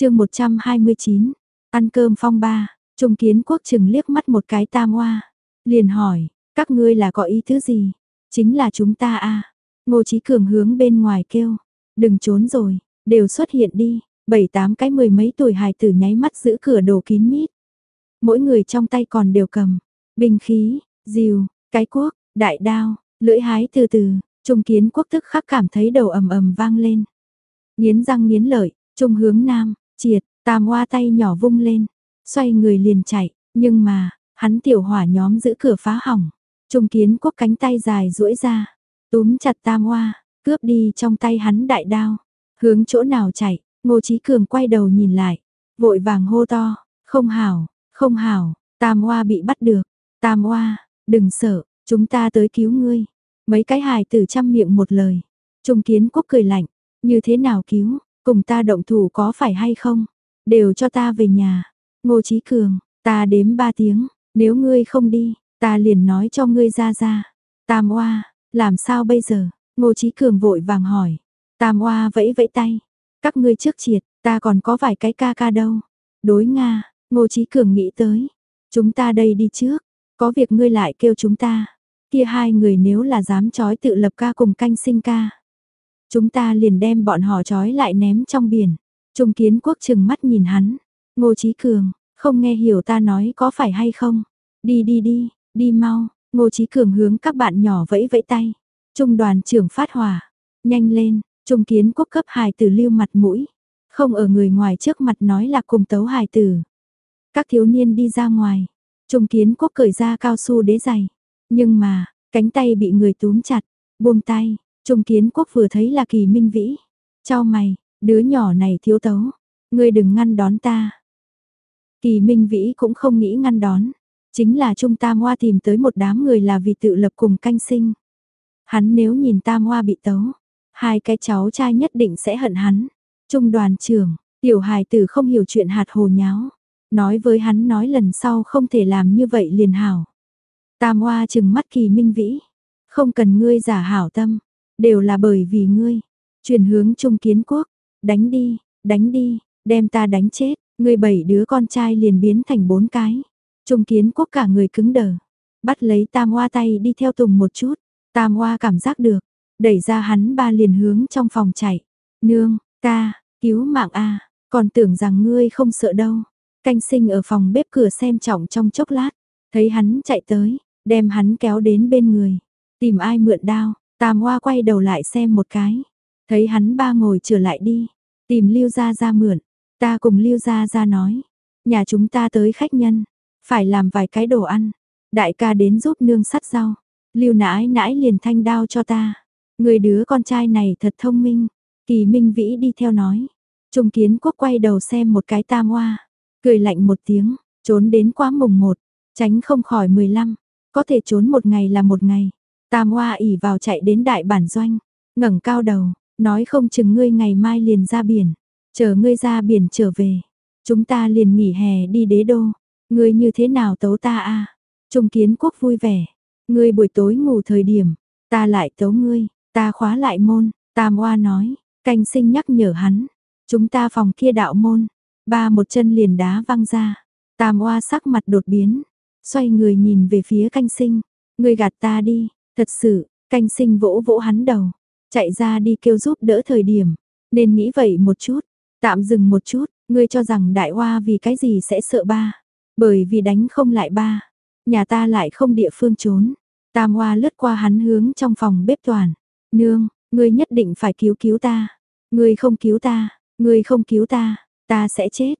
chương 129, ăn cơm phong ba, Trung Kiến Quốc chừng liếc mắt một cái tam hoa, liền hỏi, các ngươi là có ý thứ gì? Chính là chúng ta a Ngô Chí Cường hướng bên ngoài kêu, đừng trốn rồi, đều xuất hiện đi, bảy tám cái mười mấy tuổi hài tử nháy mắt giữ cửa đồ kín mít. Mỗi người trong tay còn đều cầm, bình khí, rìu, cái cuốc, đại đao, lưỡi hái từ từ, Trung Kiến Quốc tức khắc cảm thấy đầu ầm ầm vang lên. Nghiến răng nghiến lợi, trung hướng nam, triệt, tam hoa tay nhỏ vung lên, xoay người liền chạy, nhưng mà, hắn tiểu hỏa nhóm giữ cửa phá hỏng. Trung Kiến Quốc cánh tay dài duỗi ra, túm chặt tam hoa, cướp đi trong tay hắn đại đao. Hướng chỗ nào chạy, Ngô Chí Cường quay đầu nhìn lại, vội vàng hô to, không hảo, không hảo, tam hoa bị bắt được, tam hoa, đừng sợ, chúng ta tới cứu ngươi. Mấy cái hài tử chăm miệng một lời. Trung kiến quốc cười lạnh, như thế nào cứu, cùng ta động thủ có phải hay không? Đều cho ta về nhà. Ngô Chí Cường, ta đếm ba tiếng, nếu ngươi không đi, ta liền nói cho ngươi ra ra. Tam Oa, làm sao bây giờ? Ngô Chí Cường vội vàng hỏi. Tam Oa vẫy vẫy tay. Các ngươi trước triệt, ta còn có vài cái ca ca đâu. Đối Nga, Ngô Chí Cường nghĩ tới. Chúng ta đây đi trước, có việc ngươi lại kêu chúng ta. Kia hai người nếu là dám chói tự lập ca cùng canh sinh ca. Chúng ta liền đem bọn họ trói lại ném trong biển. Trung kiến quốc chừng mắt nhìn hắn. Ngô Chí Cường, không nghe hiểu ta nói có phải hay không? Đi đi đi, đi mau. Ngô Chí Cường hướng các bạn nhỏ vẫy vẫy tay. Trung đoàn trưởng phát hỏa. Nhanh lên, Trung kiến quốc cấp hài tử lưu mặt mũi. Không ở người ngoài trước mặt nói là cùng tấu hài tử. Các thiếu niên đi ra ngoài. Trung kiến quốc cởi ra cao su đế giày. Nhưng mà, cánh tay bị người túm chặt, buông tay, Trung Kiến Quốc vừa thấy là Kỳ Minh Vĩ. Cho mày, đứa nhỏ này thiếu tấu, ngươi đừng ngăn đón ta. Kỳ Minh Vĩ cũng không nghĩ ngăn đón, chính là Trung Tam Hoa tìm tới một đám người là vì tự lập cùng canh sinh. Hắn nếu nhìn Tam Hoa bị tấu, hai cái cháu trai nhất định sẽ hận hắn. Trung đoàn trưởng, tiểu hài tử không hiểu chuyện hạt hồ nháo. Nói với hắn nói lần sau không thể làm như vậy liền hảo. Tam Hoa chừng mắt kỳ minh vĩ. Không cần ngươi giả hảo tâm, đều là bởi vì ngươi. Chuyển hướng trung kiến quốc, đánh đi, đánh đi, đem ta đánh chết, ngươi bảy đứa con trai liền biến thành bốn cái. Trung kiến quốc cả người cứng đờ, bắt lấy tam hoa tay đi theo tùng một chút, tam hoa cảm giác được, đẩy ra hắn ba liền hướng trong phòng chạy. Nương, ta cứu mạng a còn tưởng rằng ngươi không sợ đâu. Canh sinh ở phòng bếp cửa xem trọng trong chốc lát, thấy hắn chạy tới, đem hắn kéo đến bên người. Tìm ai mượn đao, Tam Hoa quay đầu lại xem một cái. Thấy hắn ba ngồi trở lại đi. Tìm Lưu Gia Gia mượn. Ta cùng Lưu Gia Gia nói. Nhà chúng ta tới khách nhân. Phải làm vài cái đồ ăn. Đại ca đến giúp nương sắt rau. Lưu nãi nãi liền thanh đao cho ta. Người đứa con trai này thật thông minh. Kỳ Minh Vĩ đi theo nói. Trung Kiến Quốc quay đầu xem một cái tam hoa. Cười lạnh một tiếng. Trốn đến quá mùng một. Tránh không khỏi 15 có thể trốn một ngày là một ngày. Tam Hoa ỉ vào chạy đến đại bản doanh, ngẩng cao đầu, nói không chừng ngươi ngày mai liền ra biển, chờ ngươi ra biển trở về, chúng ta liền nghỉ hè đi đế đô, ngươi như thế nào tấu ta a? Trung Kiến Quốc vui vẻ, ngươi buổi tối ngủ thời điểm, ta lại tấu ngươi, ta khóa lại môn, Tam Hoa nói, canh sinh nhắc nhở hắn, chúng ta phòng kia đạo môn, ba một chân liền đá văng ra, Tam Hoa sắc mặt đột biến, xoay người nhìn về phía canh sinh, ngươi gạt ta đi, thật sự, canh sinh vỗ vỗ hắn đầu, chạy ra đi kêu giúp đỡ thời điểm, nên nghĩ vậy một chút, tạm dừng một chút, ngươi cho rằng đại hoa vì cái gì sẽ sợ ba, bởi vì đánh không lại ba, nhà ta lại không địa phương trốn, tam hoa lướt qua hắn hướng trong phòng bếp toàn, nương, ngươi nhất định phải cứu cứu ta, ngươi không cứu ta, ngươi không cứu ta, ta sẽ chết.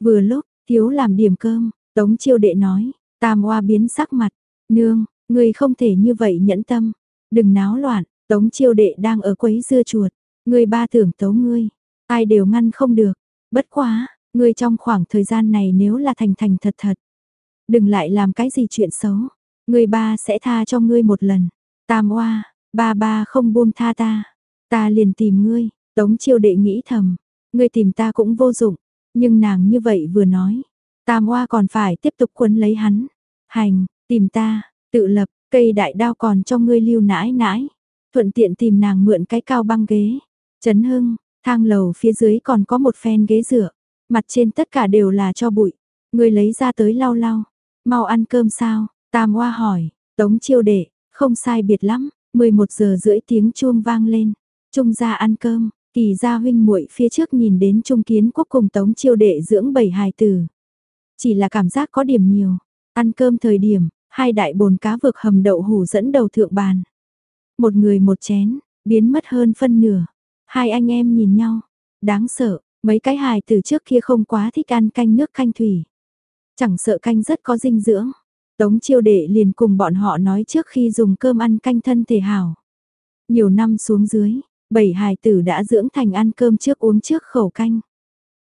Vừa lúc, thiếu làm điểm cơm, Tống chiêu đệ nói, tam hoa biến sắc mặt, nương, ngươi không thể như vậy nhẫn tâm, đừng náo loạn, tống chiêu đệ đang ở quấy dưa chuột, ngươi ba tưởng tấu ngươi, ai đều ngăn không được, bất quá, ngươi trong khoảng thời gian này nếu là thành thành thật thật, đừng lại làm cái gì chuyện xấu, ngươi ba sẽ tha cho ngươi một lần, tam hoa, ba ba không buông tha ta, ta liền tìm ngươi, tống chiêu đệ nghĩ thầm, ngươi tìm ta cũng vô dụng, nhưng nàng như vậy vừa nói, Tam Hoa còn phải tiếp tục quấn lấy hắn. Hành, tìm ta, tự lập, cây đại đao còn cho ngươi lưu nãi nãi. Thuận tiện tìm nàng mượn cái cao băng ghế. Trấn Hưng, Thang lầu phía dưới còn có một phen ghế rửa. mặt trên tất cả đều là cho bụi. Người lấy ra tới lau lau, mau ăn cơm sao? Tam Hoa hỏi, Tống Chiêu Đệ, không sai biệt lắm, 11 giờ rưỡi tiếng chuông vang lên. Trung gia ăn cơm, Kỳ gia huynh muội phía trước nhìn đến Trung Kiến Quốc cùng Tống Chiêu Đệ dưỡng bảy hài tử. Chỉ là cảm giác có điểm nhiều, ăn cơm thời điểm, hai đại bồn cá vực hầm đậu hủ dẫn đầu thượng bàn. Một người một chén, biến mất hơn phân nửa. Hai anh em nhìn nhau, đáng sợ, mấy cái hài từ trước kia không quá thích ăn canh nước canh thủy. Chẳng sợ canh rất có dinh dưỡng. Tống chiêu đệ liền cùng bọn họ nói trước khi dùng cơm ăn canh thân thể hảo. Nhiều năm xuống dưới, bảy hài tử đã dưỡng thành ăn cơm trước uống trước khẩu canh.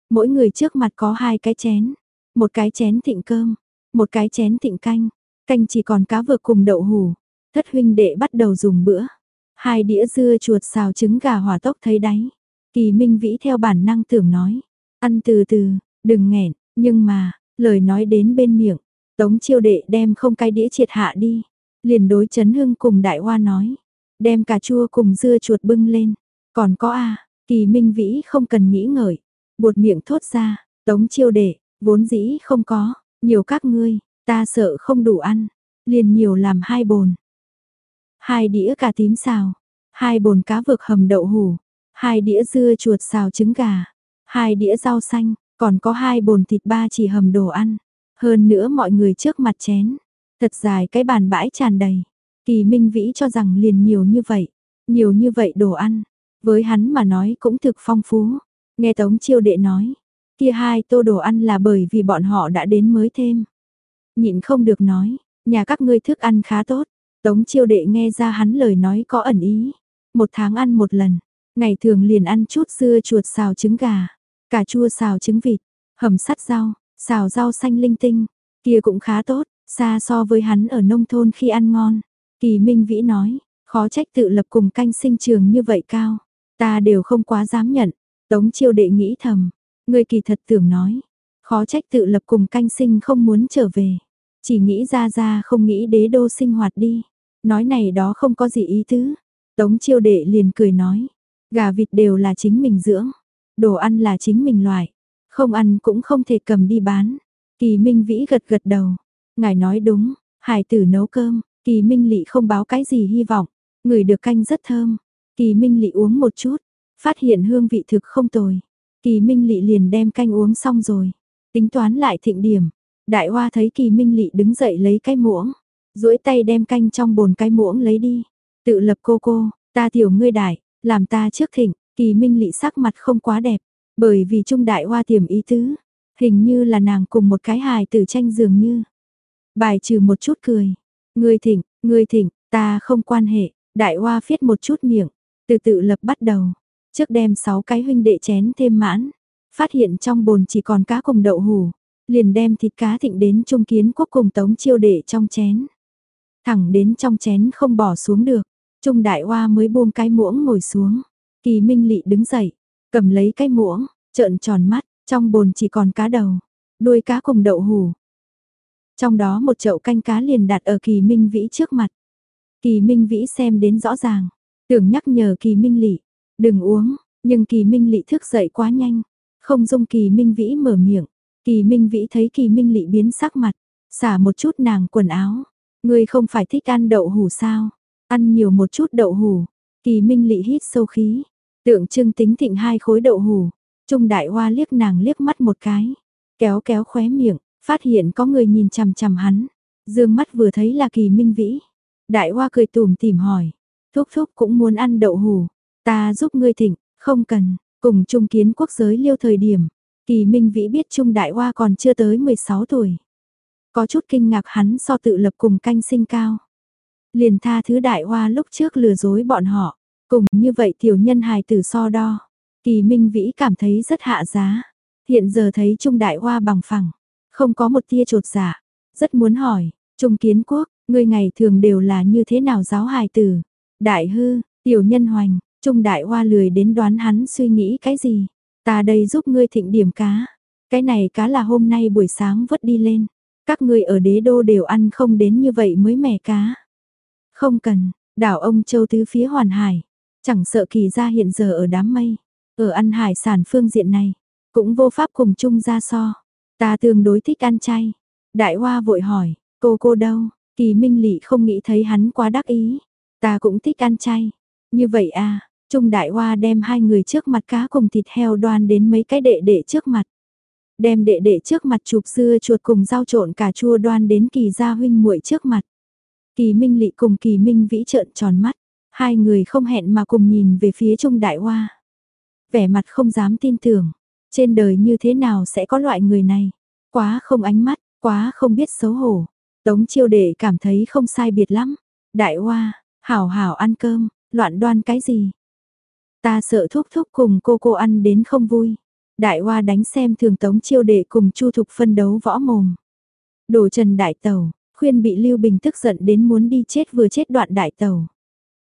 Mỗi người trước mặt có hai cái chén, một cái chén thịnh cơm, một cái chén thịnh canh, canh chỉ còn cá vừa cùng đậu hủ. Thất huynh đệ bắt đầu dùng bữa. Hai đĩa dưa chuột xào trứng gà hỏa tốc thấy đáy. Kỳ Minh Vĩ theo bản năng tưởng nói, ăn từ từ, đừng nghẹn, nhưng mà, lời nói đến bên miệng, Tống chiêu đệ đem không cái đĩa triệt hạ đi, liền đối chấn hưng cùng đại hoa nói, đem cà chua cùng dưa chuột bưng lên, còn có a à, kỳ minh vĩ không cần nghĩ ngợi, buột miệng thốt ra, tống chiêu đệ, vốn dĩ không có, nhiều các ngươi, ta sợ không đủ ăn, liền nhiều làm hai bồn. Hai đĩa cà tím xào, hai bồn cá vực hầm đậu hủ, hai đĩa dưa chuột xào trứng gà, hai đĩa rau xanh, còn có hai bồn thịt ba chỉ hầm đồ ăn. Hơn nữa mọi người trước mặt chén, thật dài cái bàn bãi tràn đầy. Kỳ Minh Vĩ cho rằng liền nhiều như vậy, nhiều như vậy đồ ăn, với hắn mà nói cũng thực phong phú. Nghe Tống Chiêu Đệ nói, kia hai tô đồ ăn là bởi vì bọn họ đã đến mới thêm. Nhịn không được nói, nhà các ngươi thức ăn khá tốt. Tống Chiêu Đệ nghe ra hắn lời nói có ẩn ý. Một tháng ăn một lần, ngày thường liền ăn chút dưa chuột xào trứng gà, cà chua xào trứng vịt, hầm sắt rau, Xào rau xanh linh tinh, kia cũng khá tốt, xa so với hắn ở nông thôn khi ăn ngon. Kỳ Minh Vĩ nói, khó trách tự lập cùng canh sinh trường như vậy cao. Ta đều không quá dám nhận. Tống chiêu đệ nghĩ thầm, người kỳ thật tưởng nói. Khó trách tự lập cùng canh sinh không muốn trở về. Chỉ nghĩ ra ra không nghĩ đế đô sinh hoạt đi. Nói này đó không có gì ý tứ. Tống chiêu đệ liền cười nói. Gà vịt đều là chính mình dưỡng. Đồ ăn là chính mình loại. Không ăn cũng không thể cầm đi bán. Kỳ Minh Vĩ gật gật đầu. Ngài nói đúng, hải tử nấu cơm, Kỳ Minh Lị không báo cái gì hy vọng. Người được canh rất thơm. Kỳ Minh Lị uống một chút, phát hiện hương vị thực không tồi. Kỳ Minh Lị liền đem canh uống xong rồi. Tính toán lại thịnh điểm. Đại Hoa thấy Kỳ Minh Lị đứng dậy lấy cái muỗng, duỗi tay đem canh trong bồn cái muỗng lấy đi. Tự lập cô cô, ta tiểu ngươi đại, làm ta trước thịnh, Kỳ Minh Lị sắc mặt không quá đẹp, bởi vì Trung Đại Hoa tiềm ý tứ, hình như là nàng cùng một cái hài tử tranh dường như. Bài trừ một chút cười, ngươi thỉnh, ngươi thỉnh, ta không quan hệ, Đại Hoa phiết một chút miệng, từ tự lập bắt đầu, trước đem sáu cái huynh đệ chén thêm mãn, phát hiện trong bồn chỉ còn cá cùng đậu hủ, liền đem thịt cá thịnh đến trung kiến quốc cùng tống chiêu đệ trong chén. Thẳng đến trong chén không bỏ xuống được, Trung Đại Hoa mới buông cái muỗng ngồi xuống, Kỳ Minh Lị đứng dậy, Cầm lấy cái muỗng, trợn tròn mắt, trong bồn chỉ còn cá đầu, đuôi cá cùng đậu hủ. Trong đó một chậu canh cá liền đặt ở kỳ minh vĩ trước mặt. Kỳ minh vĩ xem đến rõ ràng, tưởng nhắc nhở kỳ minh lị, đừng uống, nhưng kỳ minh lị thức dậy quá nhanh, không dung kỳ minh vĩ mở miệng. Kỳ minh vĩ thấy kỳ minh lị biến sắc mặt, xả một chút nàng quần áo. Ngươi không phải thích ăn đậu hủ sao? Ăn nhiều một chút đậu hủ. Kỳ minh lị hít sâu khí, Tượng trưng tính thịnh hai khối đậu hủ, Trung Đại Hoa liếc nàng liếc mắt một cái, kéo kéo khóe miệng, phát hiện có người nhìn chằm chằm hắn, dương mắt vừa thấy là Kỳ Minh Vĩ. Đại Hoa cười tủm tỉm hỏi, thúc thúc cũng muốn ăn đậu hủ, ta giúp ngươi thịnh, không cần, cùng Trung Kiến quốc giới liêu thời điểm, Kỳ Minh Vĩ biết Trung Đại Hoa còn chưa tới 16 tuổi. Có chút kinh ngạc hắn so tự lập cùng canh sinh cao. Liền tha thứ Đại Hoa lúc trước lừa dối bọn họ. Cùng như vậy tiểu nhân hài tử so đo, kỳ minh vĩ cảm thấy rất hạ giá. Hiện giờ thấy Trung Đại Hoa bằng phẳng, không có một tia trột giả, rất muốn hỏi, Trung Kiến Quốc, ngươi ngày thường đều là như thế nào giáo hài tử? Đại hư, tiểu nhân hoành, Trung Đại Hoa lười đến đoán hắn suy nghĩ cái gì? Ta đây giúp ngươi thịnh điểm cá. Cái này cá là hôm nay buổi sáng vớt đi lên. Các ngươi ở đế đô đều ăn không đến như vậy mới mẻ cá. Không cần, đảo ông châu tứ phía hoàn hải. Chẳng sợ kỳ ra hiện giờ ở đám mây. Ở ăn hải sản phương diện này, cũng vô pháp cùng chung ra so. Ta tương đối thích ăn chay. Đại Hoa vội hỏi, cô cô đâu? Kỳ Minh Lị không nghĩ thấy hắn quá đắc ý. Ta cũng thích ăn chay. Như vậy à, Trung Đại Hoa đem hai người trước mặt cá cùng thịt heo đoan đến mấy cái đệ đệ trước mặt. Đem đệ đệ trước mặt chụp dưa chuột cùng rau trộn cà chua đoan đến kỳ gia huynh muội trước mặt. Kỳ Minh Lị cùng Kỳ Minh Vĩ trợn tròn mắt. Hai người không hẹn mà cùng nhìn về phía Trung Đại Hoa. Vẻ mặt không dám tin tưởng. Trên đời như thế nào sẽ có loại người này? Quá không ánh mắt, quá không biết xấu hổ. Tống chiêu đệ cảm thấy không sai biệt lắm. Đại Hoa, hảo hảo ăn cơm, loạn đoan cái gì? Ta sợ thúc thúc cùng cô cô ăn đến không vui. Đại Hoa đánh xem thường Tống chiêu đệ cùng Chu Thục phân đấu võ mồm. Đồ Trần Đại Tẩu, khuyên bị Lưu Bình tức giận đến muốn đi chết vừa chết đoạn Đại Tẩu.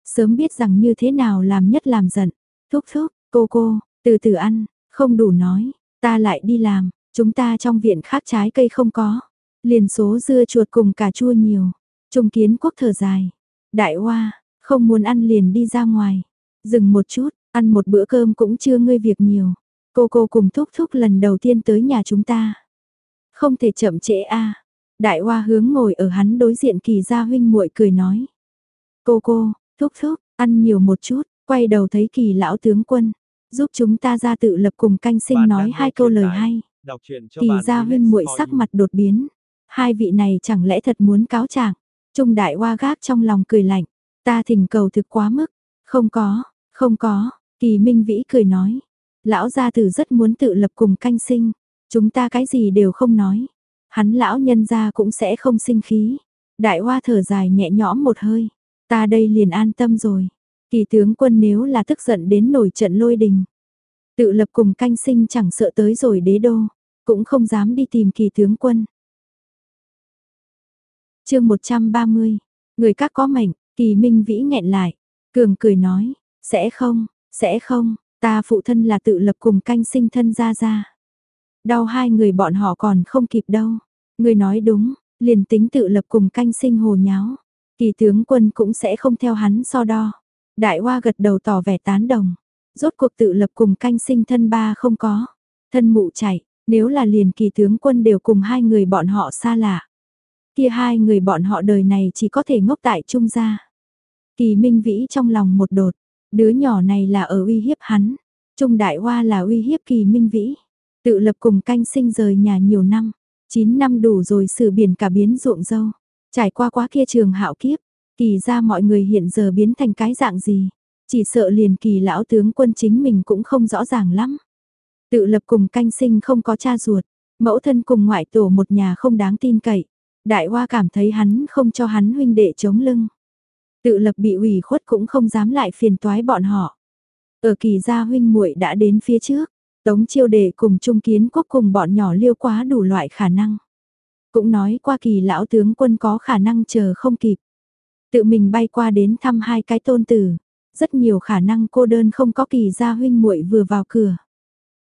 Sớm biết rằng như thế nào làm nhất làm giận. Thúc thúc, cô cô, từ từ ăn, không đủ nói, ta lại đi làm, chúng ta trong viện khác trái cây không có. Liền số dưa chuột cùng cà chua nhiều. Trung kiến quốc thở dài. Đại hoa, không muốn ăn liền đi ra ngoài. Dừng một chút, ăn một bữa cơm cũng chưa ngươi việc nhiều. Cô cô cùng thúc thúc lần đầu tiên tới nhà chúng ta. Không thể chậm trễ a. Đại hoa hướng ngồi ở hắn đối diện kỳ gia huynh muội cười nói. Cô cô, thúc thúc, ăn nhiều một chút, quay đầu thấy kỳ lão tướng quân. Giúp chúng ta ra tự lập cùng canh sinh nói hai câu lời hay. Kỳ gia huynh muội sắc mặt đột biến. Hai vị này chẳng lẽ thật muốn cáo trạng? Trung đại hoa gác trong lòng cười lạnh. Ta thỉnh cầu thực quá mức. Không có, không có. Kỳ minh vĩ cười nói. Lão gia tử rất muốn tự lập cùng canh sinh. Chúng ta cái gì đều không nói. Hắn lão nhân gia cũng sẽ không sinh khí. Đại hoa thở dài nhẹ nhõm một hơi. Ta đây liền an tâm rồi. Kỳ tướng quân nếu là tức giận đến nổi trận lôi đình. Tự lập cùng canh sinh chẳng sợ tới rồi đế đô. Cũng không dám đi tìm kỳ tướng quân chương 130, người các có mệnh, kỳ minh vĩ nghẹn lại, cường cười nói, sẽ không, sẽ không, ta phụ thân là tự lập cùng canh sinh thân ra ra. Đau hai người bọn họ còn không kịp đâu, người nói đúng, liền tính tự lập cùng canh sinh hồ nháo, kỳ tướng quân cũng sẽ không theo hắn so đo. Đại hoa gật đầu tỏ vẻ tán đồng, rốt cuộc tự lập cùng canh sinh thân ba không có, thân mụ chạy, nếu là liền kỳ tướng quân đều cùng hai người bọn họ xa lạ. Kia hai người bọn họ đời này chỉ có thể ngốc tại trung gia. Kỳ Minh Vĩ trong lòng một đột, đứa nhỏ này là ở uy hiếp hắn, Trung Đại Hoa là uy hiếp Kỳ Minh Vĩ. Tự lập cùng canh sinh rời nhà nhiều năm, 9 năm đủ rồi xử biển cả biến ruộng dâu. Trải qua quá kia trường hạo kiếp, kỳ ra mọi người hiện giờ biến thành cái dạng gì. Chỉ sợ liền kỳ lão tướng quân chính mình cũng không rõ ràng lắm. Tự lập cùng canh sinh không có cha ruột, mẫu thân cùng ngoại tổ một nhà không đáng tin cậy. Đại Hoa cảm thấy hắn không cho hắn huynh đệ chống lưng. Tự lập bị ủy khuất cũng không dám lại phiền toái bọn họ. Ở kỳ gia huynh muội đã đến phía trước, Tống chiêu đệ cùng trung kiến quốc cùng bọn nhỏ liêu quá đủ loại khả năng. Cũng nói qua kỳ lão tướng quân có khả năng chờ không kịp. Tự mình bay qua đến thăm hai cái tôn tử. Rất nhiều khả năng cô đơn không có kỳ gia huynh muội vừa vào cửa.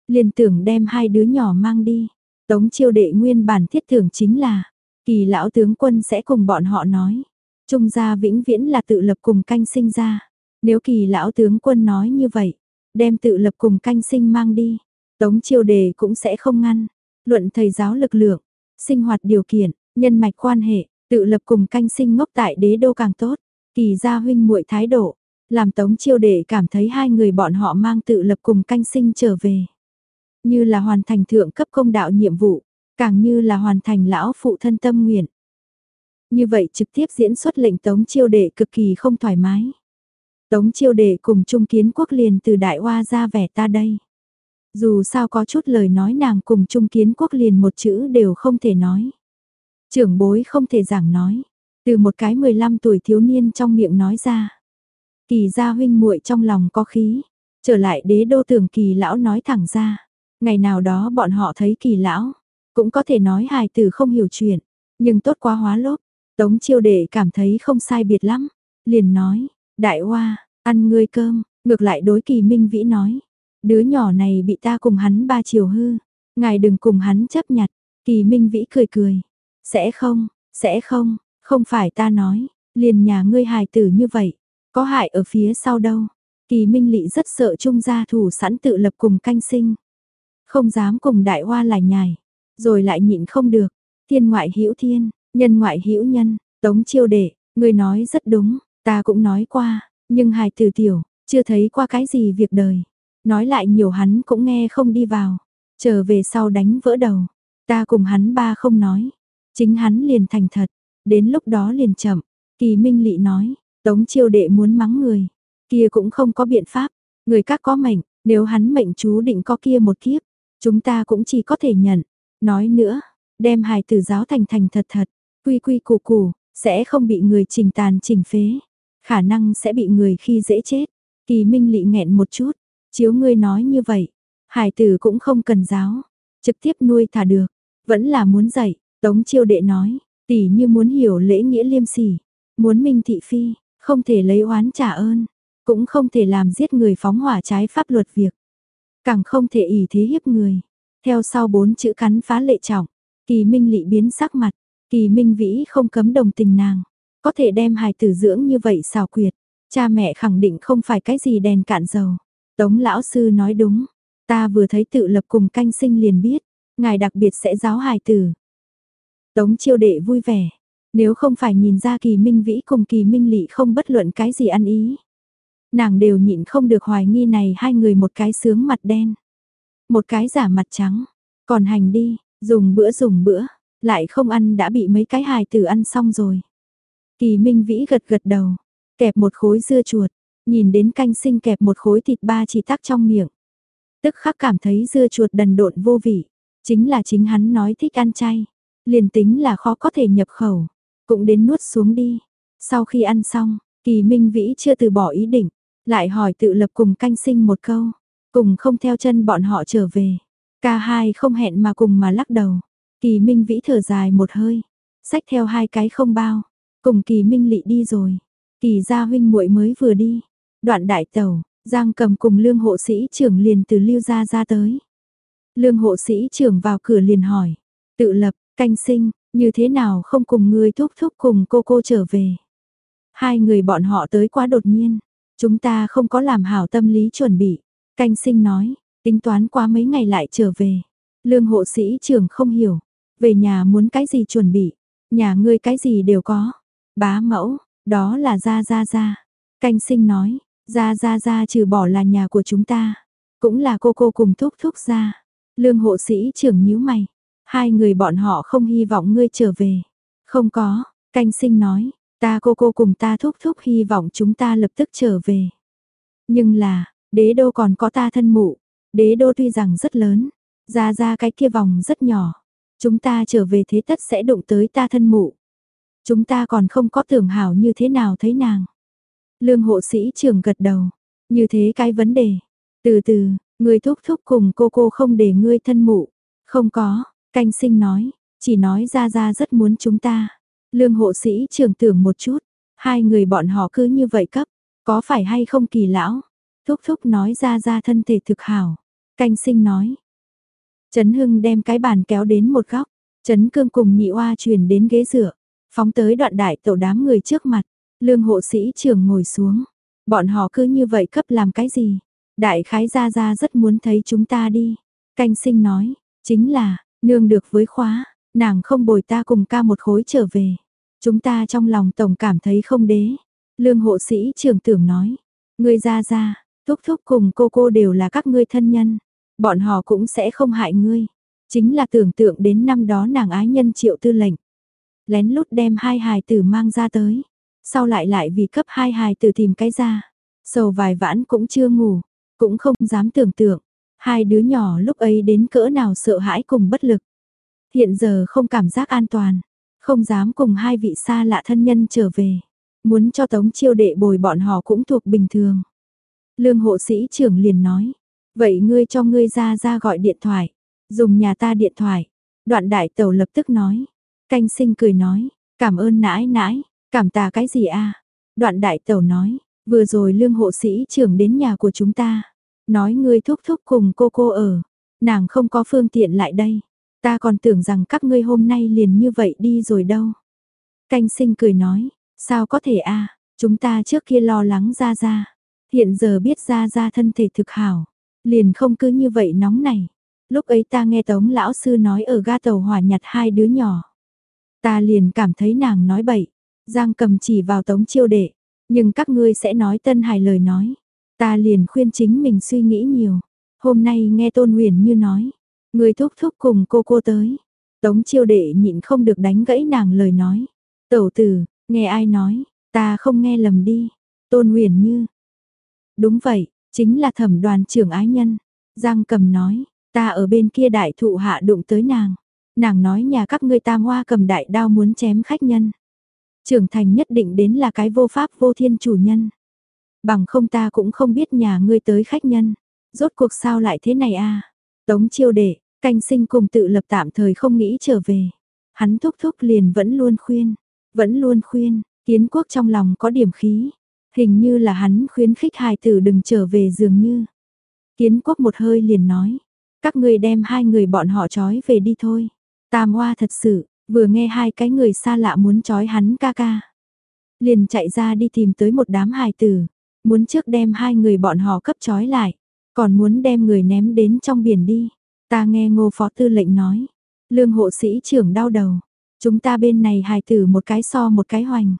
liền tưởng đem hai đứa nhỏ mang đi. Tống chiêu đệ nguyên bản thiết thưởng chính là Kỳ lão tướng quân sẽ cùng bọn họ nói. Trung gia vĩnh viễn là tự lập cùng canh sinh ra. Nếu kỳ lão tướng quân nói như vậy, đem tự lập cùng canh sinh mang đi, tống chiêu đề cũng sẽ không ngăn. Luận thầy giáo lực lượng, sinh hoạt điều kiện, nhân mạch quan hệ, tự lập cùng canh sinh ngốc tại đế đô càng tốt. Kỳ gia huynh muội thái độ, làm tống chiêu đề cảm thấy hai người bọn họ mang tự lập cùng canh sinh trở về. Như là hoàn thành thượng cấp công đạo nhiệm vụ, càng như là hoàn thành lão phụ thân tâm nguyện. Như vậy trực tiếp diễn xuất lệnh Tống Chiêu Đệ cực kỳ không thoải mái. Tống Chiêu Đệ cùng Trung Kiến Quốc liền từ Đại Hoa ra vẻ ta đây. Dù sao có chút lời nói nàng cùng Trung Kiến Quốc liền một chữ đều không thể nói. Trưởng bối không thể giảng nói. Từ một cái 15 tuổi thiếu niên trong miệng nói ra. Kỳ gia huynh muội trong lòng có khí. Trở lại đế đô tưởng kỳ lão nói thẳng ra. Ngày nào đó bọn họ thấy kỳ lão. Cũng có thể nói hài tử không hiểu chuyện, nhưng tốt quá hóa lốp. Tống chiêu đệ cảm thấy không sai biệt lắm. Liền nói, đại hoa, ăn ngươi cơm, ngược lại đối kỳ minh vĩ nói. Đứa nhỏ này bị ta cùng hắn ba chiều hư. Ngài đừng cùng hắn chấp nhặt. Kỳ minh vĩ cười cười. Sẽ không, sẽ không, không phải ta nói. Liền nhà ngươi hài tử như vậy. Có hại ở phía sau đâu. Kỳ Minh Lị rất sợ trung gia thủ sẵn tự lập cùng canh sinh. Không dám cùng đại hoa lại nhài, rồi lại nhịn không được. Thiên ngoại hữu thiên, nhân ngoại hữu nhân, tống chiêu đệ, người nói rất đúng, ta cũng nói qua, nhưng hài tử tiểu, chưa thấy qua cái gì việc đời. Nói lại nhiều hắn cũng nghe không đi vào, trở về sau đánh vỡ đầu. Ta cùng hắn ba không nói, chính hắn liền thành thật, đến lúc đó liền chậm. Kỳ Minh Lị nói, Tống chiêu đệ muốn mắng người, kia cũng không có biện pháp, người các có mệnh, nếu hắn mệnh chú định có kia một kiếp, chúng ta cũng chỉ có thể nhận. Nói nữa, đem hài tử giáo thành thành thật thật, quy quy củ củ, sẽ không bị người trình tàn chỉnh phế, khả năng sẽ bị người khi dễ chết. Kỳ Minh Lị nghẹn một chút, chiếu ngươi nói như vậy, hải tử cũng không cần giáo, trực tiếp nuôi thả được, vẫn là muốn dạy, Tống Chiêu Đệ nói, tỷ như muốn hiểu lễ nghĩa liêm sỉ, muốn minh thị phi, không thể lấy oán trả ơn, cũng không thể làm giết người phóng hỏa trái pháp luật việc. Càng không thể ỷ thế hiếp người. Theo sau bốn chữ cắn phá lệ trọng, kỳ minh lị biến sắc mặt, kỳ minh vĩ không cấm đồng tình nàng. Có thể đem hài tử dưỡng như vậy xào quyệt, cha mẹ khẳng định không phải cái gì đèn cạn dầu. Tống lão sư nói đúng, ta vừa thấy tự lập cùng canh sinh liền biết, ngài đặc biệt sẽ giáo hài tử. Tống chiêu đệ vui vẻ, nếu không phải nhìn ra kỳ minh vĩ cùng kỳ minh lị không bất luận cái gì ăn ý. Nàng đều nhịn không được hoài nghi này hai người một cái sướng mặt đen. Một cái giả mặt trắng. Còn hành đi, dùng bữa dùng bữa. Lại không ăn đã bị mấy cái hài tử ăn xong rồi. Kỳ minh vĩ gật gật đầu. Kẹp một khối dưa chuột. Nhìn đến canh sinh kẹp một khối thịt ba chỉ tắc trong miệng. Tức khắc cảm thấy dưa chuột đần độn vô vị. Chính là chính hắn nói thích ăn chay. Liền tính là khó có thể nhập khẩu cũng đến nuốt xuống đi. Sau khi ăn xong, Kỳ Minh Vĩ chưa từ bỏ ý định, lại hỏi tự lập cùng canh sinh một câu, cùng không theo chân bọn họ trở về. Ca hai không hẹn mà cùng mà lắc đầu. Kỳ Minh Vĩ thở dài một hơi, xách theo hai cái không bao, cùng Kỳ Minh Lị đi rồi. Kỳ gia huynh muội mới vừa đi. Đoạn đại tàu, Giang cầm cùng lương hộ sĩ trưởng liền từ lưu gia ra tới. Lương hộ sĩ trưởng vào cửa liền hỏi, tự lập, canh sinh, như thế nào không cùng người thúc thúc cùng cô cô trở về. Hai người bọn họ tới quá đột nhiên, chúng ta không có làm hảo tâm lý chuẩn bị. Canh sinh nói, tính toán qua mấy ngày lại trở về. Lương hộ sĩ trưởng không hiểu, về nhà muốn cái gì chuẩn bị, nhà ngươi cái gì đều có. Bá mẫu, đó là ra ra ra. Canh sinh nói, ra ra ra trừ bỏ là nhà của chúng ta, cũng là cô cô cùng thúc thúc ra. Lương hộ sĩ trưởng nhíu mày, Hai người bọn họ không hy vọng ngươi trở về. Không có, canh sinh nói, ta cô cô cùng ta thúc thúc hy vọng chúng ta lập tức trở về. Nhưng là, đế đô còn có ta thân mụ. Đế đô tuy rằng rất lớn, ra ra cái kia vòng rất nhỏ. Chúng ta trở về thế tất sẽ đụng tới ta thân mụ. Chúng ta còn không có tưởng hảo như thế nào thấy nàng. Lương hộ sĩ trưởng gật đầu. Như thế cái vấn đề. Từ từ, người thúc thúc cùng cô cô không để ngươi thân mụ. Không có, Canh sinh nói, chỉ nói ra ra rất muốn chúng ta. Lương hộ sĩ trưởng tưởng một chút, hai người bọn họ cứ như vậy cấp, có phải hay không kỳ lão? Thúc thúc nói ra ra thân thể thực hảo. Canh sinh nói. Trấn Hưng đem cái bàn kéo đến một góc, Trấn Cương cùng nhị oa truyền đến ghế dựa, phóng tới đoạn đại tổ đám người trước mặt, lương hộ sĩ trưởng ngồi xuống. Bọn họ cứ như vậy cấp làm cái gì? Đại khái ra ra rất muốn thấy chúng ta đi. Canh sinh nói, chính là, Nương được với khóa, nàng không bồi ta cùng ca một khối trở về. Chúng ta trong lòng tổng cảm thấy không đế. Lương hộ sĩ trưởng tưởng nói, người ra ra, thúc thúc cùng cô cô đều là các ngươi thân nhân. Bọn họ cũng sẽ không hại ngươi. Chính là tưởng tượng đến năm đó nàng ái nhân triệu tư lệnh. Lén lút đem hai hài tử mang ra tới. Sau lại lại vì cấp hai hài tử tìm cái ra. Sầu vài vãn cũng chưa ngủ. Cũng không dám tưởng tượng. Hai đứa nhỏ lúc ấy đến cỡ nào sợ hãi cùng bất lực. Hiện giờ không cảm giác an toàn, không dám cùng hai vị xa lạ thân nhân trở về. Muốn cho tống chiêu đệ bồi bọn họ cũng thuộc bình thường. Lương hộ sĩ trưởng liền nói, vậy ngươi cho ngươi ra ra gọi điện thoại, dùng nhà ta điện thoại. Đoạn đại tẩu lập tức nói, canh sinh cười nói, cảm ơn nãi nãi, cảm tạ cái gì a Đoạn đại tẩu nói, vừa rồi lương hộ sĩ trưởng đến nhà của chúng ta, Nói ngươi thúc thúc cùng cô cô ở, nàng không có phương tiện lại đây. Ta còn tưởng rằng các ngươi hôm nay liền như vậy đi rồi đâu. Canh sinh cười nói, sao có thể a chúng ta trước kia lo lắng ra ra. Hiện giờ biết ra ra thân thể thực hảo, liền không cứ như vậy nóng này. Lúc ấy ta nghe Tống lão sư nói ở ga tàu hỏa nhặt hai đứa nhỏ. Ta liền cảm thấy nàng nói bậy. Giang cầm chỉ vào Tống chiêu đệ. Nhưng các ngươi sẽ nói tân hài lời nói. Ta liền khuyên chính mình suy nghĩ nhiều. Hôm nay nghe Tôn Huyền như nói. Người thúc thúc cùng cô cô tới. Tống chiêu đệ nhịn không được đánh gãy nàng lời nói. Tẩu tử, nghe ai nói, ta không nghe lầm đi. Tôn huyền như. Đúng vậy, chính là thẩm đoàn trưởng ái nhân. Giang cầm nói, ta ở bên kia đại thụ hạ đụng tới nàng. Nàng nói nhà các ngươi tam hoa cầm đại đao muốn chém khách nhân. Trưởng thành nhất định đến là cái vô pháp vô thiên chủ nhân. Bằng không ta cũng không biết nhà ngươi tới khách nhân. Rốt cuộc sao lại thế này a Tống chiêu đệ, canh sinh cùng tự lập tạm thời không nghĩ trở về. Hắn thúc thúc liền vẫn luôn khuyên, vẫn luôn khuyên, kiến quốc trong lòng có điểm khí. Hình như là hắn khuyến khích hài tử đừng trở về dường như. Kiến quốc một hơi liền nói, các người đem hai người bọn họ trói về đi thôi. Tam hoa thật sự, vừa nghe hai cái người xa lạ muốn trói hắn ca ca. Liền chạy ra đi tìm tới một đám hài tử, muốn trước đem hai người bọn họ cấp trói lại, còn muốn đem người ném đến trong biển đi. Ta nghe ngô phó tư lệnh nói, lương hộ sĩ trưởng đau đầu, chúng ta bên này hài tử một cái so một cái hoành.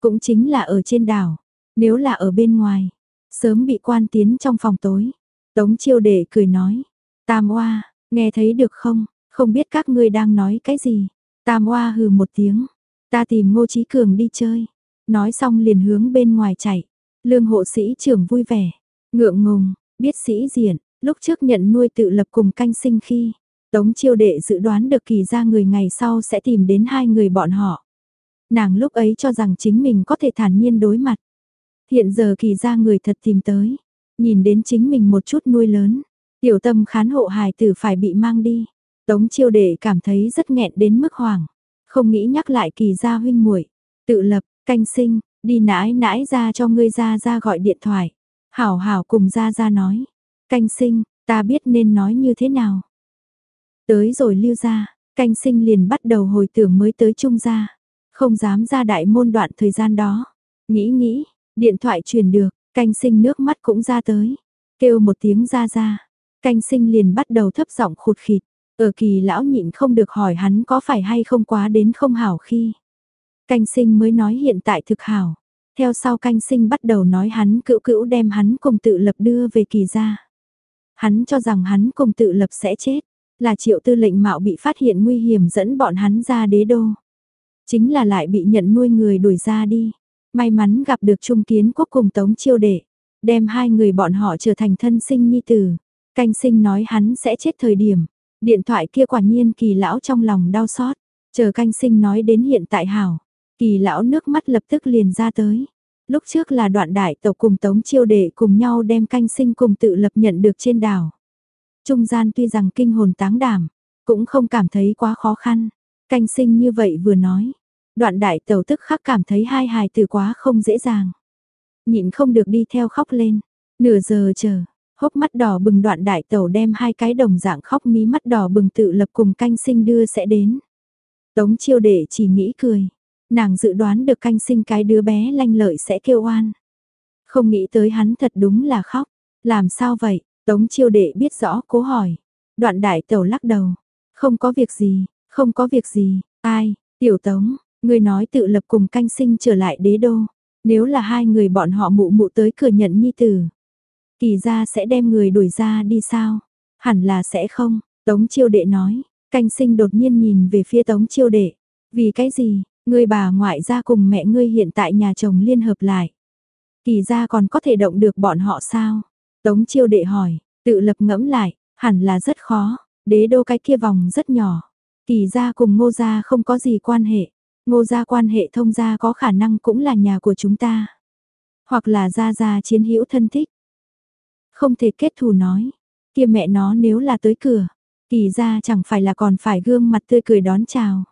Cũng chính là ở trên đảo, nếu là ở bên ngoài, sớm bị quan tiến trong phòng tối. Tống chiêu đệ cười nói, tam oa, nghe thấy được không, không biết các ngươi đang nói cái gì. Tam oa hừ một tiếng, ta tìm ngô trí cường đi chơi. Nói xong liền hướng bên ngoài chạy, lương hộ sĩ trưởng vui vẻ, ngượng ngùng, biết sĩ diện, lúc trước nhận nuôi tự lập cùng canh sinh khi. Tống chiêu đệ dự đoán được kỳ ra người ngày sau sẽ tìm đến hai người bọn họ. Nàng lúc ấy cho rằng chính mình có thể thản nhiên đối mặt. Hiện giờ kỳ ra người thật tìm tới, nhìn đến chính mình một chút nuôi lớn, tiểu tâm khán hộ hài tử phải bị mang đi. Tống chiêu đệ cảm thấy rất nghẹn đến mức hoảng, không nghĩ nhắc lại kỳ gia huynh muội tự lập, canh sinh, đi nãi nãi ra cho ngươi ra ra gọi điện thoại. Hảo hảo cùng ra ra nói, canh sinh, ta biết nên nói như thế nào. Tới rồi lưu ra, canh sinh liền bắt đầu hồi tưởng mới tới trung gia, không dám ra đại môn đoạn thời gian đó. Nghĩ nghĩ, Điện thoại truyền được, canh sinh nước mắt cũng ra tới. Kêu một tiếng ra ra. Canh sinh liền bắt đầu thấp giọng khụt khịt. Ở kỳ lão nhịn không được hỏi hắn có phải hay không quá đến không hảo khi. Canh sinh mới nói hiện tại thực hảo. Theo sau canh sinh bắt đầu nói hắn cữu cữu đem hắn cùng tự lập đưa về kỳ ra. Hắn cho rằng hắn cùng tự lập sẽ chết. Là triệu tư lệnh mạo bị phát hiện nguy hiểm dẫn bọn hắn ra đế đô. Chính là lại bị nhận nuôi người đuổi ra đi. May mắn gặp được Trung Kiến Quốc cùng Tống Chiêu Đệ, đem hai người bọn họ trở thành thân sinh nhi tử. Canh sinh nói hắn sẽ chết thời điểm, điện thoại kia quả nhiên kỳ lão trong lòng đau xót, chờ canh sinh nói đến hiện tại hảo, kỳ lão nước mắt lập tức liền ra tới. Lúc trước là đoạn đại tộc cùng Tống Chiêu Đệ cùng nhau đem canh sinh cùng tự lập nhận được trên đảo. Trung gian tuy rằng kinh hồn táng đảm, cũng không cảm thấy quá khó khăn. Canh sinh như vậy vừa nói, Đoạn đại tàu tức khắc cảm thấy hai hài từ quá không dễ dàng. Nhịn không được đi theo khóc lên. Nửa giờ chờ, hốc mắt đỏ bừng đoạn đại tàu đem hai cái đồng dạng khóc mí mắt đỏ bừng tự lập cùng canh sinh đưa sẽ đến. Tống chiêu đệ chỉ nghĩ cười. Nàng dự đoán được canh sinh cái đứa bé lanh lợi sẽ kêu oan. Không nghĩ tới hắn thật đúng là khóc. Làm sao vậy? Tống chiêu đệ biết rõ cố hỏi. Đoạn đại tàu lắc đầu. Không có việc gì, không có việc gì, ai, tiểu tống, Người nói tự lập cùng canh sinh trở lại đế đô. Nếu là hai người bọn họ mụ mụ tới cửa nhận nhi tử. Kỳ ra sẽ đem người đuổi ra đi sao? Hẳn là sẽ không, Tống chiêu đệ nói. Canh sinh đột nhiên nhìn về phía tống chiêu đệ. Vì cái gì, người bà ngoại ra cùng mẹ ngươi hiện tại nhà chồng liên hợp lại. Kỳ ra còn có thể động được bọn họ sao? Tống chiêu đệ hỏi, tự lập ngẫm lại, hẳn là rất khó, đế đô cái kia vòng rất nhỏ. Kỳ ra cùng ngô gia không có gì quan hệ, Ngô gia quan hệ thông gia có khả năng cũng là nhà của chúng ta. Hoặc là gia gia chiến hữu thân thích. Không thể kết thù nói. Kia mẹ nó nếu là tới cửa. Kỳ ra chẳng phải là còn phải gương mặt tươi cười đón chào.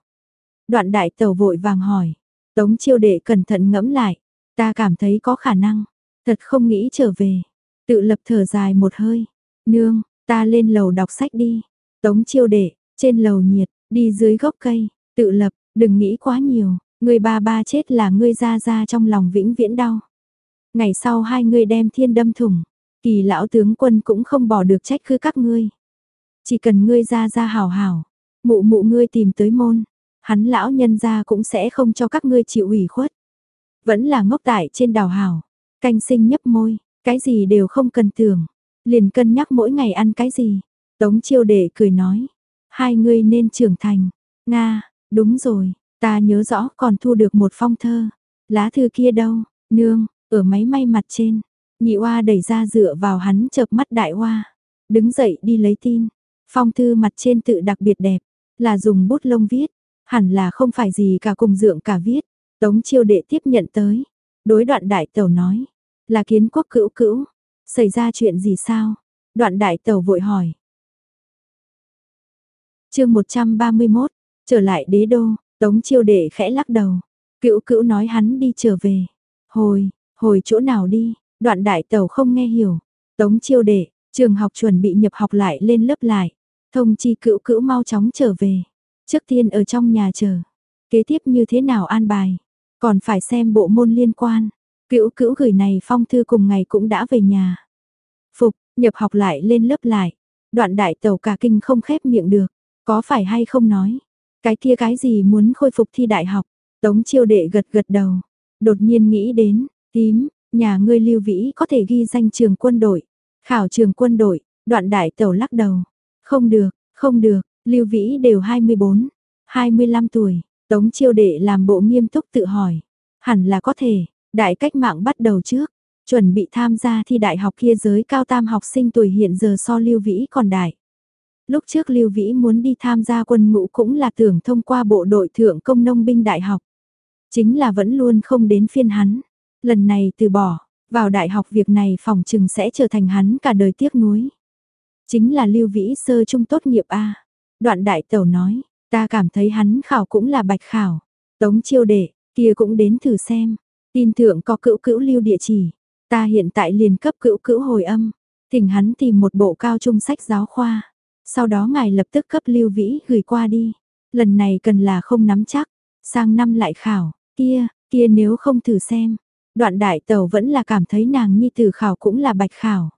Đoạn đại tẩu vội vàng hỏi. Tống chiêu đệ cẩn thận ngẫm lại. Ta cảm thấy có khả năng. Thật không nghĩ trở về. Tự lập thở dài một hơi. Nương, ta lên lầu đọc sách đi. Tống chiêu đệ, trên lầu nhiệt, đi dưới gốc cây. Tự lập, Đừng nghĩ quá nhiều, người ba ba chết là ngươi ra ra trong lòng vĩnh viễn đau. Ngày sau hai người đem thiên đâm thủng, kỳ lão tướng quân cũng không bỏ được trách cứ các ngươi. Chỉ cần ngươi ra ra hảo hảo, mụ mụ ngươi tìm tới môn, hắn lão nhân ra cũng sẽ không cho các ngươi chịu ủy khuất. Vẫn là ngốc tại trên đảo hảo, canh sinh nhấp môi, cái gì đều không cần tưởng, liền cân nhắc mỗi ngày ăn cái gì. Tống chiêu đệ cười nói, hai ngươi nên trưởng thành, Nga, đúng rồi, ta nhớ rõ còn thu được một phong thơ, lá thư kia đâu, nương, ở máy may mặt trên, nhị oa đẩy ra dựa vào hắn chợp mắt đại oa, đứng dậy đi lấy tin, phong thư mặt trên tự đặc biệt đẹp, là dùng bút lông viết, hẳn là không phải gì cả cùng dượng cả viết, tống chiêu đệ tiếp nhận tới, đối đoạn đại tẩu nói, là kiến quốc cữu cữu, xảy ra chuyện gì sao, đoạn đại tẩu vội hỏi. chương 131, trở lại đế đô, tống chiêu đệ khẽ lắc đầu, cữu cữu nói hắn đi trở về, hồi, hồi chỗ nào đi, đoạn đại tàu không nghe hiểu, tống chiêu đệ, trường học chuẩn bị nhập học lại lên lớp lại, thông chi cữu cữu mau chóng trở về, trước tiên ở trong nhà chờ, kế tiếp như thế nào an bài, còn phải xem bộ môn liên quan, cữu cữu gửi này phong thư cùng ngày cũng đã về nhà. Phục, nhập học lại lên lớp lại, đoạn đại tàu cả kinh không khép miệng được, có phải hay không nói, cái kia cái gì muốn khôi phục thi đại học, tống chiêu đệ gật gật đầu, đột nhiên nghĩ đến, tím, nhà ngươi lưu vĩ có thể ghi danh trường quân đội, khảo trường quân đội, đoạn đại tẩu lắc đầu, không được, không được, lưu vĩ đều 24, 25 tuổi, tống chiêu đệ làm bộ nghiêm túc tự hỏi, hẳn là có thể, đại cách mạng bắt đầu trước, chuẩn bị tham gia thi đại học kia giới cao tam học sinh tuổi hiện giờ so lưu vĩ còn đại. Lúc trước Lưu Vĩ muốn đi tham gia quân ngũ cũng là tưởng thông qua bộ đội thượng công nông binh đại học. Chính là vẫn luôn không đến phiên hắn. Lần này từ bỏ, vào đại học việc này phòng trừng sẽ trở thành hắn cả đời tiếc nuối. Chính là Lưu Vĩ sơ trung tốt nghiệp A. Đoạn đại tẩu nói, ta cảm thấy hắn khảo cũng là bạch khảo. Tống chiêu đệ, kia cũng đến thử xem. Tin thượng có cữu cữu lưu địa chỉ. Ta hiện tại liền cấp cữu cữu hồi âm. Thỉnh hắn tìm một bộ cao trung sách giáo khoa. Sau đó ngài lập tức cấp lưu vĩ gửi qua đi. Lần này cần là không nắm chắc. Sang năm lại khảo. Kia, kia nếu không thử xem. Đoạn đại tàu vẫn là cảm thấy nàng nhi tử khảo cũng là bạch khảo.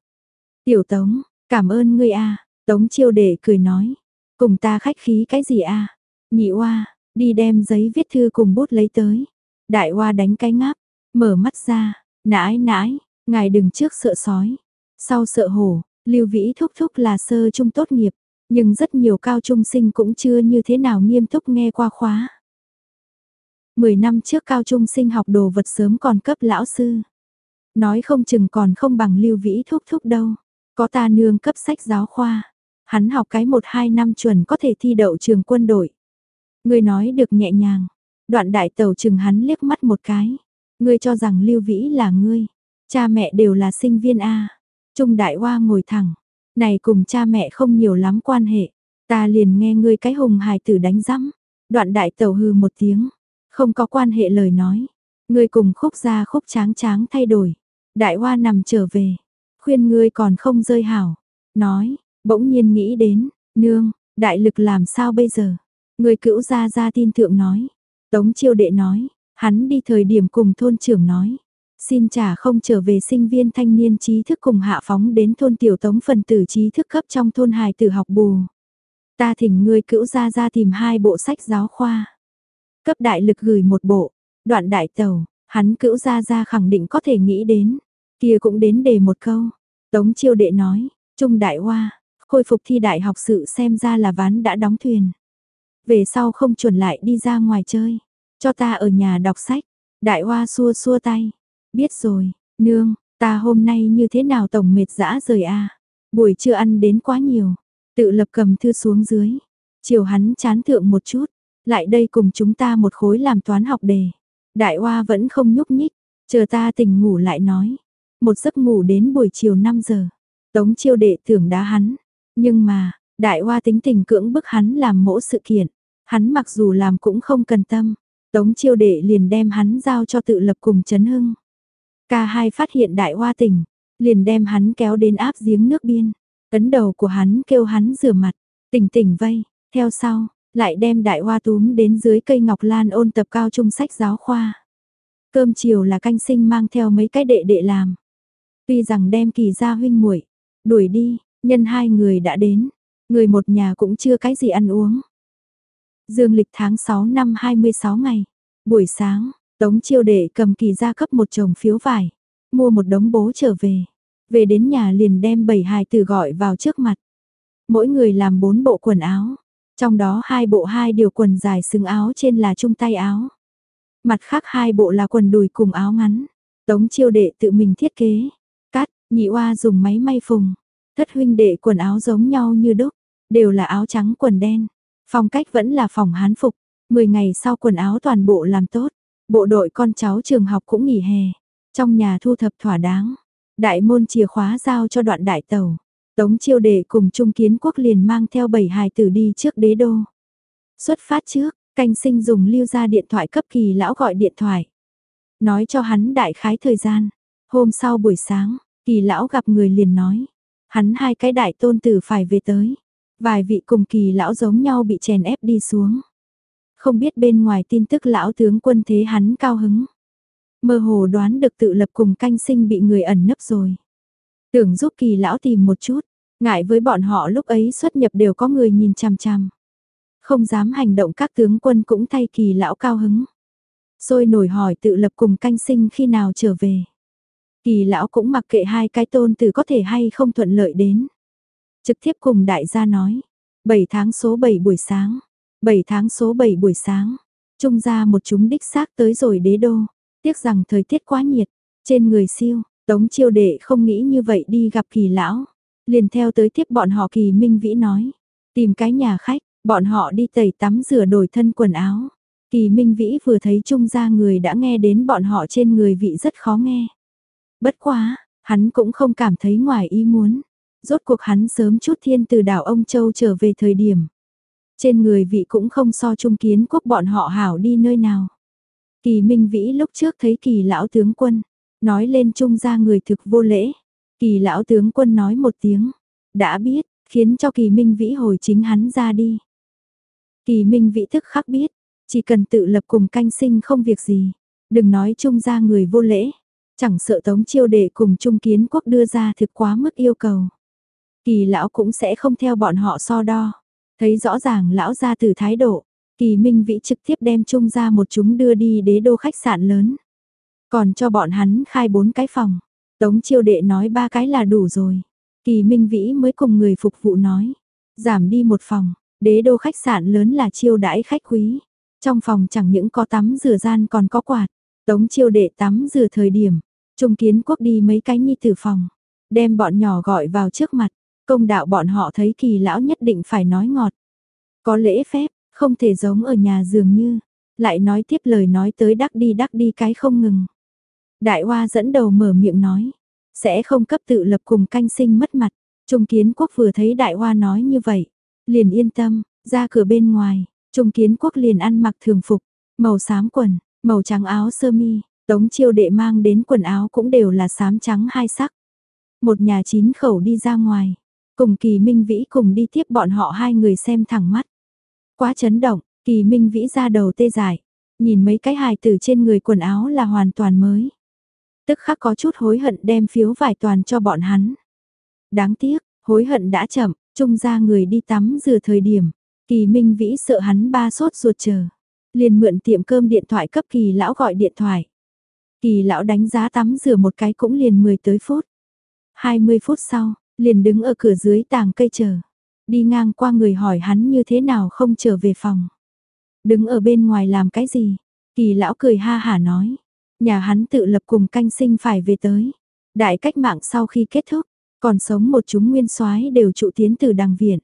Tiểu tống, cảm ơn ngươi a Tống chiêu đệ cười nói. Cùng ta khách khí cái gì a Nhị oa đi đem giấy viết thư cùng bút lấy tới. Đại oa đánh cái ngáp, mở mắt ra, nãi nãi, ngài đừng trước sợ sói, sau sợ hổ, lưu vĩ thúc thúc là sơ trung tốt nghiệp, nhưng rất nhiều cao trung sinh cũng chưa như thế nào nghiêm túc nghe qua khóa. 10 năm trước cao trung sinh học đồ vật sớm còn cấp lão sư. Nói không chừng còn không bằng lưu vĩ thúc thúc đâu. Có ta nương cấp sách giáo khoa. Hắn học cái 1-2 năm chuẩn có thể thi đậu trường quân đội. Người nói được nhẹ nhàng. Đoạn đại tàu chừng hắn liếc mắt một cái. Ngươi cho rằng lưu vĩ là ngươi. Cha mẹ đều là sinh viên A. Trung đại hoa ngồi thẳng. Này cùng cha mẹ không nhiều lắm quan hệ. Ta liền nghe ngươi cái hùng hài tử đánh rắm. Đoạn đại tàu hư một tiếng. Không có quan hệ lời nói. Ngươi cùng khúc ra khúc tráng tráng thay đổi. Đại hoa nằm trở về. Khuyên ngươi còn không rơi hảo. Nói, bỗng nhiên nghĩ đến, nương, đại lực làm sao bây giờ? Người cữu ra ra tin thượng nói. Tống chiêu đệ nói, hắn đi thời điểm cùng thôn trưởng nói. Xin trả không trở về sinh viên thanh niên trí thức cùng hạ phóng đến thôn tiểu tống phần tử trí thức cấp trong thôn hài tử học bù. Ta thỉnh ngươi cữu ra ra tìm hai bộ sách giáo khoa. Cấp đại lực gửi một bộ, đoạn đại tàu, hắn cữu ra ra khẳng định có thể nghĩ đến. Kia cũng đến đề một câu. Tống chiêu đệ nói, trung đại hoa, khôi phục thi đại học sự xem ra là ván đã đóng thuyền. Về sau không chuẩn lại đi ra ngoài chơi, cho ta ở nhà đọc sách. Đại hoa xua xua tay, biết rồi, nương, ta hôm nay như thế nào tổng mệt dã rời a Buổi trưa ăn đến quá nhiều, tự lập cầm thư xuống dưới. Chiều hắn chán thượng một chút, lại đây cùng chúng ta một khối làm toán học đề. Đại Hoa vẫn không nhúc nhích, chờ ta tỉnh ngủ lại nói. Một giấc ngủ đến buổi chiều 5 giờ. Tống chiêu đệ tưởng đá hắn. Nhưng mà, đại hoa tính tình cưỡng bức hắn làm mỗ sự kiện. Hắn mặc dù làm cũng không cần tâm. Tống chiêu đệ liền đem hắn giao cho tự lập cùng chấn hưng. Ca hai phát hiện đại hoa tỉnh, liền đem hắn kéo đến áp giếng nước biên. Ấn đầu của hắn kêu hắn rửa mặt, tỉnh tỉnh vây, theo sau, lại đem đại hoa túm đến dưới cây ngọc lan ôn tập cao trung sách giáo khoa. Cơm chiều là canh sinh mang theo mấy cái đệ đệ làm. Tuy rằng đem kỳ gia huynh muội đuổi đi, nhân hai người đã đến, người một nhà cũng chưa cái gì ăn uống. Dương lịch tháng 6 năm 26 ngày, buổi sáng, Tống chiêu đệ cầm kỳ ra cấp một chồng phiếu vải, mua một đống bố trở về. Về đến nhà liền đem bảy hài tử gọi vào trước mặt. Mỗi người làm bốn bộ quần áo, trong đó hai bộ hai điều quần dài xứng áo trên là trung tay áo. Mặt khác hai bộ là quần đùi cùng áo ngắn. Tống chiêu đệ tự mình thiết kế, cắt, nhị oa dùng máy may phùng. Thất huynh đệ quần áo giống nhau như đúc, đều là áo trắng quần đen. Phong cách vẫn là phòng hán phục. Mười ngày sau quần áo toàn bộ làm tốt. Bộ đội con cháu trường học cũng nghỉ hè. Trong nhà thu thập thỏa đáng. Đại môn chìa khóa giao cho đoạn đại tàu. Tống chiêu đệ cùng Trung Kiến Quốc liền mang theo bảy hài tử đi trước đế đô. Xuất phát trước, canh sinh dùng lưu ra điện thoại cấp kỳ lão gọi điện thoại. Nói cho hắn đại khái thời gian. Hôm sau buổi sáng, kỳ lão gặp người liền nói. Hắn hai cái đại tôn tử phải về tới. Vài vị cùng kỳ lão giống nhau bị chèn ép đi xuống. Không biết bên ngoài tin tức lão tướng quân thế hắn cao hứng. Mơ hồ đoán được tự lập cùng canh sinh bị người ẩn nấp rồi. Tưởng giúp kỳ lão tìm một chút, ngại với bọn họ lúc ấy xuất nhập đều có người nhìn chằm chằm. Không dám hành động các tướng quân cũng thay kỳ lão cao hứng. Rồi nổi hỏi tự lập cùng canh sinh khi nào trở về. Kỳ lão cũng mặc kệ hai cái tôn từ có thể hay không thuận lợi đến. Trực tiếp cùng đại gia nói. 7 tháng số 7 buổi sáng. 7 tháng số 7 buổi sáng. Trung ra một chúng đích xác tới rồi đế đô. Tiếc rằng thời tiết quá nhiệt. Trên người siêu, tống chiêu đệ không nghĩ như vậy đi gặp kỳ lão. Liền theo tới tiếp bọn họ kỳ minh vĩ nói. Tìm cái nhà khách, bọn họ đi tẩy tắm rửa đổi thân quần áo. Kỳ Minh Vĩ vừa thấy trung gia người đã nghe đến bọn họ trên người vị rất khó nghe. Bất quá, hắn cũng không cảm thấy ngoài ý muốn. Rốt cuộc hắn sớm chút thiên từ đảo ông Châu trở về thời điểm. Trên người vị cũng không so trung kiến quốc bọn họ hảo đi nơi nào. Kỳ Minh Vĩ lúc trước thấy kỳ lão tướng quân, nói lên trung gia người thực vô lễ. Kỳ lão tướng quân nói một tiếng, đã biết, khiến cho kỳ Minh Vĩ hồi chính hắn ra đi. Kỳ Minh Vĩ thức khắc biết, chỉ cần tự lập cùng canh sinh không việc gì, đừng nói trung gia người vô lễ, chẳng sợ tống chiêu đệ cùng trung kiến quốc đưa ra thực quá mức yêu cầu. Kỳ lão cũng sẽ không theo bọn họ so đo. Thấy rõ ràng lão ra từ thái độ, kỳ minh vĩ trực tiếp đem chung ra một chúng đưa đi đế đô khách sạn lớn. Còn cho bọn hắn khai bốn cái phòng. Tống chiêu đệ nói ba cái là đủ rồi. Kỳ minh vĩ mới cùng người phục vụ nói. Giảm đi một phòng, đế đô khách sạn lớn là chiêu đãi khách quý. Trong phòng chẳng những có tắm rửa gian còn có quạt. Tống chiêu đệ tắm rửa thời điểm. Trung kiến quốc đi mấy cái nhi tử phòng. Đem bọn nhỏ gọi vào trước mặt. Công đạo bọn họ thấy kỳ lão nhất định phải nói ngọt. Có lễ phép, không thể giống ở nhà dường như. Lại nói tiếp lời nói tới đắc đi đắc đi cái không ngừng. Đại Hoa dẫn đầu mở miệng nói. Sẽ không cấp tự lập cùng canh sinh mất mặt. Trung kiến quốc vừa thấy đại hoa nói như vậy. Liền yên tâm, ra cửa bên ngoài. Trung kiến quốc liền ăn mặc thường phục. Màu xám quần, màu trắng áo sơ mi. Tống chiêu đệ mang đến quần áo cũng đều là xám trắng hai sắc. Một nhà chín khẩu đi ra ngoài. Cùng kỳ minh vĩ cùng đi tiếp bọn họ hai người xem thẳng mắt. Quá chấn động, kỳ minh vĩ ra đầu tê dại nhìn mấy cái hài tử trên người quần áo là hoàn toàn mới. Tức khắc có chút hối hận đem phiếu vải toàn cho bọn hắn. Đáng tiếc, hối hận đã chậm, trung ra người đi tắm rửa thời điểm, kỳ minh vĩ sợ hắn ba sốt ruột chờ. Liền mượn tiệm cơm điện thoại cấp kỳ lão gọi điện thoại. Kỳ lão đánh giá tắm rửa một cái cũng liền 10 tới phút. 20 phút sau, liền đứng ở cửa dưới tàng cây chờ. Đi ngang qua người hỏi hắn như thế nào không trở về phòng. Đứng ở bên ngoài làm cái gì? Kỳ lão cười ha hả nói. Nhà hắn tự lập cùng canh sinh phải về tới. Đại cách mạng sau khi kết thúc, còn sống một chúng nguyên soái đều trụ tiến từ đằng viện.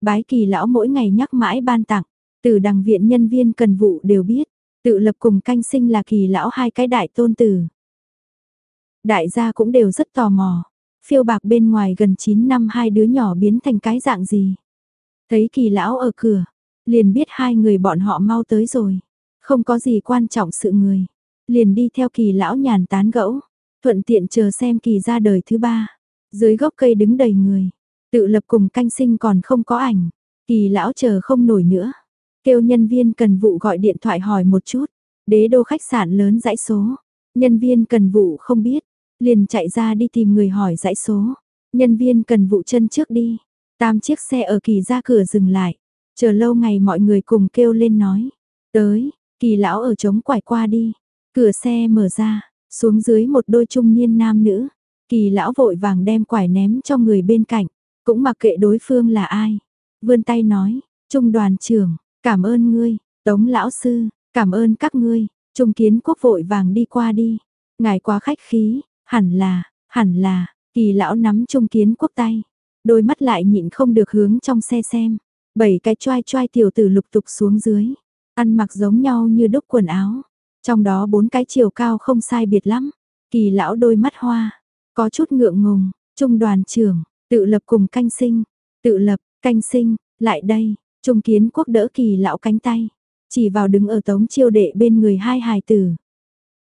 Bái kỳ lão mỗi ngày nhắc mãi ban tặng, từ đằng viện nhân viên cần vụ đều biết, tự lập cùng canh sinh là kỳ lão hai cái đại tôn tử. Đại gia cũng đều rất tò mò, phiêu bạc bên ngoài gần 9 năm hai đứa nhỏ biến thành cái dạng gì. Thấy kỳ lão ở cửa, liền biết hai người bọn họ mau tới rồi, không có gì quan trọng sự người, liền đi theo kỳ lão nhàn tán gẫu, thuận tiện chờ xem kỳ ra đời thứ ba. Dưới gốc cây đứng đầy người, tự lập cùng canh sinh còn không có ảnh, kỳ lão chờ không nổi nữa. Kêu nhân viên cần vụ gọi điện thoại hỏi một chút, Đế đô khách sạn lớn dãy số. Nhân viên cần vụ không biết. Liền chạy ra đi tìm người hỏi dãy số. Nhân viên cần vụ chân trước đi. Tam chiếc xe ở kỳ ra cửa dừng lại. Chờ lâu ngày mọi người cùng kêu lên nói. Tới, kỳ lão ở trống quải qua đi. Cửa xe mở ra, xuống dưới một đôi trung niên nam nữ. Kỳ lão vội vàng đem quải ném cho người bên cạnh. Cũng mặc kệ đối phương là ai. Vươn tay nói, trung đoàn trưởng, cảm ơn ngươi, tống lão sư, cảm ơn các ngươi. Trung kiến quốc vội vàng đi qua đi. Ngài quá khách khí, hẳn là, hẳn là, kỳ lão nắm trung kiến quốc tay. Đôi mắt lại nhịn không được hướng trong xe xem. Bảy cái choai choai tiểu tử lục tục xuống dưới. Ăn mặc giống nhau như đúc quần áo. Trong đó bốn cái chiều cao không sai biệt lắm. Kỳ lão đôi mắt hoa. Có chút ngượng ngùng. Trung đoàn trưởng. Tự lập cùng canh sinh. Tự lập, canh sinh. Lại đây. Trung kiến quốc đỡ kỳ lão cánh tay. Chỉ vào đứng ở tống chiêu đệ bên người hai hài tử.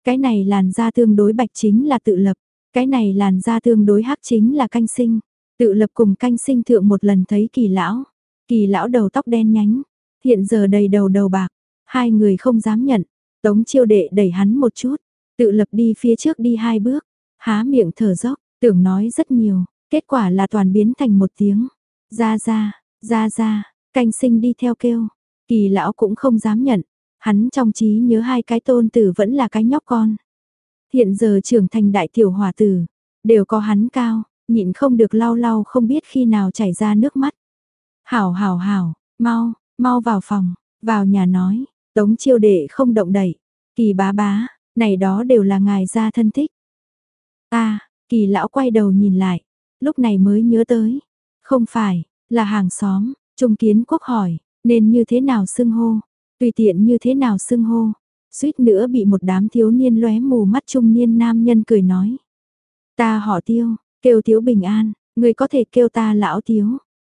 Cái này làn da tương đối bạch chính là tự lập. Cái này làn da tương đối hắc chính là canh sinh. Tự lập cùng canh sinh thượng một lần thấy kỳ lão. Kỳ lão đầu tóc đen nhánh, hiện giờ đầy đầu đầu bạc, hai người không dám nhận. Tống chiêu đệ đẩy hắn một chút, tự lập đi phía trước đi hai bước, há miệng thở dốc, tưởng nói rất nhiều, kết quả là toàn biến thành một tiếng. Ra ra, ra ra, canh sinh đi theo kêu, kỳ lão cũng không dám nhận, hắn trong trí nhớ hai cái tôn tử vẫn là cái nhóc con. Hiện giờ trưởng thành đại tiểu hòa tử, đều có hắn cao, nhịn không được lau lau không biết khi nào chảy ra nước mắt. Hảo hảo hảo, mau, mau vào phòng, vào nhà nói, tống chiêu đệ không động đậy, kỳ bá bá, này đó đều là ngài gia thân thích. ta kỳ lão quay đầu nhìn lại, lúc này mới nhớ tới, không phải, là hàng xóm, trung kiến quốc hỏi, nên như thế nào xưng hô, tùy tiện như thế nào xưng hô, suýt nữa bị một đám thiếu niên lóe mù mắt trung niên nam nhân cười nói. Ta họ tiêu, kêu thiếu bình an, người có thể kêu ta lão thiếu.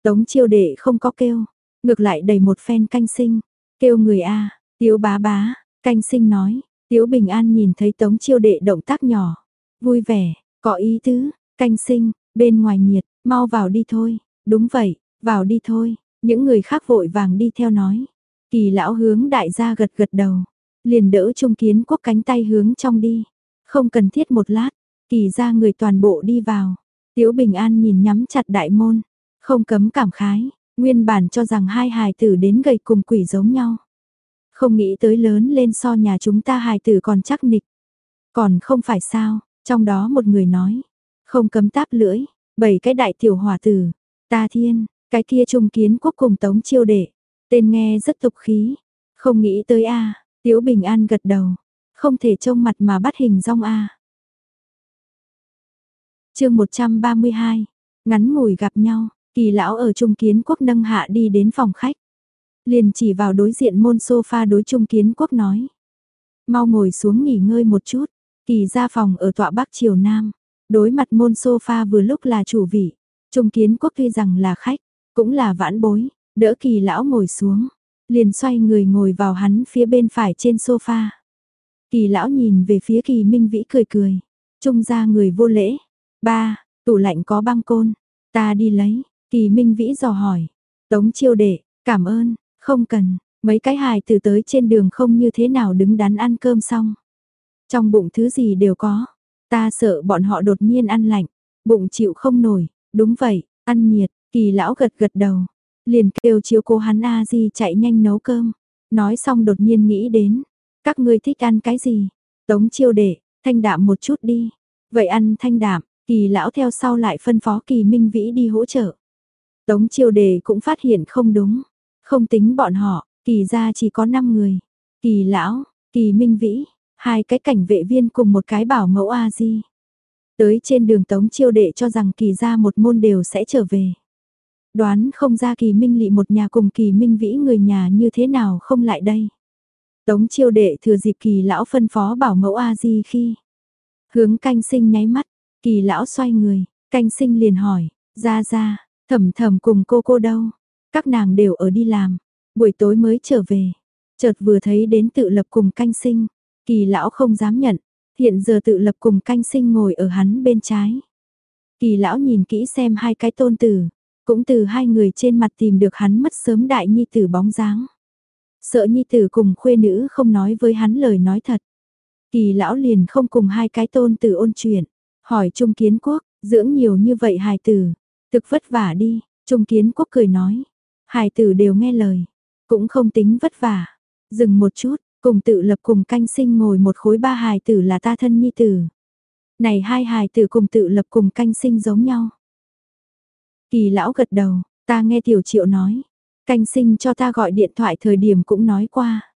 Tống chiêu đệ không có kêu, ngược lại đầy một phen canh sinh, kêu người A, tiếu bá bá, canh sinh nói, tiếu bình an nhìn thấy tống chiêu đệ động tác nhỏ, vui vẻ, có ý tứ, canh sinh, bên ngoài nhiệt, mau vào đi thôi, đúng vậy, vào đi thôi, những người khác vội vàng đi theo nói. Kỳ lão hướng đại gia gật gật đầu, liền đỡ trung kiến quốc cánh tay hướng trong đi, không cần thiết một lát, kỳ ra người toàn bộ đi vào, tiếu bình an nhìn nhắm chặt đại môn, không cấm cảm khái, nguyên bản cho rằng hai hài tử đến gầy cùng quỷ giống nhau. Không nghĩ tới lớn lên so nhà chúng ta hài tử còn chắc nịch. Còn không phải sao, trong đó một người nói, không cấm táp lưỡi, bảy cái đại tiểu hòa tử, ta thiên, cái kia trung kiến quốc cùng tống chiêu đệ, tên nghe rất tục khí, không nghĩ tới a à, tiểu bình an gật đầu, không thể trông mặt mà bắt hình rong a à. chương 132, ngắn ngủi gặp nhau, Kỳ lão ở Trung Kiến Quốc nâng hạ đi đến phòng khách. Liền chỉ vào đối diện môn sofa đối Trung Kiến Quốc nói. Mau ngồi xuống nghỉ ngơi một chút. Kỳ ra phòng ở tọa bắc chiều nam. Đối mặt môn sofa vừa lúc là chủ vị. Trung Kiến Quốc tuy rằng là khách, cũng là vãn bối. Đỡ kỳ lão ngồi xuống. Liền xoay người ngồi vào hắn phía bên phải trên sofa. Kỳ lão nhìn về phía kỳ minh vĩ cười cười. Trung ra người vô lễ. Ba, tủ lạnh có băng côn. Ta đi lấy. Kỳ Minh Vĩ dò hỏi. Tống chiêu đệ, cảm ơn, không cần, mấy cái hài từ tới trên đường không như thế nào đứng đắn ăn cơm xong. Trong bụng thứ gì đều có, ta sợ bọn họ đột nhiên ăn lạnh, bụng chịu không nổi, đúng vậy, ăn nhiệt, kỳ lão gật gật đầu, liền kêu chiếu cô hắn A Di chạy nhanh nấu cơm. Nói xong đột nhiên nghĩ đến, các ngươi thích ăn cái gì? Tống chiêu đệ, thanh đạm một chút đi. Vậy ăn thanh đạm, kỳ lão theo sau lại phân phó kỳ minh vĩ đi hỗ trợ. Tống chiêu đề cũng phát hiện không đúng. Không tính bọn họ, kỳ ra chỉ có 5 người. Kỳ lão, kỳ minh vĩ, hai cái cảnh vệ viên cùng một cái bảo mẫu A-di. Tới trên đường tống chiêu đệ cho rằng kỳ ra một môn đều sẽ trở về. Đoán không ra kỳ minh lị một nhà cùng kỳ minh vĩ người nhà như thế nào không lại đây. Tống chiêu đệ thừa dịp kỳ lão phân phó bảo mẫu A-di khi. Hướng canh sinh nháy mắt, kỳ lão xoay người, canh sinh liền hỏi, ra ra, Thầm thầm cùng cô cô đâu? Các nàng đều ở đi làm, buổi tối mới trở về. Chợt vừa thấy đến tự lập cùng canh sinh, kỳ lão không dám nhận, hiện giờ tự lập cùng canh sinh ngồi ở hắn bên trái. Kỳ lão nhìn kỹ xem hai cái tôn tử, cũng từ hai người trên mặt tìm được hắn mất sớm đại nhi tử bóng dáng. sợ nhi tử cùng khuê nữ không nói với hắn lời nói thật. Kỳ lão liền không cùng hai cái tôn tử ôn chuyện, hỏi Trung Kiến Quốc, dưỡng nhiều như vậy hài tử, thực vất vả đi, Trung Kiến Quốc cười nói, hài tử đều nghe lời, cũng không tính vất vả. Dừng một chút, cùng tự lập cùng canh sinh ngồi một khối ba hài tử là ta thân nhi tử. Này hai hài tử cùng tự lập cùng canh sinh giống nhau. Kỳ lão gật đầu, ta nghe tiểu triệu nói, canh sinh cho ta gọi điện thoại thời điểm cũng nói qua.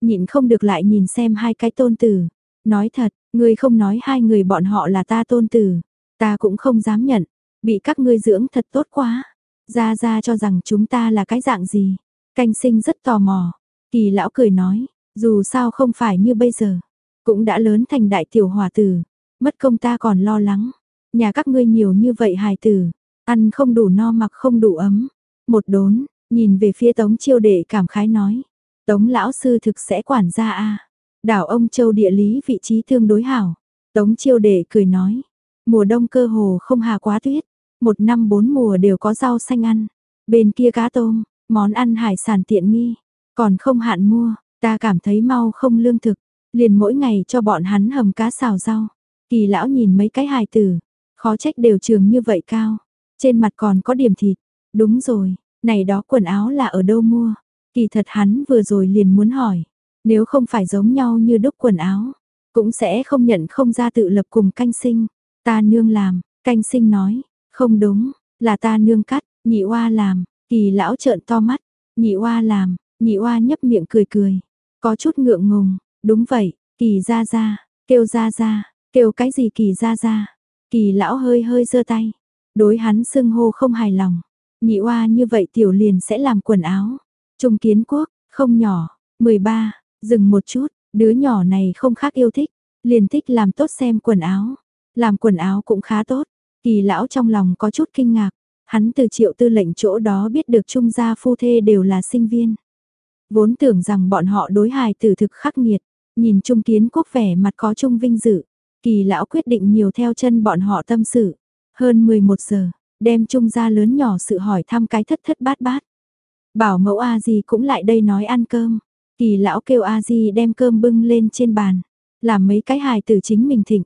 Nhịn không được lại nhìn xem hai cái tôn tử, nói thật, ngươi không nói hai người bọn họ là ta tôn tử, ta cũng không dám nhận, bị các ngươi dưỡng thật tốt quá. Ra ra cho rằng chúng ta là cái dạng gì, canh sinh rất tò mò, kỳ lão cười nói, dù sao không phải như bây giờ, cũng đã lớn thành đại tiểu hòa tử, mất công ta còn lo lắng, nhà các ngươi nhiều như vậy hài tử, ăn không đủ no mặc không đủ ấm, một đốn, nhìn về phía tống chiêu đệ cảm khái nói, tống lão sư thực sẽ quản gia a. Đảo ông châu địa lý vị trí tương đối hảo, tống chiêu đệ cười nói, mùa đông cơ hồ không hà quá tuyết, một năm bốn mùa đều có rau xanh ăn, bên kia cá tôm, món ăn hải sản tiện nghi, còn không hạn mua, ta cảm thấy mau không lương thực, liền mỗi ngày cho bọn hắn hầm cá xào rau. Kỳ lão nhìn mấy cái hài tử, khó trách đều trường như vậy cao, trên mặt còn có điểm thịt, đúng rồi, này đó quần áo là ở đâu mua? Kỳ thật hắn vừa rồi liền muốn hỏi, nếu không phải giống nhau như đúc quần áo, cũng sẽ không nhận không ra tự lập cùng canh sinh. Ta nương làm, canh sinh nói, không đúng, là ta nương cắt, nhị oa làm, kỳ lão trợn to mắt, nhị oa làm, nhị oa nhấp miệng cười cười, có chút ngượng ngùng, đúng vậy, kỳ ra ra, kêu ra ra, kêu cái gì kỳ ra ra, kỳ lão hơi hơi giơ tay, đối hắn xưng hô không hài lòng, nhị oa như vậy tiểu liền sẽ làm quần áo, trung kiến quốc, không nhỏ, 13, dừng một chút, đứa nhỏ này không khác yêu thích, liền thích làm tốt xem quần áo, làm quần áo cũng khá tốt, kỳ lão trong lòng có chút kinh ngạc, hắn từ triệu tư lệnh chỗ đó biết được trung gia phu thê đều là sinh viên. Vốn tưởng rằng bọn họ đối hài tử thực khắc nghiệt, nhìn trung kiến quốc vẻ mặt có trung vinh dự, kỳ lão quyết định nhiều theo chân bọn họ tâm sự. Hơn 11 giờ, đem trung gia lớn nhỏ sự hỏi thăm cái thất thất bát bát. Bảo mẫu A Di cũng lại đây nói ăn cơm. Kỳ lão kêu A Di đem cơm bưng lên trên bàn, làm mấy cái hài tử chính mình thịnh.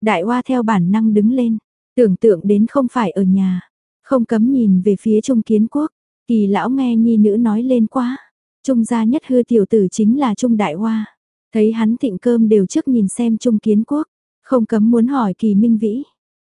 Đại hoa theo bản năng đứng lên, tưởng tượng đến không phải ở nhà, không cấm nhìn về phía Trung Kiến Quốc. Kỳ lão nghe nhi nữ nói lên quá, Trung gia nhất hư tiểu tử chính là Trung Đại Hoa. Thấy hắn thịnh cơm đều trước nhìn xem Trung Kiến Quốc, không cấm muốn hỏi Kỳ Minh Vĩ.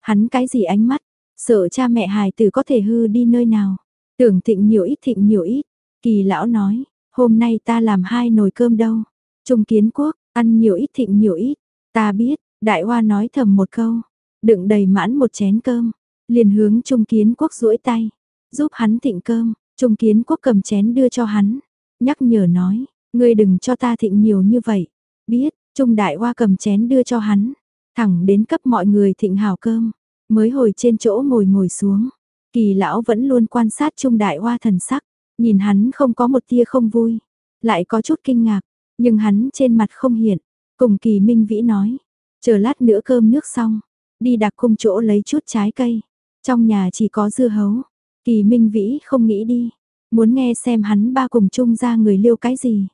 Hắn cái gì ánh mắt, sợ cha mẹ hài tử có thể hư đi nơi nào. Tưởng thịnh nhiều ít thịnh nhiều ít, Kỳ lão nói, hôm nay ta làm hai nồi cơm đâu. Trung Kiến Quốc, ăn nhiều ít thịnh nhiều ít, ta biết, Đại Hoa nói thầm một câu, đựng đầy mãn một chén cơm, liền hướng Trung Kiến Quốc duỗi tay, giúp hắn thịnh cơm, Trung Kiến Quốc cầm chén đưa cho hắn, nhắc nhở nói, ngươi đừng cho ta thịnh nhiều như vậy. Biết, Trung Đại Hoa cầm chén đưa cho hắn, thẳng đến cấp mọi người thịnh hào cơm, mới hồi trên chỗ ngồi ngồi xuống. Kỳ lão vẫn luôn quan sát Trung Đại Hoa thần sắc, nhìn hắn không có một tia không vui, lại có chút kinh ngạc, nhưng hắn trên mặt không hiện, cùng Kỳ Minh Vĩ nói, chờ lát nữa cơm nước xong, đi đặc khung chỗ lấy chút trái cây, trong nhà chỉ có dưa hấu, Kỳ Minh Vĩ không nghĩ đi, Muốn nghe xem hắn ba cùng chung ra người liêu cái gì.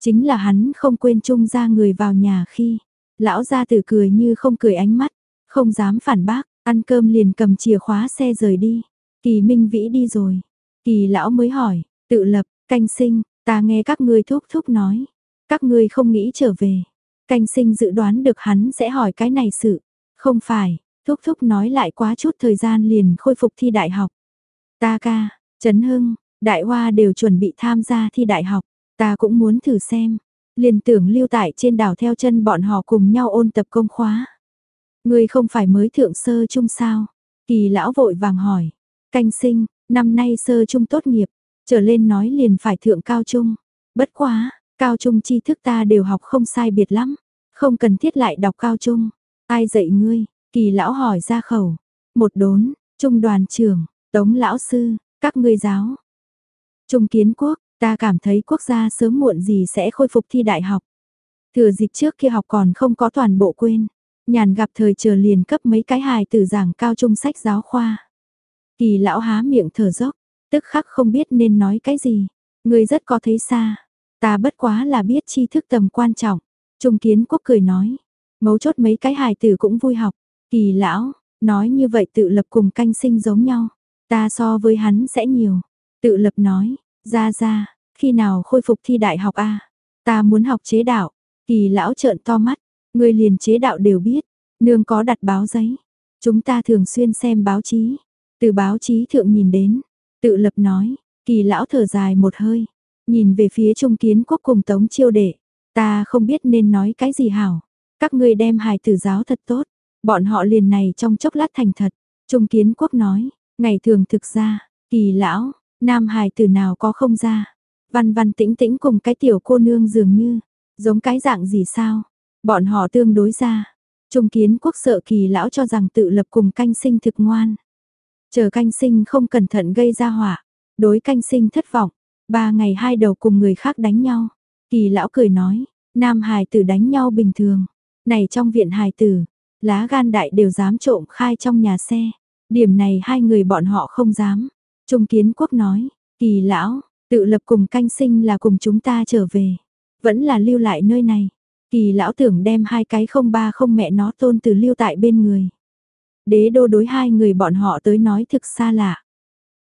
Chính là hắn không quên chung ra người vào nhà khi. Lão gia tử cười như không cười ánh mắt. Không dám phản bác, ăn cơm liền cầm chìa khóa xe rời đi. Kỳ Minh Vĩ đi rồi. Kỳ lão mới hỏi, tự lập, canh sinh, ta nghe các ngươi thúc thúc nói. Các ngươi không nghĩ trở về. Canh sinh dự đoán được hắn sẽ hỏi cái này sự. Không phải, thúc thúc nói lại quá chút thời gian liền khôi phục thi đại học. Ta ca, Trấn Hưng, Đại Hoa đều chuẩn bị tham gia thi đại học, ta cũng muốn thử xem. Liền tưởng lưu tại trên đảo theo chân bọn họ cùng nhau ôn tập công khóa ngươi không phải mới thượng sơ trung sao? Kỳ lão vội vàng hỏi. Canh sinh, năm nay sơ trung tốt nghiệp, trở lên nói liền phải thượng cao trung. Bất quá, cao trung tri thức ta đều học không sai biệt lắm. Không cần thiết lại đọc cao trung. Ai dạy ngươi? Kỳ lão hỏi ra khẩu. Một đốn, trung đoàn trưởng, tống lão sư, các ngươi giáo, Trung kiến quốc, ta cảm thấy quốc gia sớm muộn gì sẽ khôi phục thi đại học. Thừa dịp trước kia học còn không có toàn bộ quên. Nhàn gặp thời chờ liền cấp mấy cái hài từ giảng cao trung sách giáo khoa. Kỳ lão há miệng thở dốc, tức khắc không biết nên nói cái gì. người rất có thấy xa. Ta bất quá là biết tri thức tầm quan trọng. Trung kiến quốc cười nói. Mấu chốt mấy cái hài tử cũng vui học. Kỳ lão, nói như vậy tự lập cùng canh sinh giống nhau. Ta so với hắn sẽ nhiều. Tự lập nói, ra ra, khi nào khôi phục thi đại học a Ta muốn học chế đạo. Kỳ lão trợn to mắt, người liền chế đạo đều biết. Nương có đặt báo giấy. Chúng ta thường xuyên xem báo chí. Từ báo chí thượng nhìn đến. Tự lập nói, kỳ lão thở dài một hơi. Nhìn về phía trung kiến quốc cùng tống chiêu đệ. Ta không biết nên nói cái gì hảo. Các ngươi đem hài tử giáo thật tốt. Bọn họ liền này trong chốc lát thành thật. Trung kiến quốc nói, ngày thường thực ra, kỳ lão, nam hài tử nào có không ra. Văn văn tĩnh tĩnh cùng cái tiểu cô nương dường như, giống cái dạng gì sao. Bọn họ tương đối ra. Trung kiến quốc sợ kỳ lão cho rằng tự lập cùng canh sinh thực ngoan. Chờ canh sinh không cẩn thận gây ra hỏa Đối canh sinh thất vọng. Ba ngày hai đầu cùng người khác đánh nhau. Kỳ lão cười nói, nam hài tử đánh nhau bình thường. Này trong viện hài tử, lá gan đại đều dám trộm khai trong nhà xe. Điểm này hai người bọn họ không dám. Trung kiến quốc nói, kỳ lão, tự lập cùng canh sinh là cùng chúng ta trở về. Vẫn là lưu lại nơi này. Kỳ lão tưởng đem hai cái không ba không mẹ nó tôn từ lưu tại bên người. Đế đô đối hai người bọn họ tới nói thực xa lạ.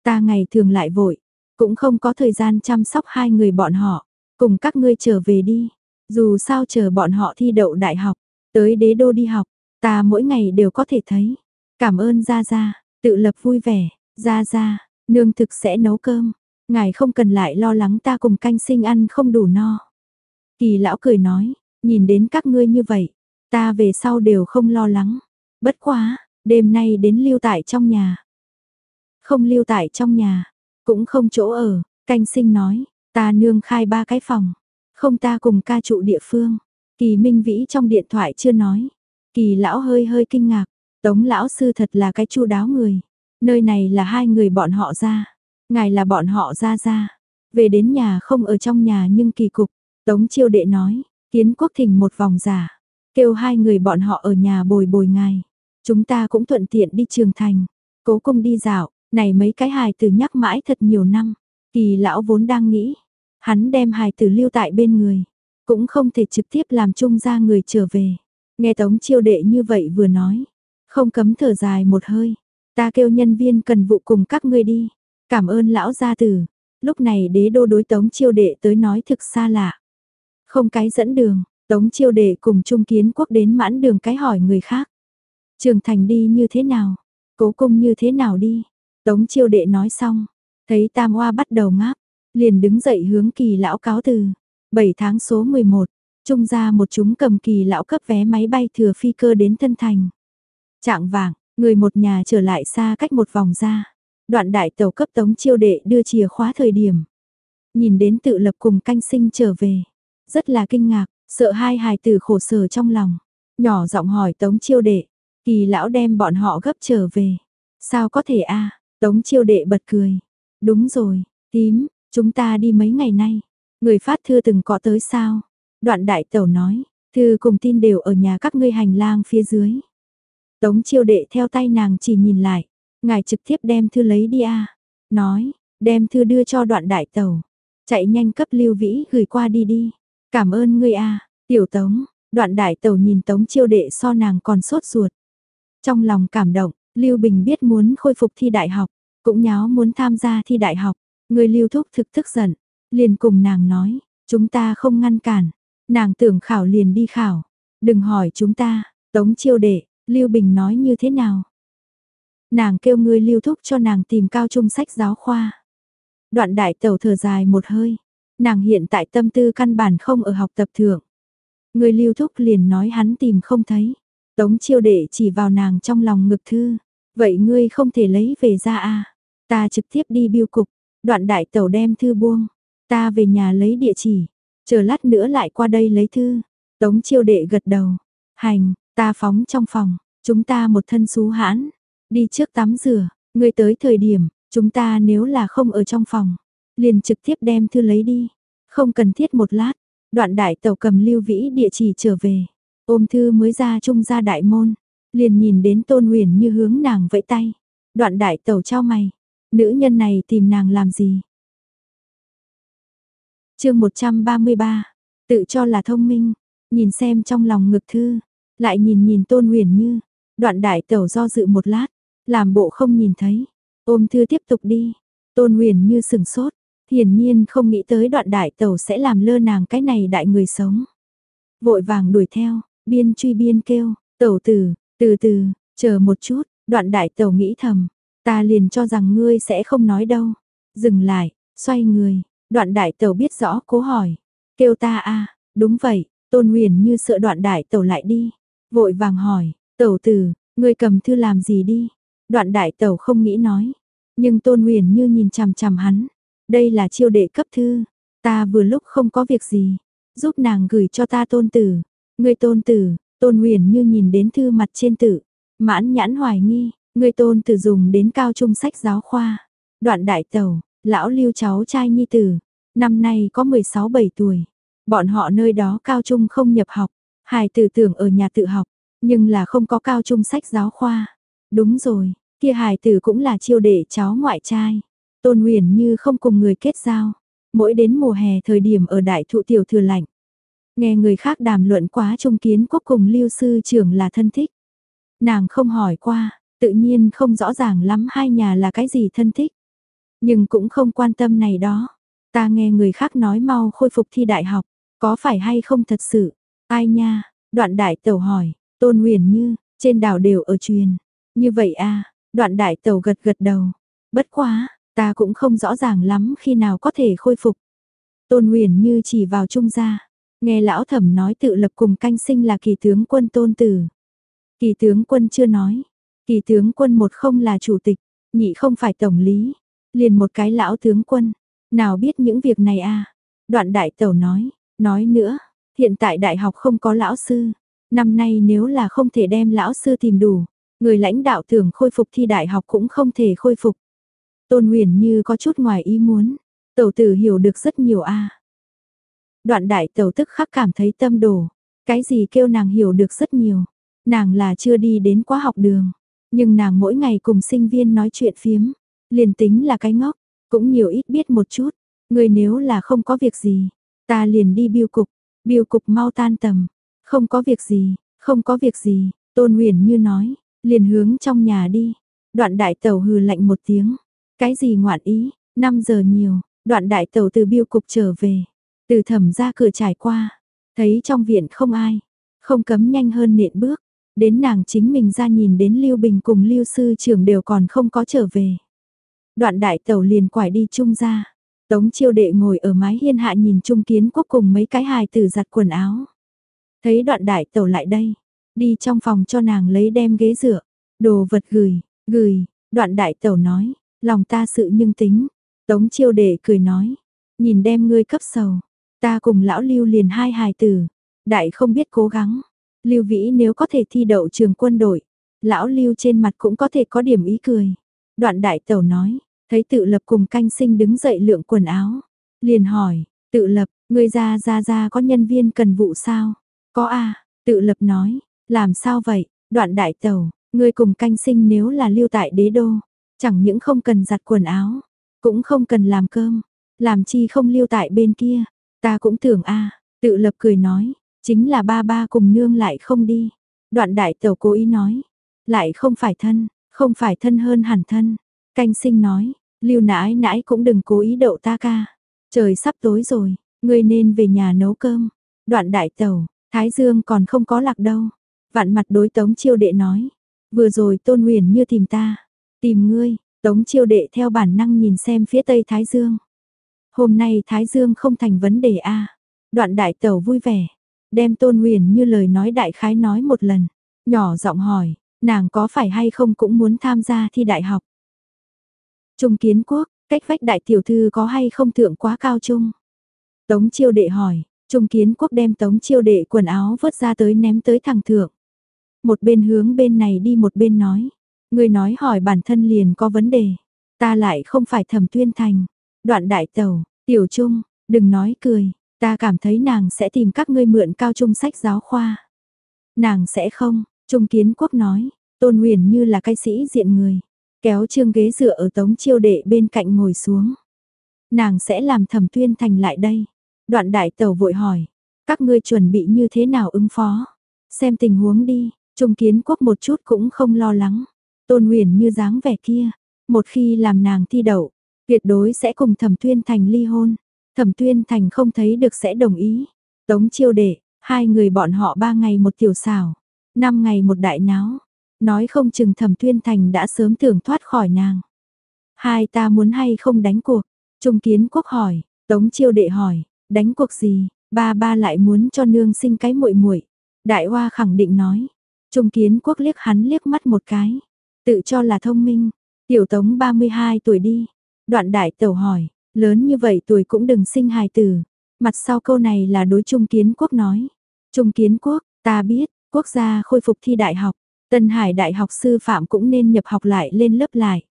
Ta ngày thường lại vội, cũng không có thời gian chăm sóc hai người bọn họ. Cùng các ngươi trở về đi. Dù sao chờ bọn họ thi đậu đại học, tới đế đô đi học, ta mỗi ngày đều có thể thấy. Cảm ơn Gia Gia, tự lập vui vẻ, Gia Gia, nương thực sẽ nấu cơm. Ngài không cần lại lo lắng ta cùng canh sinh ăn không đủ no. Kỳ lão cười nói, nhìn đến các ngươi như vậy, ta về sau đều không lo lắng. Bất quá, đêm nay đến lưu tại trong nhà. Không lưu tại trong nhà, cũng không chỗ ở, canh sinh nói, ta nương khai ba cái phòng, không ta cùng ca trụ địa phương. Kỳ Minh Vĩ trong điện thoại chưa nói. Kỳ lão hơi hơi kinh ngạc, Tống lão sư thật là cái chu đáo người. Nơi này là hai người bọn họ ra, ngài là bọn họ ra ra. Về đến nhà không ở trong nhà nhưng kỳ cục, Tống chiêu đệ nói, kiến quốc thỉnh một vòng giả, kêu hai người bọn họ ở nhà bồi bồi ngài. Chúng ta cũng thuận tiện đi trường thành, cố cung đi dạo, này mấy cái hài tử nhắc mãi thật nhiều năm. Kỳ lão vốn đang nghĩ, hắn đem hài tử lưu tại bên người, cũng không thể trực tiếp làm chung ra người trở về. Nghe tống chiêu đệ như vậy vừa nói, không cấm thở dài một hơi, ta kêu nhân viên cần vụ cùng các ngươi đi, cảm ơn lão gia tử. Lúc này đế đô đối tống chiêu đệ tới nói thực xa lạ. Không cái dẫn đường, tống chiêu đệ cùng trung kiến quốc đến mãn đường cái hỏi người khác. Trường thành đi như thế nào? Cố cung như thế nào đi? Tống chiêu đệ nói xong, thấy tam hoa bắt đầu ngáp, liền đứng dậy hướng kỳ lão cáo từ. 7 tháng số 11, trung ra một chúng cầm kỳ lão cấp vé máy bay thừa phi cơ đến thân thành. Trạng vàng, người một nhà trở lại xa cách một vòng ra. Đoạn đại tàu cấp tống chiêu đệ đưa chìa khóa thời điểm. Nhìn đến tự lập cùng canh sinh trở về. Rất là kinh ngạc, sợ hai hài tử khổ sở trong lòng. Nhỏ giọng hỏi tống chiêu đệ. Kỳ lão đem bọn họ gấp trở về. Sao có thể a Tống chiêu đệ bật cười. Đúng rồi, tím, chúng ta đi mấy ngày nay. Người phát thư từng có tới sao? Đoạn đại tẩu nói, thư cùng tin đều ở nhà các ngươi hành lang phía dưới. Tống chiêu đệ theo tay nàng chỉ nhìn lại, ngài trực tiếp đem thư lấy đi a Nói, đem thư đưa cho đoạn đại tẩu. Chạy nhanh cấp lưu vĩ gửi qua đi đi. Cảm ơn ngươi a tiểu tống, đoạn đại tẩu nhìn tống chiêu đệ so nàng còn sốt ruột. Trong lòng cảm động, Lưu Bình biết muốn khôi phục thi đại học, cũng nháo muốn tham gia thi đại học. Người lưu thúc thực tức giận, liền cùng nàng nói, chúng ta không ngăn cản. Nàng tưởng khảo liền đi khảo, đừng hỏi chúng ta, tống chiêu đệ, Lưu Bình nói như thế nào. Nàng kêu người lưu thúc cho nàng tìm cao trung sách giáo khoa. Đoạn đại tẩu thở dài một hơi, nàng hiện tại tâm tư căn bản không ở học tập thượng. Người lưu thúc liền nói hắn tìm không thấy. Tống chiêu đệ chỉ vào nàng trong lòng ngực thư. Vậy ngươi không thể lấy về ra à? Ta trực tiếp đi biêu cục. Đoạn đại tẩu đem thư buông. Ta về nhà lấy địa chỉ. Chờ lát nữa lại qua đây lấy thư. Tống chiêu đệ gật đầu. Hành, ta phóng trong phòng. Chúng ta một thân xú hãn. Đi trước tắm rửa. Ngươi tới thời điểm, chúng ta nếu là không ở trong phòng. Liền trực tiếp đem thư lấy đi. Không cần thiết một lát. Đoạn đại tàu cầm lưu vĩ địa chỉ trở về. Ôm thư mới ra trung ra đại môn. Liền nhìn đến tôn huyền như hướng nàng vẫy tay. Đoạn đại tàu trao mày. Nữ nhân này tìm nàng làm gì? chương 133, tự cho là thông minh, nhìn xem trong lòng ngực thư, lại nhìn nhìn tôn huyền như, đoạn đại tẩu do dự một lát, làm bộ không nhìn thấy, ôm thư tiếp tục đi, tôn huyền như sừng sốt, hiển nhiên không nghĩ tới đoạn đại tàu sẽ làm lơ nàng cái này đại người sống. Vội vàng đuổi theo, biên truy biên kêu, tàu từ từ từ, chờ một chút, đoạn đại tàu nghĩ thầm, ta liền cho rằng ngươi sẽ không nói đâu. Dừng lại, xoay người, đoạn đại tàu biết rõ cố hỏi, kêu ta a đúng vậy, tôn huyền như sợ đoạn đại tàu lại đi, vội vàng hỏi, tàu từ ngươi cầm thư làm gì đi, đoạn đại tàu không nghĩ nói, nhưng tôn huyền như nhìn chằm chằm hắn, đây là chiêu đệ cấp thư, ta vừa lúc không có việc gì, giúp nàng gửi cho ta tôn tử, ngươi tôn tử, tôn huyền như nhìn đến thư mặt trên tử, mãn nhãn hoài nghi, ngươi tôn tử dùng đến cao trung sách giáo khoa, đoạn đại tàu lão lưu cháu trai nhi tử, năm nay có 16-7 tuổi, bọn họ nơi đó cao trung không nhập học, hài tử tưởng ở nhà tự học, nhưng là không có cao trung sách giáo khoa. Đúng rồi, kia hài tử cũng là chiêu đệ cháu ngoại trai. Tôn huyền như không cùng người kết giao, mỗi đến mùa hè thời điểm ở đại thụ tiểu thừa lạnh. Nghe người khác đàm luận quá trung kiến quốc cùng lưu sư trưởng là thân thích. Nàng không hỏi qua, tự nhiên không rõ ràng lắm hai nhà là cái gì thân thích. Nhưng cũng không quan tâm này đó. Ta nghe người khác nói mau khôi phục thi đại học, có phải hay không thật sự? Ai nha? Đoạn đại tẩu hỏi, tôn huyền như, trên đảo đều ở truyền. Như vậy à, đoạn đại tẩu gật gật đầu. Bất quá, ta cũng không rõ ràng lắm khi nào có thể khôi phục. Tôn huyền như chỉ vào trung gia. Nghe lão thẩm nói tự lập cùng canh sinh là kỳ tướng quân tôn tử. Kỳ tướng quân chưa nói. Kỳ tướng quân một không là chủ tịch, nhị không phải tổng lý. Liền một cái lão tướng quân. Nào biết những việc này à? Đoạn đại tẩu nói, nói nữa, hiện tại đại học không có lão sư. Năm nay nếu là không thể đem lão sư tìm đủ, người lãnh đạo tưởng khôi phục thi đại học cũng không thể khôi phục. Tôn huyền như có chút ngoài ý muốn, tẩu tử hiểu được rất nhiều a. Đoạn đại tẩu tức khắc cảm thấy tâm đổ, cái gì kêu nàng hiểu được rất nhiều. Nàng là chưa đi đến quá học đường, nhưng nàng mỗi ngày cùng sinh viên nói chuyện phiếm, liền tính là cái ngốc, cũng nhiều ít biết một chút, người nếu là không có việc gì, ta liền đi biêu cục, biêu cục mau tan tầm, không có việc gì, không có việc gì, tôn huyền như nói, liền hướng trong nhà đi, đoạn đại tẩu hừ lạnh một tiếng, cái gì ngoạn ý, 5 giờ nhiều, đoạn đại tàu từ biêu cục trở về, từ thẩm ra cửa trải qua, thấy trong viện không ai, không cấm nhanh hơn nện bước, đến nàng chính mình ra nhìn đến Lưu Bình cùng Lưu Sư trưởng đều còn không có trở về. Đoạn đại tẩu liền quải đi chung ra. Tống chiêu đệ ngồi ở mái hiên hạ nhìn trung kiến quốc cùng mấy cái hài tử giặt quần áo. Thấy đoạn đại tẩu lại đây. Đi trong phòng cho nàng lấy đem ghế dựa. Đồ vật gửi, gửi. Đoạn đại tẩu nói. Lòng ta sự nhưng tính. Tống chiêu đệ cười nói. Nhìn đem ngươi cấp sầu. Ta cùng lão lưu liền hai hài tử. Đại không biết cố gắng. Lưu Vĩ nếu có thể thi đậu trường quân đội, lão Lưu trên mặt cũng có thể có điểm ý cười. Đoạn đại tẩu nói, Thấy tự lập cùng canh sinh đứng dậy lượng quần áo. Liền hỏi, tự lập, ngươi ra ra ra có nhân viên cần vụ sao? Có a à, tự lập nói, làm sao vậy? Đoạn đại tẩu ngươi cùng canh sinh nếu là lưu tại đế đô, chẳng những không cần giặt quần áo, cũng không cần làm cơm, làm chi không lưu tại bên kia, ta cũng tưởng a tự lập cười nói, chính là ba ba cùng nương lại không đi. Đoạn đại tẩu cố ý nói, lại không phải thân, không phải thân hơn hẳn thân. Canh sinh nói, Lưu nãi nãi cũng đừng cố ý đậu ta ca. Trời sắp tối rồi, ngươi nên về nhà nấu cơm. Đoạn đại tẩu Thái Dương còn không có lạc đâu. Vạn mặt đối tống chiêu đệ nói. Vừa rồi tôn huyền như tìm ta. Tìm ngươi, tống chiêu đệ theo bản năng nhìn xem phía tây Thái Dương. Hôm nay Thái Dương không thành vấn đề a Đoạn đại tàu vui vẻ. Đem tôn huyền như lời nói đại khái nói một lần. Nhỏ giọng hỏi, nàng có phải hay không cũng muốn tham gia thi đại học. Trung kiến quốc, cách vách đại tiểu thư có hay không thượng quá cao trung? Tống chiêu đệ hỏi, Trung kiến quốc đem tống chiêu đệ quần áo vớt ra tới ném tới thằng thượng. Một bên hướng bên này đi một bên nói. Người nói hỏi bản thân liền có vấn đề. Ta lại không phải thẩm tuyên thành. Đoạn đại tàu, tiểu trung, đừng nói cười. Ta cảm thấy nàng sẽ tìm các ngươi mượn cao trung sách giáo khoa. Nàng sẽ không, Trung kiến quốc nói. Tôn huyền như là cái sĩ diện người. Kéo trương ghế dựa ở tống chiêu đệ bên cạnh ngồi xuống. Nàng sẽ làm thẩm tuyên thành lại đây. Đoạn đại tẩu vội hỏi, các ngươi chuẩn bị như thế nào ứng phó? Xem tình huống đi, Trung Kiến Quốc một chút cũng không lo lắng. Tôn Huyền như dáng vẻ kia, một khi làm nàng thi đậu, tuyệt đối sẽ cùng Thẩm Tuyên Thành ly hôn. Thẩm Tuyên Thành không thấy được sẽ đồng ý. Tống Chiêu Đệ, hai người bọn họ ba ngày một tiểu xảo, năm ngày một đại náo. Nói không chừng Thẩm Tuyên Thành đã sớm tưởng thoát khỏi nàng. Hai ta muốn hay không đánh cuộc? Trung Kiến Quốc hỏi, Tống Chiêu Đệ hỏi, đánh cuộc gì? Ba ba lại muốn cho nương sinh cái muội muội. Đại Hoa khẳng định nói. Trung Kiến Quốc liếc hắn liếc mắt một cái, tự cho là thông minh. Tiểu Tống 32 tuổi đi. Đoạn Đại Tẩu hỏi, lớn như vậy tuổi cũng đừng sinh hài tử. Mặt sau câu này là đối Trung Kiến Quốc nói. Trung Kiến Quốc, ta biết, quốc gia khôi phục thi đại học, Tân Hải Đại học sư phạm cũng nên nhập học lại lên lớp lại.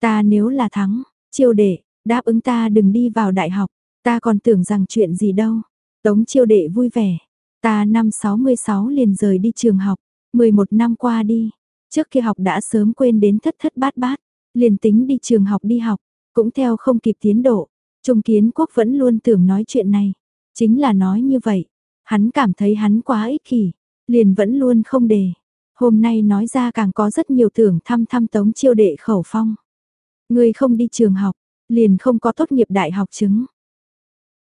Ta nếu là thắng, chiêu đệ, đáp ứng ta đừng đi vào đại học, ta còn tưởng rằng chuyện gì đâu. Tống chiêu đệ vui vẻ, ta năm 66 liền rời đi trường học, 11 năm qua đi, trước kia học đã sớm quên đến thất thất bát bát, liền tính đi trường học đi học, cũng theo không kịp tiến độ. Trung kiến quốc vẫn luôn tưởng nói chuyện này, chính là nói như vậy, hắn cảm thấy hắn quá ích kỷ, liền vẫn luôn không đề. Hôm nay nói ra càng có rất nhiều tưởng thăm thăm tống chiêu đệ khẩu phong. Người không đi trường học, liền không có tốt nghiệp đại học chứng.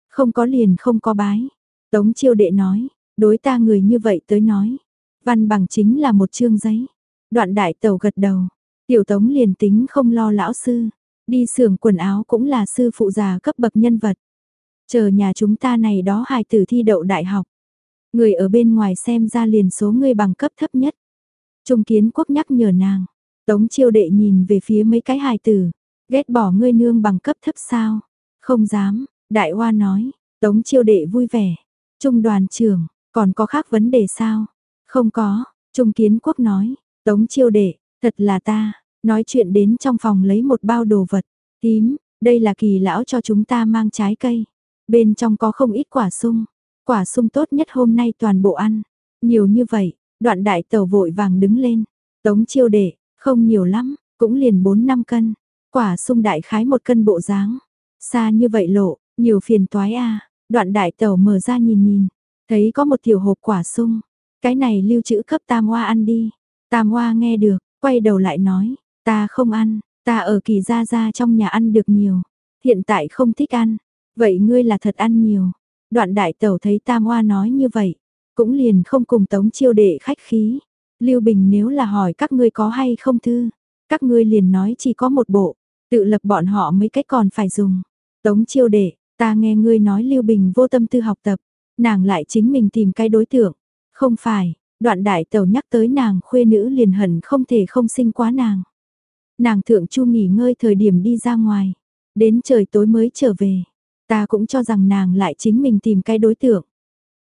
Không có liền không có bái. Tống chiêu đệ nói, đối ta người như vậy tới nói. Văn bằng chính là một chương giấy. Đoạn đại tàu gật đầu. Tiểu tống liền tính không lo lão sư. Đi xưởng quần áo cũng là sư phụ già cấp bậc nhân vật. Chờ nhà chúng ta này đó hài tử thi đậu đại học. Người ở bên ngoài xem ra liền số người bằng cấp thấp nhất. Trung kiến quốc nhắc nhở nàng. Tống chiêu đệ nhìn về phía mấy cái hài tử. Ghét bỏ ngươi nương bằng cấp thấp sao? Không dám, đại hoa nói. Tống chiêu đệ vui vẻ. Trung đoàn trưởng, còn có khác vấn đề sao? Không có, Trung kiến quốc nói. Tống chiêu đệ, thật là ta. Nói chuyện đến trong phòng lấy một bao đồ vật. Tím, đây là kỳ lão cho chúng ta mang trái cây. Bên trong có không ít quả sung. Quả sung tốt nhất hôm nay toàn bộ ăn. Nhiều như vậy, đoạn đại tàu vội vàng đứng lên. Tống chiêu đệ, không nhiều lắm, cũng liền 4 năm cân. Quả sung đại khái một cân bộ dáng. Xa như vậy lộ, nhiều phiền toái a. Đoạn đại tàu mở ra nhìn nhìn, thấy có một tiểu hộp quả sung. Cái này lưu trữ cấp Tam Hoa ăn đi. Tam Hoa nghe được, quay đầu lại nói, ta không ăn, ta ở kỳ gia gia trong nhà ăn được nhiều. Hiện tại không thích ăn, vậy ngươi là thật ăn nhiều. Đoạn đại tẩu thấy Tam Hoa nói như vậy, cũng liền không cùng tống chiêu đệ khách khí. Lưu Bình nếu là hỏi các ngươi có hay không thư, các ngươi liền nói chỉ có một bộ, tự lập bọn họ mấy cách còn phải dùng. Tống chiêu đệ, ta nghe ngươi nói Lưu Bình vô tâm tư học tập, nàng lại chính mình tìm cái đối tượng. Không phải, đoạn đại tàu nhắc tới nàng khuê nữ liền hận không thể không sinh quá nàng. Nàng thượng chu nghỉ ngơi thời điểm đi ra ngoài, đến trời tối mới trở về. Ta cũng cho rằng nàng lại chính mình tìm cái đối tượng.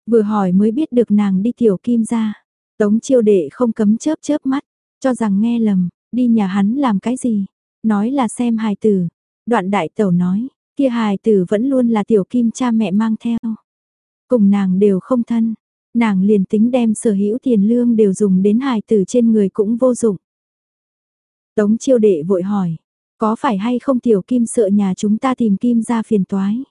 Vừa hỏi mới biết được nàng đi tiểu kim ra. Tống chiêu đệ không cấm chớp chớp mắt, cho rằng nghe lầm, đi nhà hắn làm cái gì. Nói là xem hài tử. Đoạn đại tẩu nói, kia hài tử vẫn luôn là tiểu kim cha mẹ mang theo. Cùng nàng đều không thân, nàng liền tính đem sở hữu tiền lương đều dùng đến hài tử trên người cũng vô dụng. Tống chiêu đệ vội hỏi, có phải hay không tiểu kim sợ nhà chúng ta tìm kim ra phiền toái?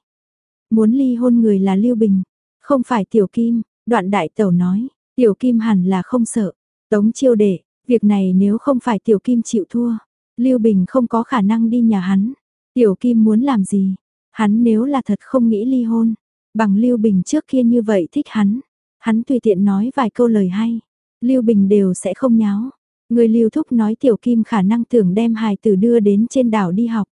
Muốn ly hôn người là Lưu Bình, không phải tiểu kim, đoạn đại tẩu nói, tiểu kim hẳn là không sợ. Tống chiêu đệ, việc này nếu không phải tiểu kim chịu thua, Lưu Bình không có khả năng đi nhà hắn. Tiểu kim muốn làm gì? Hắn nếu là thật không nghĩ ly hôn, bằng Lưu Bình trước kia như vậy thích hắn, hắn tùy tiện nói vài câu lời hay, Lưu Bình đều sẽ không nháo. Người Lưu Thúc nói Tiểu Kim khả năng tưởng đem hài tử đưa đến trên đảo đi học.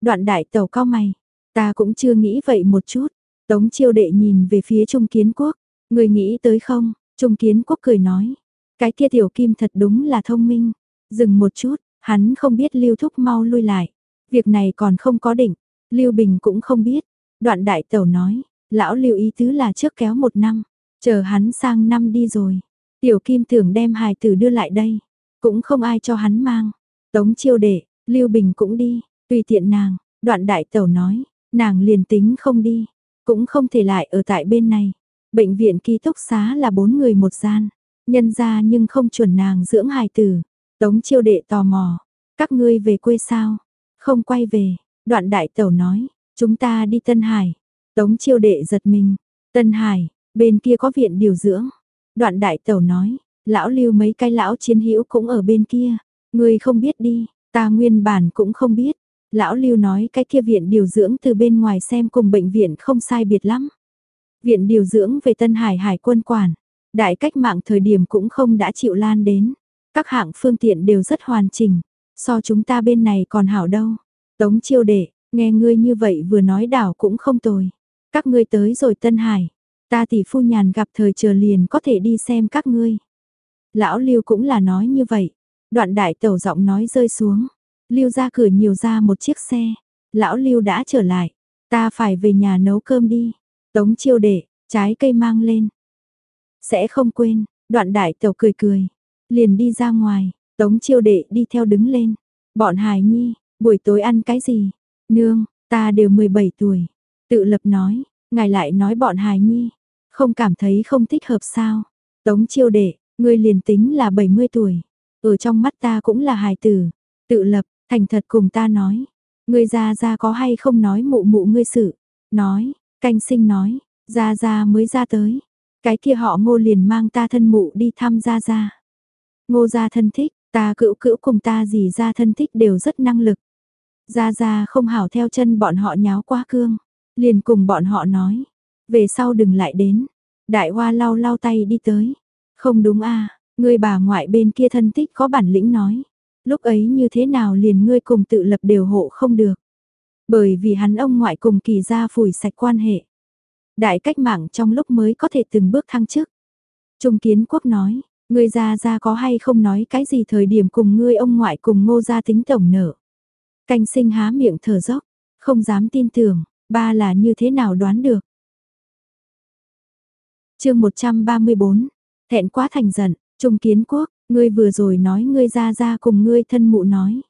Đoạn đại tàu cao mày, ta cũng chưa nghĩ vậy một chút. Tống chiêu đệ nhìn về phía Trung Kiến Quốc, người nghĩ tới không? Trung Kiến Quốc cười nói, cái kia Tiểu Kim thật đúng là thông minh. Dừng một chút, hắn không biết Lưu Thúc mau lui lại. Việc này còn không có định, Lưu Bình cũng không biết. Đoạn đại tàu nói, lão Lưu ý tứ là trước kéo một năm, chờ hắn sang năm đi rồi. Tiểu Kim tưởng đem hài tử đưa lại đây, cũng không ai cho hắn mang. Tống chiêu đệ, Lưu Bình cũng đi, tùy tiện nàng, đoạn đại tẩu nói, nàng liền tính không đi, cũng không thể lại ở tại bên này. Bệnh viện ký túc xá là bốn người một gian, nhân ra nhưng không chuẩn nàng dưỡng hài tử. Tống chiêu đệ tò mò, các ngươi về quê sao? Không quay về, đoạn đại tẩu nói, chúng ta đi Tân Hải. Tống chiêu đệ giật mình. Tân Hải, bên kia có viện điều dưỡng. Đoạn đại tẩu nói, lão lưu mấy cái lão chiến hữu cũng ở bên kia. Người không biết đi, ta nguyên bản cũng không biết. Lão lưu nói cái kia viện điều dưỡng từ bên ngoài xem cùng bệnh viện không sai biệt lắm. Viện điều dưỡng về Tân Hải Hải quân quản. Đại cách mạng thời điểm cũng không đã chịu lan đến. Các hạng phương tiện đều rất hoàn chỉnh. So chúng ta bên này còn hảo đâu. Tống chiêu đệ, nghe ngươi như vậy vừa nói đảo cũng không tồi. Các ngươi tới rồi Tân Hải. Ta tỷ phu nhàn gặp thời chờ liền có thể đi xem các ngươi. Lão Lưu cũng là nói như vậy. Đoạn đại tẩu giọng nói rơi xuống. Lưu ra cửa nhiều ra một chiếc xe. Lão Lưu đã trở lại. Ta phải về nhà nấu cơm đi. Tống chiêu đệ, trái cây mang lên. Sẽ không quên, đoạn đại tẩu cười cười. Liền đi ra ngoài, tống chiêu đệ đi theo đứng lên. Bọn hài nhi, buổi tối ăn cái gì? Nương, ta đều 17 tuổi. Tự lập nói, ngài lại nói bọn hài nhi. Không cảm thấy không thích hợp sao? Tống chiêu đệ, ngươi liền tính là 70 tuổi. Ở trong mắt ta cũng là hài tử. Tự lập, thành thật cùng ta nói. Ngươi ra ra có hay không nói mụ mụ ngươi sự. Nói, canh sinh nói, ra ra mới ra tới. Cái kia họ ngô liền mang ta thân mụ đi thăm ra ra. Ngô gia thân thích, ta cữu cữu cùng ta gì ra thân thích đều rất năng lực. Ra ra không hảo theo chân bọn họ nháo quá cương. Liền cùng bọn họ nói. Về sau đừng lại đến. Đại hoa lau lau tay đi tới. Không đúng a à, người bà ngoại bên kia thân thích có bản lĩnh nói. Lúc ấy như thế nào liền ngươi cùng tự lập đều hộ không được. Bởi vì hắn ông ngoại cùng kỳ ra phủi sạch quan hệ. Đại cách mạng trong lúc mới có thể từng bước thăng chức. Trung kiến quốc nói, ngươi ra ra có hay không nói cái gì thời điểm cùng ngươi ông ngoại cùng ngô gia tính tổng nợ. Canh sinh há miệng thở dốc, không dám tin tưởng, ba là như thế nào đoán được chương 134, thẹn quá thành giận, Trung kiến quốc, ngươi vừa rồi nói ngươi ra ra cùng ngươi thân mụ nói.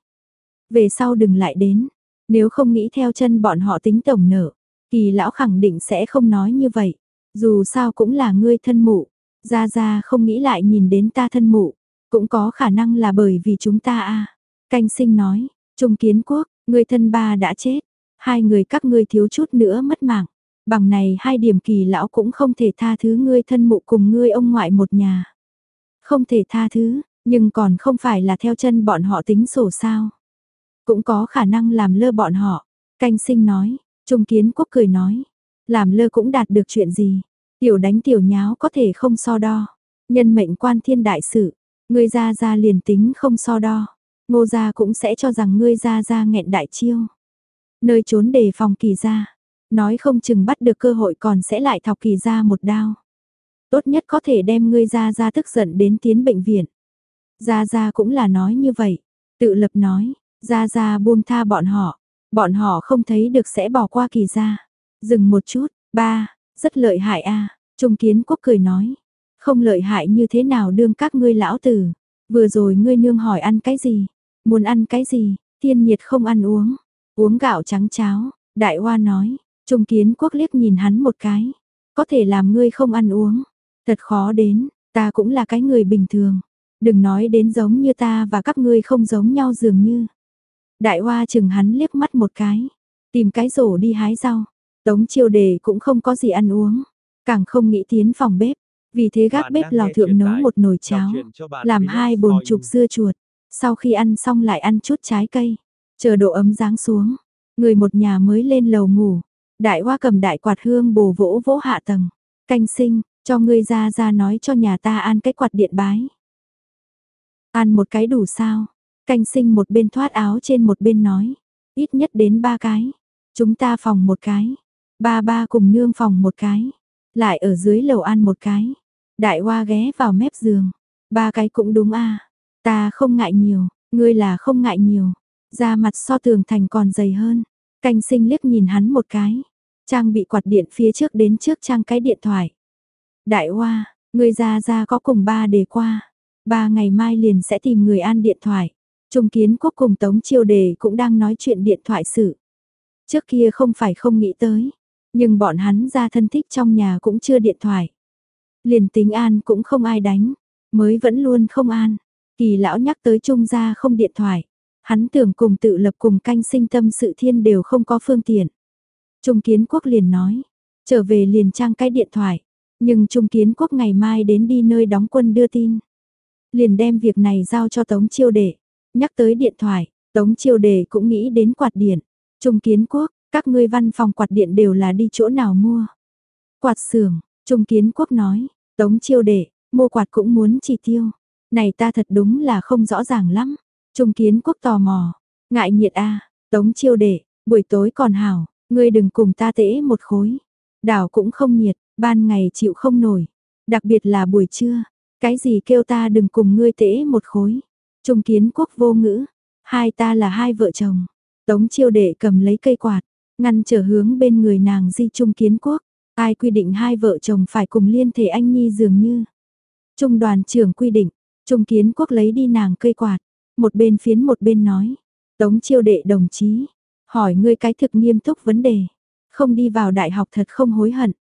Về sau đừng lại đến, nếu không nghĩ theo chân bọn họ tính tổng nợ. Kỳ lão khẳng định sẽ không nói như vậy. Dù sao cũng là ngươi thân mụ. Ra ra không nghĩ lại nhìn đến ta thân mụ. Cũng có khả năng là bởi vì chúng ta a Canh sinh nói, Trung kiến quốc, ngươi thân ba đã chết. Hai người các ngươi thiếu chút nữa mất mạng. Bằng này hai điểm kỳ lão cũng không thể tha thứ ngươi thân mụ cùng ngươi ông ngoại một nhà. Không thể tha thứ, nhưng còn không phải là theo chân bọn họ tính sổ sao. Cũng có khả năng làm lơ bọn họ. Canh sinh nói, Trung kiến quốc cười nói, làm lơ cũng đạt được chuyện gì, tiểu đánh tiểu nháo có thể không so đo, nhân mệnh quan thiên đại sự, ngươi ra ra liền tính không so đo, ngô gia cũng sẽ cho rằng ngươi ra ra nghẹn đại chiêu. Nơi trốn đề phòng kỳ gia, nói không chừng bắt được cơ hội còn sẽ lại thọc kỳ ra một đao. Tốt nhất có thể đem ngươi ra ra tức giận đến tiến bệnh viện. Gia Gia cũng là nói như vậy, tự lập nói, Gia Gia buông tha bọn họ, Bọn họ không thấy được sẽ bỏ qua kỳ ra. Dừng một chút, ba, rất lợi hại a Trung kiến quốc cười nói. Không lợi hại như thế nào đương các ngươi lão tử. Vừa rồi ngươi nương hỏi ăn cái gì? Muốn ăn cái gì? Thiên nhiệt không ăn uống. Uống gạo trắng cháo. Đại hoa nói. Trung kiến quốc liếc nhìn hắn một cái. Có thể làm ngươi không ăn uống. Thật khó đến. Ta cũng là cái người bình thường. Đừng nói đến giống như ta và các ngươi không giống nhau dường như. Đại hoa chừng hắn liếc mắt một cái, tìm cái rổ đi hái rau. Tống chiêu đề cũng không có gì ăn uống, càng không nghĩ tiến phòng bếp, vì thế gác bếp lò thượng nấu một nồi cháo, làm hai bồn chục dưa chuột, sau khi ăn xong lại ăn chút trái cây, chờ độ ấm giáng xuống, người một nhà mới lên lầu ngủ, đại hoa cầm đại quạt hương bồ vỗ vỗ hạ tầng, canh sinh, cho ngươi ra ra nói cho nhà ta ăn cái quạt điện bái. Ăn một cái đủ sao, Canh sinh một bên thoát áo trên một bên nói. Ít nhất đến ba cái. Chúng ta phòng một cái. Ba ba cùng nương phòng một cái. Lại ở dưới lầu ăn một cái. Đại hoa ghé vào mép giường. Ba cái cũng đúng a Ta không ngại nhiều. Ngươi là không ngại nhiều. Da mặt so tường thành còn dày hơn. Canh sinh liếc nhìn hắn một cái. Trang bị quạt điện phía trước đến trước trang cái điện thoại. Đại hoa, người ra ra có cùng ba đề qua. Ba ngày mai liền sẽ tìm người an điện thoại. Trung kiến quốc cùng Tống Chiêu Đề cũng đang nói chuyện điện thoại sự. Trước kia không phải không nghĩ tới, nhưng bọn hắn ra thân thích trong nhà cũng chưa điện thoại. Liền tính an cũng không ai đánh, mới vẫn luôn không an. Kỳ lão nhắc tới Trung gia không điện thoại. Hắn tưởng cùng tự lập cùng canh sinh tâm sự thiên đều không có phương tiện. Trung kiến quốc liền nói, trở về liền trang cái điện thoại. Nhưng Trung Kiến Quốc ngày mai đến đi nơi đóng quân đưa tin. Liền đem việc này giao cho Tống Chiêu Đệ. Nhắc tới điện thoại, Tống Chiêu Đệ cũng nghĩ đến quạt điện. Trung Kiến Quốc, các ngươi văn phòng quạt điện đều là đi chỗ nào mua. Quạt xưởng, Trung Kiến Quốc nói, Tống Chiêu Đệ, mua quạt cũng muốn chi tiêu. Này ta thật đúng là không rõ ràng lắm. Trung Kiến Quốc tò mò, ngại nhiệt a, Tống Chiêu Đệ, buổi tối còn hảo, ngươi đừng cùng ta tễ một khối. Đảo cũng không nhiệt, ban ngày chịu không nổi, đặc biệt là buổi trưa, cái gì kêu ta đừng cùng ngươi tễ một khối. Trung Kiến Quốc vô ngữ, hai ta là hai vợ chồng. Tống Chiêu Đệ cầm lấy cây quạt, ngăn trở hướng bên người nàng Di Trung Kiến Quốc. Ai quy định hai vợ chồng phải cùng liên thể anh nhi dường như. Trung đoàn trưởng quy định, Trung Kiến Quốc lấy đi nàng cây quạt, một bên phiến một bên nói. Tống chiêu đệ đồng chí, hỏi ngươi cái thực nghiêm túc vấn đề. Không đi vào đại học thật không hối hận.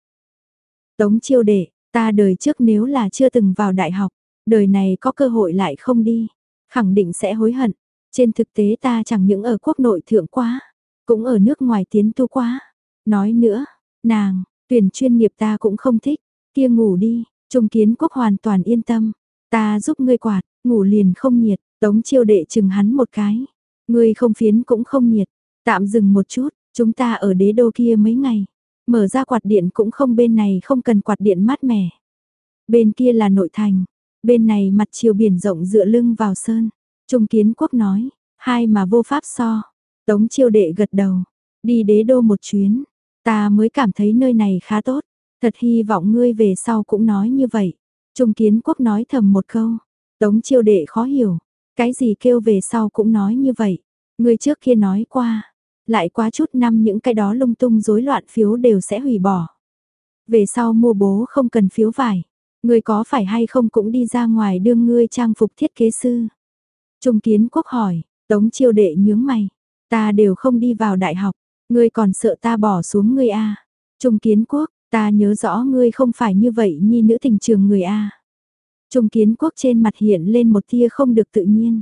Tống chiêu đệ, ta đời trước nếu là chưa từng vào đại học, đời này có cơ hội lại không đi, khẳng định sẽ hối hận. Trên thực tế ta chẳng những ở quốc nội thượng quá, cũng ở nước ngoài tiến tu quá. Nói nữa, nàng, tuyển chuyên nghiệp ta cũng không thích, kia ngủ đi, Trung Kiến Quốc hoàn toàn yên tâm. Ta giúp ngươi quạt, ngủ liền không nhiệt, Tống Chiêu đệ chừng hắn một cái. Ngươi không phiến cũng không nhiệt, tạm dừng một chút, chúng ta ở đế đô kia mấy ngày. Mở ra quạt điện cũng không bên này không cần quạt điện mát mẻ. Bên kia là nội thành, bên này mặt chiều biển rộng dựa lưng vào sơn. Trung Kiến Quốc nói, hai mà vô pháp so. Tống Chiêu đệ gật đầu, đi đế đô một chuyến, ta mới cảm thấy nơi này khá tốt. Thật hy vọng ngươi về sau cũng nói như vậy. Trung Kiến Quốc nói thầm một câu. Tống chiêu đệ khó hiểu. Cái gì kêu về sau cũng nói như vậy. Ngươi trước kia nói qua. Lại quá chút năm những cái đó lung tung rối loạn phiếu đều sẽ hủy bỏ. Về sau mua bố không cần phiếu vải. người có phải hay không cũng đi ra ngoài đương ngươi trang phục thiết kế sư. Trung Kiến Quốc hỏi. Tống chiêu đệ nhướng mày. Ta đều không đi vào đại học. Ngươi còn sợ ta bỏ xuống ngươi a Trung Kiến Quốc, Ta nhớ rõ ngươi không phải như vậy nhi nữ tình trường người A. Trung kiến quốc trên mặt hiện lên một tia không được tự nhiên.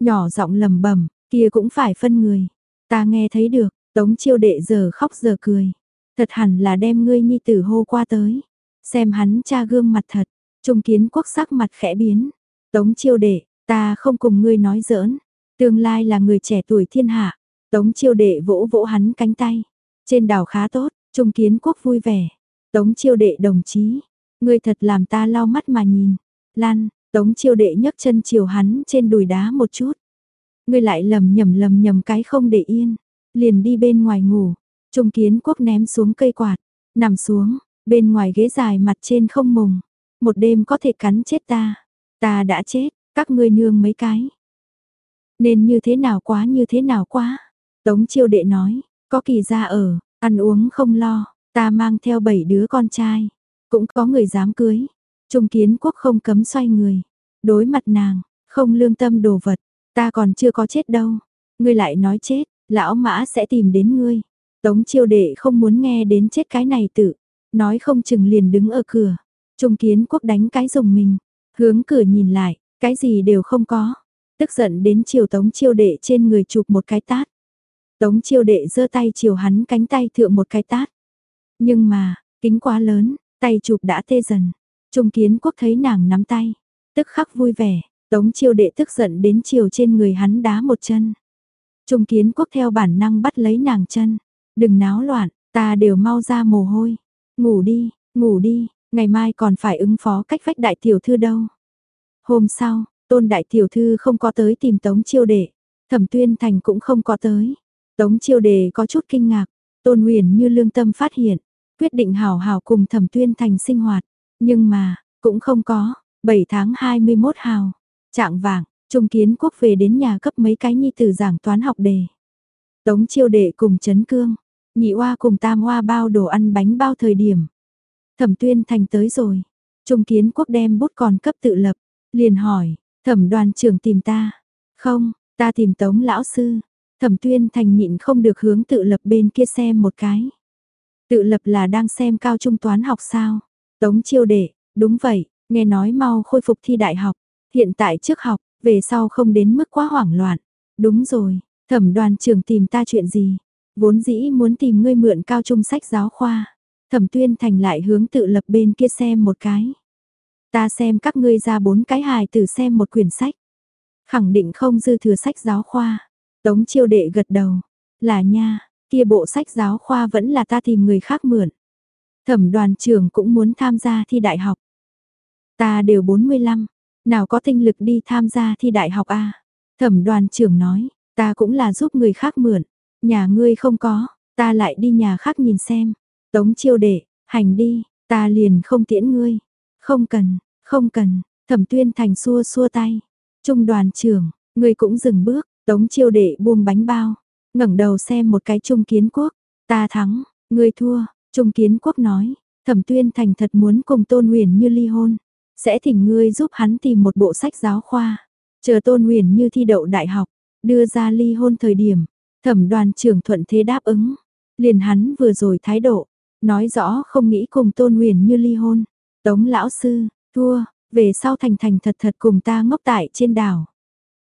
Nhỏ giọng lầm bẩm kia cũng phải phân người. Ta nghe thấy được, tống chiêu đệ giờ khóc giờ cười. Thật hẳn là đem ngươi nhi tử hô qua tới. Xem hắn cha gương mặt thật, trung kiến quốc sắc mặt khẽ biến. Tống chiêu đệ, ta không cùng ngươi nói giỡn. Tương lai là người trẻ tuổi thiên hạ. Tống chiêu đệ vỗ vỗ hắn cánh tay. Trên đảo khá tốt, Trung kiến quốc vui vẻ. Tống chiêu đệ đồng chí. Ngươi thật làm ta lau mắt mà nhìn. Lan, tống chiêu đệ nhấc chân chiều hắn trên đùi đá một chút. Ngươi lại lầm nhầm lầm nhầm cái không để yên. Liền đi bên ngoài ngủ. Trung kiến quốc ném xuống cây quạt. Nằm xuống, bên ngoài ghế dài mặt trên không mùng. Một đêm có thể cắn chết ta. Ta đã chết, các ngươi nương mấy cái. Nên như thế nào quá như thế nào quá. Tống chiêu đệ nói, có kỳ ra ở, Ăn uống không lo, ta mang theo bảy đứa con trai, cũng có người dám cưới. Trung kiến quốc không cấm xoay người, đối mặt nàng, không lương tâm đồ vật, ta còn chưa có chết đâu. Ngươi lại nói chết, lão mã sẽ tìm đến ngươi. Tống chiêu đệ không muốn nghe đến chết cái này tự, nói không chừng liền đứng ở cửa. Trung kiến quốc đánh cái dùng mình, hướng cửa nhìn lại, cái gì đều không có. Tức giận đến chiều tống chiêu đệ trên người chụp một cái tát. Tống chiêu đệ giơ tay chiều hắn cánh tay thượng một cái tát. Nhưng mà, kính quá lớn, tay chụp đã tê dần. Trung kiến quốc thấy nàng nắm tay, tức khắc vui vẻ, tống chiêu đệ tức giận đến chiều trên người hắn đá một chân. Trung kiến quốc theo bản năng bắt lấy nàng chân, đừng náo loạn, ta đều mau ra mồ hôi. Ngủ đi, ngủ đi, ngày mai còn phải ứng phó cách vách đại tiểu thư đâu. Hôm sau, tôn đại tiểu thư không có tới tìm tống chiêu đệ, thẩm tuyên thành cũng không có tới. Tống chiêu đệ có chút kinh ngạc, tôn huyền như lương tâm phát hiện, quyết định hào hào cùng thẩm tuyên thành sinh hoạt, nhưng mà, cũng không có, 7 tháng 21 hào, trạng vàng, trung kiến quốc về đến nhà cấp mấy cái nhi tử giảng toán học đề. Tống chiêu đệ cùng chấn cương, nhị oa cùng tam oa bao đồ ăn bánh bao thời điểm. Thẩm tuyên thành tới rồi, trung kiến quốc đem bút còn cấp tự lập, liền hỏi, thẩm đoàn trưởng tìm ta, không, ta tìm tống lão sư, Thẩm tuyên thành nhịn không được hướng tự lập bên kia xem một cái. Tự lập là đang xem cao trung toán học sao? Tống chiêu đệ, đúng vậy, nghe nói mau khôi phục thi đại học. Hiện tại trước học, về sau không đến mức quá hoảng loạn. Đúng rồi, thẩm đoàn trưởng tìm ta chuyện gì? Vốn dĩ muốn tìm ngươi mượn cao trung sách giáo khoa. Thẩm tuyên thành lại hướng tự lập bên kia xem một cái. Ta xem các ngươi ra bốn cái hài tử xem một quyển sách. Khẳng định không dư thừa sách giáo khoa. Tống chiêu đệ gật đầu. Là nha, kia bộ sách giáo khoa vẫn là ta tìm người khác mượn. Thẩm đoàn trưởng cũng muốn tham gia thi đại học. Ta đều 45, nào có tinh lực đi tham gia thi đại học a Thẩm đoàn trưởng nói, ta cũng là giúp người khác mượn. Nhà ngươi không có, ta lại đi nhà khác nhìn xem. Tống chiêu đệ, hành đi, ta liền không tiễn ngươi. Không cần, không cần, thẩm tuyên thành xua xua tay. Trung đoàn trưởng, ngươi cũng dừng bước, tống chiêu đệ buông bánh bao. ngẩng đầu xem một cái trung kiến quốc. Ta thắng, ngươi thua, trung kiến quốc nói. Thẩm tuyên thành thật muốn cùng tôn huyền như ly hôn. Sẽ thỉnh ngươi giúp hắn tìm một bộ sách giáo khoa. Chờ tôn huyền như thi đậu đại học, đưa ra ly hôn thời điểm. Thẩm đoàn trưởng thuận thế đáp ứng. Liền hắn vừa rồi thái độ, nói rõ không nghĩ cùng tôn huyền như ly hôn. Tống lão sư, thua, về sau thành thành thật thật cùng ta ngốc tại trên đảo.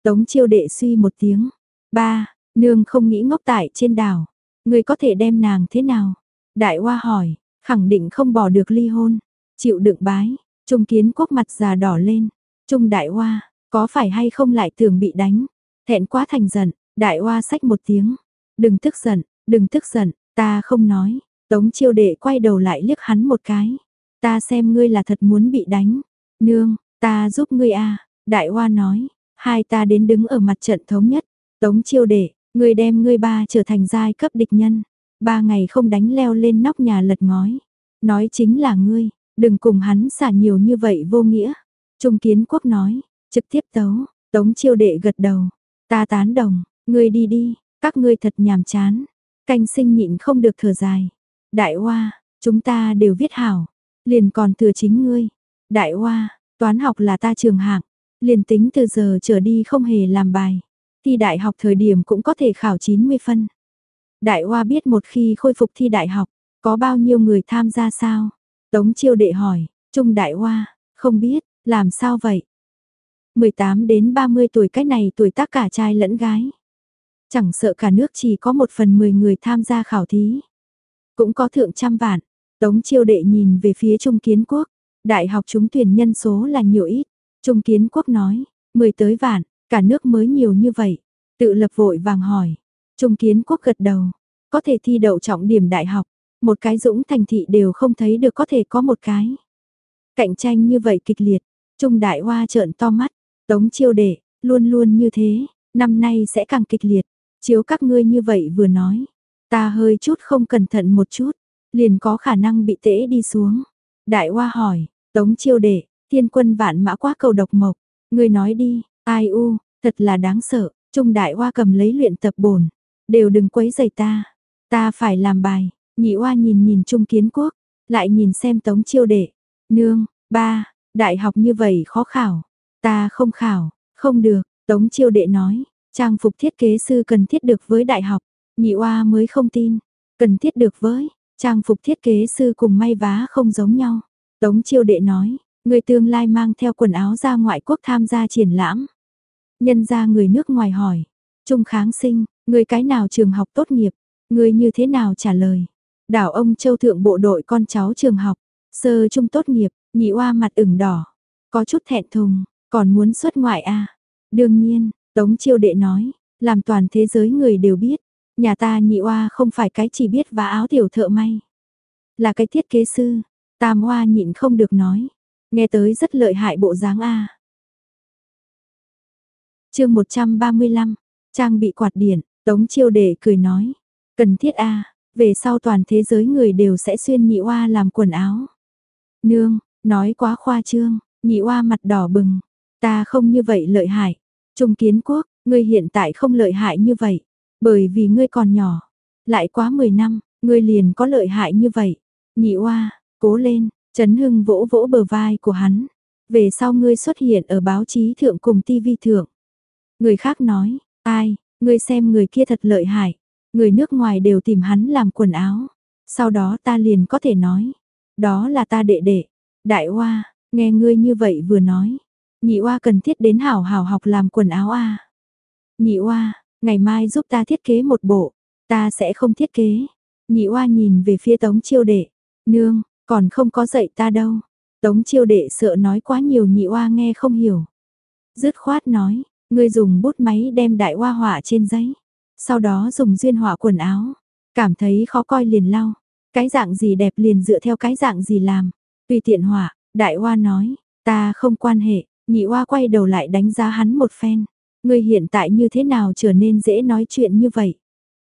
Tống chiêu đệ suy một tiếng. Ba, nương không nghĩ ngốc tại trên đảo. Người có thể đem nàng thế nào? Đại hoa hỏi, khẳng định không bỏ được ly hôn. Chịu đựng bái, trung kiến quốc mặt già đỏ lên. Trung đại hoa, có phải hay không lại tưởng bị đánh? Thẹn quá thành giận, đại hoa sách một tiếng. Đừng tức giận, đừng tức giận, ta không nói. Tống chiêu đệ quay đầu lại liếc hắn một cái. Ta xem ngươi là thật muốn bị đánh. Nương, ta giúp ngươi a Đại hoa nói, hai ta đến đứng ở mặt trận thống nhất. Tống chiêu đệ, ngươi đem ngươi ba trở thành giai cấp địch nhân. Ba ngày không đánh leo lên nóc nhà lật ngói. Nói chính là ngươi, đừng cùng hắn xả nhiều như vậy vô nghĩa. Trung kiến quốc nói, trực tiếp tấu, tống chiêu đệ gật đầu. Ta tán đồng, ngươi đi đi, các ngươi thật nhàm chán. Canh sinh nhịn không được thở dài. Đại hoa, chúng ta đều viết hảo, liền còn thừa chính ngươi. Đại hoa, toán học là ta trường hạng, liền tính từ giờ trở đi không hề làm bài. Thi đại học thời điểm cũng có thể khảo 90 phân. Đại hoa biết một khi khôi phục thi đại học, có bao nhiêu người tham gia sao? Tống chiêu đệ hỏi, Trung đại hoa, không biết, làm sao vậy? 18 đến 30 tuổi cái này tuổi tác cả trai lẫn gái. Chẳng sợ cả nước chỉ có một phần 10 người tham gia khảo thí. Cũng có thượng trăm vạn. Tống chiêu đệ nhìn về phía Trung Kiến Quốc. Đại học chúng tuyển nhân số là nhiều ít. Trung Kiến Quốc nói, 10 tới vạn, cả nước mới nhiều như vậy. Tự lập vội vàng hỏi. Trung Kiến Quốc gật đầu. Có thể thi đậu trọng điểm đại học. Một cái dũng thành thị đều không thấy được có thể có một cái. Cạnh tranh như vậy kịch liệt. Trung Đại Hoa trợn to mắt. Tống chiêu đệ, luôn luôn như thế. Năm nay sẽ càng kịch liệt. Chiếu các ngươi như vậy vừa nói. Ta hơi chút không cẩn thận một chút, liền có khả năng bị tễ đi xuống. Đại Hoa hỏi, Tống chiêu đệ, thiên quân vạn mã quá cầu độc mộc, ngươi nói đi, ai u, thật là đáng sợ, Trung Đại Hoa cầm lấy luyện tập bổn, đều đừng quấy giày ta, ta phải làm bài, nhị Oa nhìn nhìn Trung Kiến Quốc, lại nhìn xem Tống chiêu đệ, nương, ba, đại học như vậy khó khảo, ta không khảo, không được, Tống chiêu đệ nói, trang phục thiết kế sư cần thiết được với đại học, Nhị oa mới không tin, cần thiết được với, trang phục thiết kế sư cùng may vá không giống nhau. Tống chiêu đệ nói, người tương lai mang theo quần áo ra ngoại quốc tham gia triển lãm. Nhân ra người nước ngoài hỏi, trung kháng sinh, người cái nào trường học tốt nghiệp, người như thế nào trả lời. Đảo ông châu thượng bộ đội con cháu trường học, sơ trung tốt nghiệp, nhị oa mặt ửng đỏ, có chút thẹn thùng, còn muốn xuất ngoại à. Đương nhiên, Tống chiêu đệ nói, làm toàn thế giới người đều biết, Nhà ta nhị oa không phải cái chỉ biết vá áo tiểu thợ may. Là cái thiết kế sư. Tam oa nhịn không được nói. Nghe tới rất lợi hại bộ dáng A. À. chương 135, trang bị quạt điện, tống chiêu đệ cười nói. Cần thiết A, về sau toàn thế giới người đều sẽ xuyên nhị oa làm quần áo. Nương, nói quá khoa trương, nhị oa mặt đỏ bừng. Ta không như vậy lợi hại. Trung kiến quốc, ngươi hiện tại không lợi hại như vậy. Bởi vì ngươi còn nhỏ, lại quá 10 năm, ngươi liền có lợi hại như vậy. Nhị oa, cố lên, Trấn Hưng vỗ vỗ bờ vai của hắn. Về sau ngươi xuất hiện ở báo chí thượng cùng tivi thượng. Người khác nói, ai, ngươi xem người kia thật lợi hại. Người nước ngoài đều tìm hắn làm quần áo. Sau đó ta liền có thể nói, đó là ta đệ đệ. Đại oa, nghe ngươi như vậy vừa nói. Nhị oa cần thiết đến hảo hảo học làm quần áo a. Nhị oa, Ngày mai giúp ta thiết kế một bộ, ta sẽ không thiết kế. Nhị oa nhìn về phía tống chiêu đệ. Nương, còn không có dạy ta đâu. Tống chiêu đệ sợ nói quá nhiều nhị oa nghe không hiểu. Dứt khoát nói, ngươi dùng bút máy đem đại oa họa trên giấy. Sau đó dùng duyên họa quần áo. Cảm thấy khó coi liền lau. Cái dạng gì đẹp liền dựa theo cái dạng gì làm. Tùy tiện họa, đại hoa nói, ta không quan hệ. Nhị hoa quay đầu lại đánh giá hắn một phen. Ngươi hiện tại như thế nào trở nên dễ nói chuyện như vậy?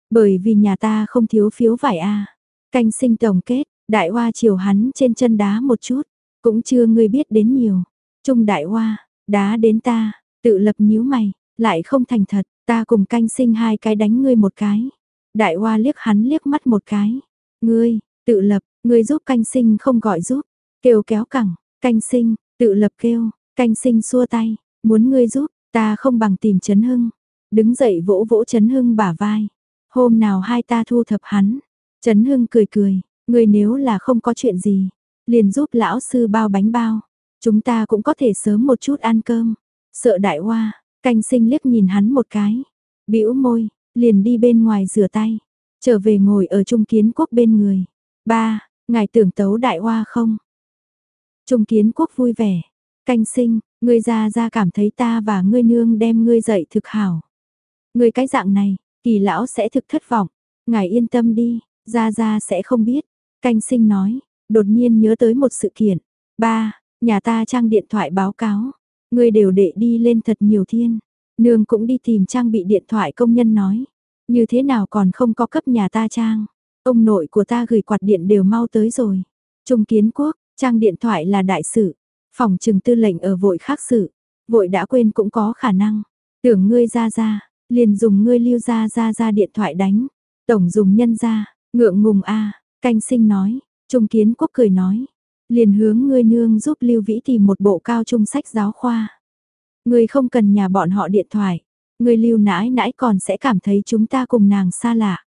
Bởi vì nhà ta không thiếu phiếu vải a. Canh sinh tổng kết, đại hoa chiều hắn trên chân đá một chút, cũng chưa ngươi biết đến nhiều. Trung đại hoa, đá đến ta, tự lập nhíu mày, lại không thành thật, ta cùng canh sinh hai cái đánh ngươi một cái. Đại hoa liếc hắn liếc mắt một cái. Ngươi, tự lập, ngươi giúp canh sinh không gọi giúp. Kêu kéo cẳng, canh sinh, tự lập kêu, canh sinh xua tay, muốn ngươi giúp, ta không bằng tìm Trấn Hưng. Đứng dậy vỗ vỗ Trấn Hưng bả vai. Hôm nào hai ta thu thập hắn. Trấn Hưng cười cười, người nếu là không có chuyện gì, liền giúp lão sư bao bánh bao. Chúng ta cũng có thể sớm một chút ăn cơm. Sợ đại hoa, canh sinh liếc nhìn hắn một cái. bĩu môi, liền đi bên ngoài rửa tay. Trở về ngồi ở trung kiến quốc bên người. Ba, ngài tưởng tấu đại hoa không? Trung kiến quốc vui vẻ. Canh sinh, ngươi ra ra cảm thấy ta và ngươi nương đem ngươi dậy thực hảo. Ngươi cái dạng này, kỳ lão sẽ thực thất vọng. Ngài yên tâm đi, ra ra sẽ không biết. Canh sinh nói, đột nhiên nhớ tới một sự kiện. Ba, nhà ta trang điện thoại báo cáo. Ngươi đều đệ đi lên thật nhiều thiên. Nương cũng đi tìm trang bị điện thoại công nhân nói. Như thế nào còn không có cấp nhà ta trang. Ông nội của ta gửi quạt điện đều mau tới rồi. Trung kiến quốc, trang điện thoại là đại sự. Phòng trừng tư lệnh ở vội khác sự. Vội đã quên cũng có khả năng. Tưởng ngươi ra ra, liền dùng ngươi lưu ra ra ra điện thoại đánh. Tổng dùng nhân ra, ngượng ngùng a canh sinh nói, Trung Kiến Quốc cười nói, liền hướng ngươi nương giúp Lưu Vĩ tìm một bộ cao trung sách giáo khoa. Ngươi không cần nhà bọn họ điện thoại, ngươi lưu nãi nãi còn sẽ cảm thấy chúng ta cùng nàng xa lạ.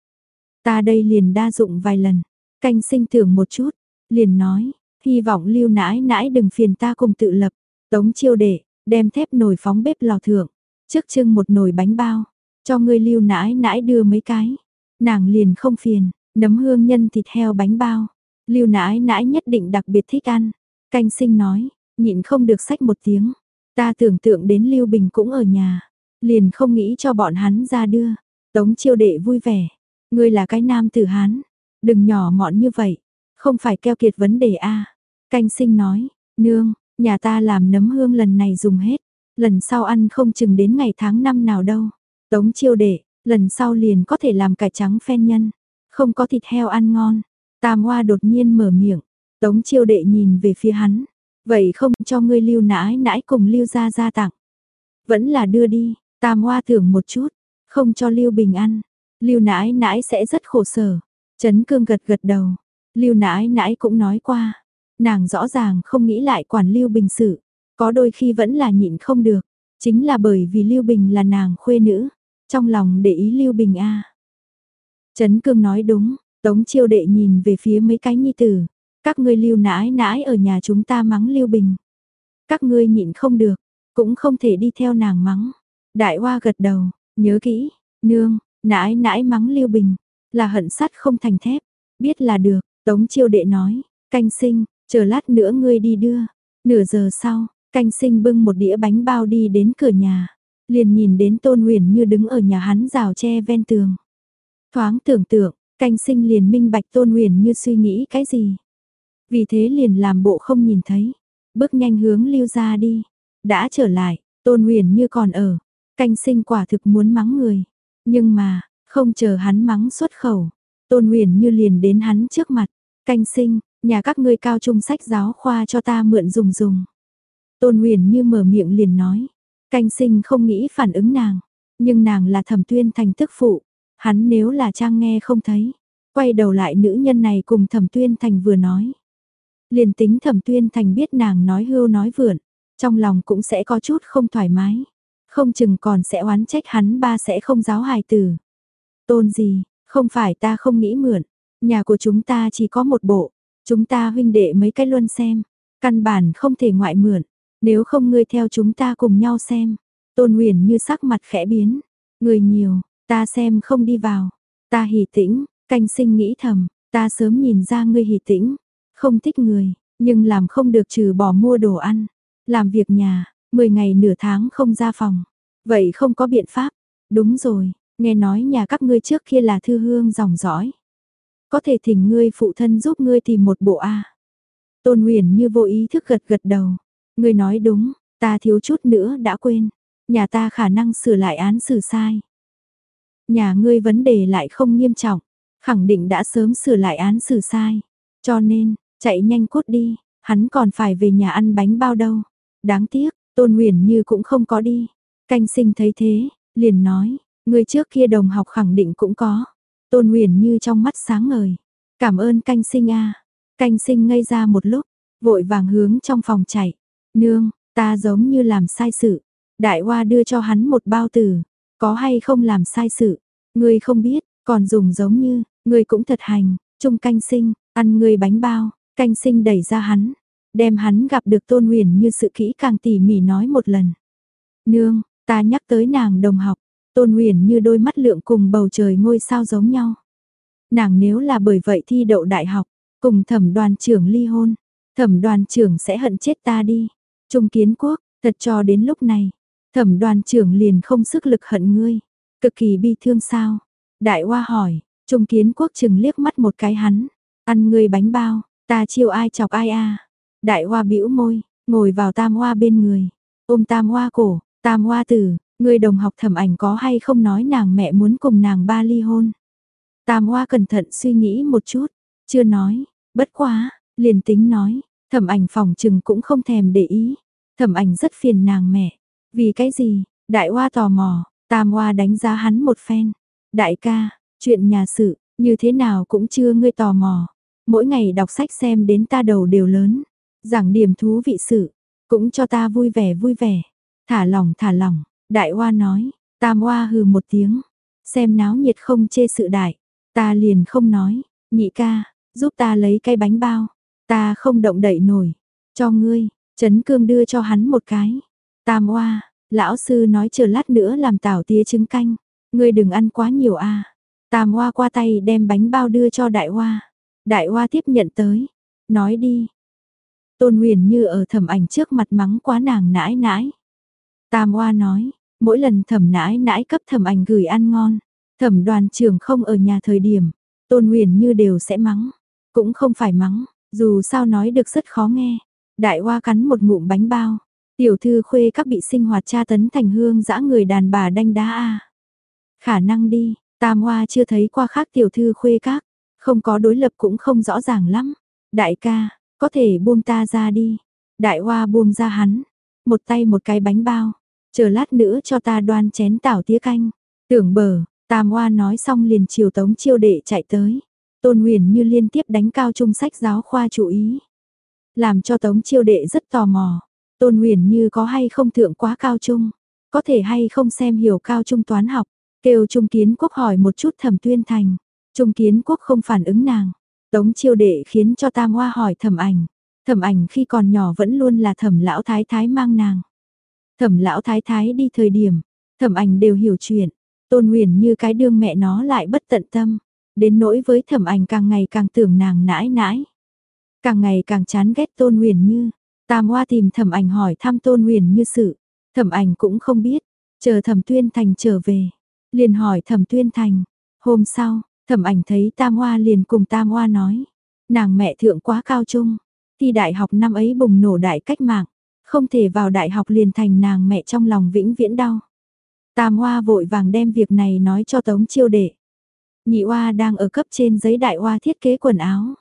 Ta đây liền đa dụng vài lần, canh sinh tưởng một chút, liền nói, hy vọng lưu nãi nãi đừng phiền ta cùng tự lập, tống chiêu đệ, đem thép nồi phóng bếp lò thượng, trước trưng một nồi bánh bao, cho ngươi lưu nãi nãi đưa mấy cái, nàng liền không phiền, nấm hương nhân thịt heo bánh bao, lưu nãi nãi nhất định đặc biệt thích ăn, canh sinh nói, nhịn không được sách một tiếng, ta tưởng tượng đến lưu bình cũng ở nhà, liền không nghĩ cho bọn hắn ra đưa, tống chiêu đệ vui vẻ, ngươi là cái nam tử hán, đừng nhỏ mọn như vậy, không phải keo kiệt vấn đề a. Canh sinh nói, nương, nhà ta làm nấm hương lần này dùng hết, lần sau ăn không chừng đến ngày tháng năm nào đâu. Tống chiêu đệ, lần sau liền có thể làm cải trắng phen nhân, không có thịt heo ăn ngon. Tam Hoa đột nhiên mở miệng, Tống chiêu đệ nhìn về phía hắn, vậy không cho ngươi lưu nãi nãi cùng lưu gia gia tặng. Vẫn là đưa đi, Tam Hoa thưởng một chút, không cho lưu bình ăn, lưu nãi nãi sẽ rất khổ sở. Trấn cương gật gật đầu, lưu nãi nãi cũng nói qua, nàng rõ ràng không nghĩ lại quản lưu bình sự, có đôi khi vẫn là nhịn không được, chính là bởi vì lưu bình là nàng khuê nữ, trong lòng để ý lưu bình a. Trấn cương nói đúng, tống chiêu đệ nhìn về phía mấy cái nhi tử, các ngươi lưu nãi nãi ở nhà chúng ta mắng lưu bình. Các ngươi nhịn không được, cũng không thể đi theo nàng mắng. Đại hoa gật đầu, nhớ kỹ, nương, nãi nãi mắng lưu bình, là hận sắt không thành thép, biết là được, tống chiêu đệ nói, canh sinh, chờ lát nữa ngươi đi đưa. Nửa giờ sau, canh sinh bưng một đĩa bánh bao đi đến cửa nhà, liền nhìn đến tôn huyền như đứng ở nhà hắn rào tre ven tường. Thoáng tưởng tượng, canh sinh liền minh bạch tôn huyền như suy nghĩ cái gì. Vì thế liền làm bộ không nhìn thấy, bước nhanh hướng lưu ra đi. Đã trở lại, tôn huyền như còn ở, canh sinh quả thực muốn mắng người. Nhưng mà, không chờ hắn mắng xuất khẩu, tôn huyền như liền đến hắn trước mặt. Canh sinh, nhà các ngươi cao trung sách giáo khoa cho ta mượn dùng dùng. Tôn huyền như mở miệng liền nói, canh sinh không nghĩ phản ứng nàng, nhưng nàng là thẩm tuyên thành tức phụ, Hắn nếu là trang nghe không thấy, quay đầu lại nữ nhân này cùng thẩm tuyên thành vừa nói. Liền tính thẩm tuyên thành biết nàng nói hưu nói vượn, trong lòng cũng sẽ có chút không thoải mái. Không chừng còn sẽ oán trách hắn ba sẽ không giáo hài tử. Tôn gì, không phải ta không nghĩ mượn, nhà của chúng ta chỉ có một bộ, chúng ta huynh đệ mấy cái luôn xem, căn bản không thể ngoại mượn, nếu không ngươi theo chúng ta cùng nhau xem. Tôn huyền như sắc mặt khẽ biến, người nhiều, Ta xem không đi vào. Ta hỉ tĩnh, canh sinh nghĩ thầm, ta sớm nhìn ra ngươi hỉ tĩnh. Không thích người, nhưng làm không được trừ bỏ mua đồ ăn. Làm việc nhà, 10 ngày nửa tháng không ra phòng. Vậy không có biện pháp. Đúng rồi, nghe nói nhà các ngươi trước kia là thư hương dòng dõi. Có thể thỉnh ngươi phụ thân giúp ngươi tìm một bộ A. Tôn huyền như vô ý thức gật gật đầu. Ngươi nói đúng, ta thiếu chút nữa đã quên. Nhà ta khả năng sửa lại án xử sai. Nhà ngươi vấn đề lại không nghiêm trọng, khẳng định đã sớm sửa lại án xử sai. Cho nên, chạy nhanh cút đi, hắn còn phải về nhà ăn bánh bao đâu. Đáng tiếc, Tôn Huyền Như cũng không có đi. Canh sinh thấy thế, liền nói, người trước kia đồng học khẳng định cũng có. Tôn Huyền Như trong mắt sáng ngời. Cảm ơn canh sinh a. Canh sinh ngây ra một lúc, vội vàng hướng trong phòng chạy. Nương, ta giống như làm sai sự. Đại Hoa đưa cho hắn một bao tử. Có hay không làm sai sự? Ngươi không biết, còn dùng giống như, ngươi cũng thật hành. chung canh sinh, ăn ngươi bánh bao. Canh sinh đẩy ra hắn, đem hắn gặp được Tôn Huyền như sự kỹ càng tỉ mỉ nói một lần. Nương, ta nhắc tới nàng đồng học, Tôn Huyền như đôi mắt lượng cùng bầu trời ngôi sao giống nhau. Nàng nếu là bởi vậy thi đậu đại học, cùng thẩm đoàn trưởng ly hôn, thẩm đoàn trưởng sẽ hận chết ta đi. Trung kiến quốc, thật cho đến lúc này, thẩm đoàn trưởng liền không sức lực hận ngươi, cực kỳ bi thương sao. Đại Hoa hỏi, Trung kiến quốc chừng liếc mắt một cái hắn, ăn ngươi bánh bao, ta chiêu ai chọc ai a Đại hoa bĩu môi, ngồi vào tam hoa bên người. Ôm tam hoa cổ, tam hoa tử, người đồng học thẩm ảnh có hay không nói nàng mẹ muốn cùng nàng ba ly hôn. Tam hoa cẩn thận suy nghĩ một chút, chưa nói, bất quá, liền tính nói, thẩm ảnh phòng trừng cũng không thèm để ý. Thẩm ảnh rất phiền nàng mẹ. Vì cái gì? Đại hoa tò mò, tam hoa đánh giá hắn một phen. Đại ca, chuyện nhà sự, như thế nào cũng chưa ngươi tò mò. Mỗi ngày đọc sách xem đến ta đầu đều lớn. Giảng điểm thú vị sự, cũng cho ta vui vẻ vui vẻ. Thả lòng thả lòng, đại hoa nói, tam hoa hừ một tiếng. Xem náo nhiệt không chê sự đại, ta liền không nói, nhị ca, giúp ta lấy cái bánh bao. Ta không động đậy nổi, cho ngươi, Trấn Cương đưa cho hắn một cái. Tam Hoa, lão sư nói chờ lát nữa làm tảo tía trứng canh, ngươi đừng ăn quá nhiều a. Tam Hoa qua tay đem bánh bao đưa cho Đại Hoa. Đại Hoa tiếp nhận tới, nói đi, Tôn Huyền như ở thẩm ảnh trước mặt mắng quá nàng nãi nãi. Tam Hoa nói, mỗi lần thẩm nãi nãi cấp thẩm ảnh gửi ăn ngon, thẩm đoàn trưởng không ở nhà thời điểm, Tôn Huyền như đều sẽ mắng, cũng không phải mắng, dù sao nói được rất khó nghe. Đại Hoa cắn một ngụm bánh bao, tiểu thư khuê các bị sinh hoạt tra tấn thành hương dã người đàn bà đanh đá a. Khả năng đi, Tam Hoa chưa thấy qua khác tiểu thư khuê các, không có đối lập cũng không rõ ràng lắm. Đại ca, có thể buông ta ra đi. Đại hoa buông ra hắn. Một tay một cái bánh bao. Chờ lát nữa cho ta đoan chén tảo tía canh. Tưởng bờ, tam hoa nói xong liền chiều tống chiêu đệ chạy tới. Tôn huyền như liên tiếp đánh cao trung sách giáo khoa chủ ý. Làm cho tống chiêu đệ rất tò mò. Tôn huyền như có hay không thượng quá cao trung. Có thể hay không xem hiểu cao trung toán học. Kêu Trung Kiến Quốc hỏi một chút thẩm tuyên thành. Trung Kiến Quốc không phản ứng nàng. Tống chiêu đệ khiến cho Tam Hoa hỏi thẩm ảnh. Thẩm ảnh khi còn nhỏ vẫn luôn là thẩm lão thái thái mang nàng. Thẩm lão thái thái đi thời điểm, thẩm ảnh đều hiểu chuyện. Tôn huyền như cái đương mẹ nó lại bất tận tâm. Đến nỗi với thẩm ảnh càng ngày càng tưởng nàng nãi nãi. Càng ngày càng chán ghét tôn huyền như. Tam Hoa tìm thẩm ảnh hỏi thăm tôn huyền như sự. Thẩm ảnh cũng không biết. Chờ thẩm tuyên thành trở về. Liền hỏi thẩm tuyên thành. Hôm sau, Thẩm ảnh thấy Tam Hoa liền cùng Tam Hoa nói. Nàng mẹ thượng quá cao trung. Thi đại học năm ấy bùng nổ đại cách mạng. Không thể vào đại học liền thành nàng mẹ trong lòng vĩnh viễn đau. Tam Hoa vội vàng đem việc này nói cho Tống Chiêu Đệ. Nhị Hoa đang ở cấp trên giấy đại Hoa thiết kế quần áo.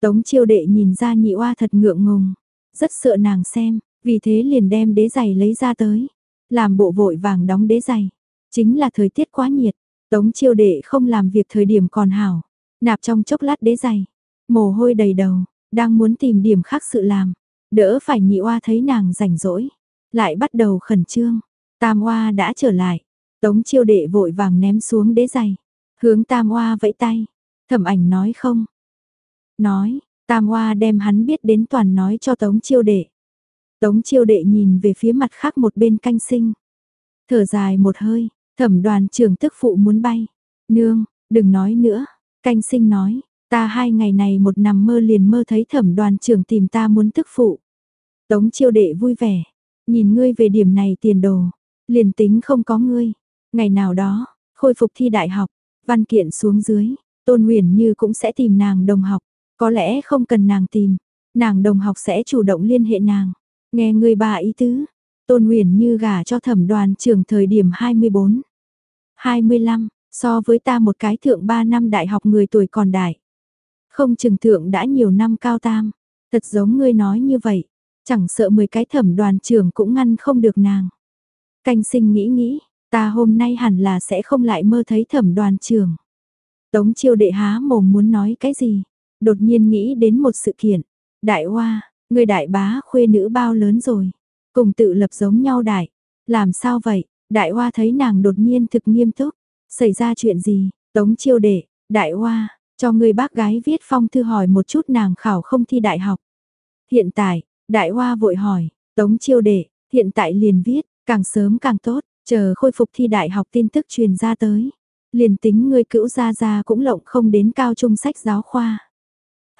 Tống Chiêu Đệ nhìn ra nhị Hoa thật ngượng ngùng. Rất sợ nàng xem, vì thế liền đem đế giày lấy ra tới. Làm bộ vội vàng đóng đế giày. Chính là thời tiết quá nhiệt. Tống chiêu đệ không làm việc thời điểm còn hảo, nạp trong chốc lát đế giày, mồ hôi đầy đầu, đang muốn tìm điểm khác sự làm, đỡ phải nhị oa thấy nàng rảnh rỗi, lại bắt đầu khẩn trương, tam oa đã trở lại, tống chiêu đệ vội vàng ném xuống đế giày, hướng tam oa vẫy tay, thẩm ảnh nói không, nói, tam Hoa đem hắn biết đến toàn nói cho tống chiêu đệ. Tống chiêu đệ nhìn về phía mặt khác một bên canh sinh. Thở dài một hơi, Thẩm đoàn trưởng tức phụ muốn bay. Nương, đừng nói nữa. Canh sinh nói, Ta hai ngày này một nằm mơ liền mơ thấy thẩm đoàn trưởng tìm ta muốn tức phụ. Tống chiêu đệ vui vẻ, nhìn ngươi về điểm này tiền đồ, liền tính không có ngươi. Ngày nào đó, khôi phục thi đại học, văn kiện xuống dưới, Tôn Huyền Như cũng sẽ tìm nàng đồng học, có lẽ không cần nàng tìm, nàng đồng học sẽ chủ động liên hệ nàng. Nghe người bà ý tứ, Tôn Huyền Như gả cho thẩm đoàn trưởng thời điểm 24, 25, so với ta một cái thượng 3 năm đại học người tuổi còn đại. Không chừng thượng đã nhiều năm cao tam, thật giống ngươi nói như vậy, chẳng sợ 10 cái thẩm đoàn trưởng cũng ngăn không được nàng. Canh sinh nghĩ nghĩ, ta hôm nay hẳn là sẽ không lại mơ thấy thẩm đoàn trưởng. Tống chiêu đệ há mồm muốn nói cái gì, đột nhiên nghĩ đến một sự kiện. Đại hoa, người đại bá khuê nữ bao lớn rồi, cùng tự lập giống nhau đại. Làm sao vậy? Đại hoa thấy nàng đột nhiên thực nghiêm túc. Xảy ra chuyện gì? Tống chiêu đệ, đại hoa, cho người bác gái viết phong thư hỏi một chút nàng khảo không thi đại học. Hiện tại, đại hoa vội hỏi, tống chiêu đệ, hiện tại liền viết, càng sớm càng tốt, chờ khôi phục thi đại học tin tức truyền ra tới. Liền tính người cữu gia gia cũng lộng không đến cao trung sách giáo khoa.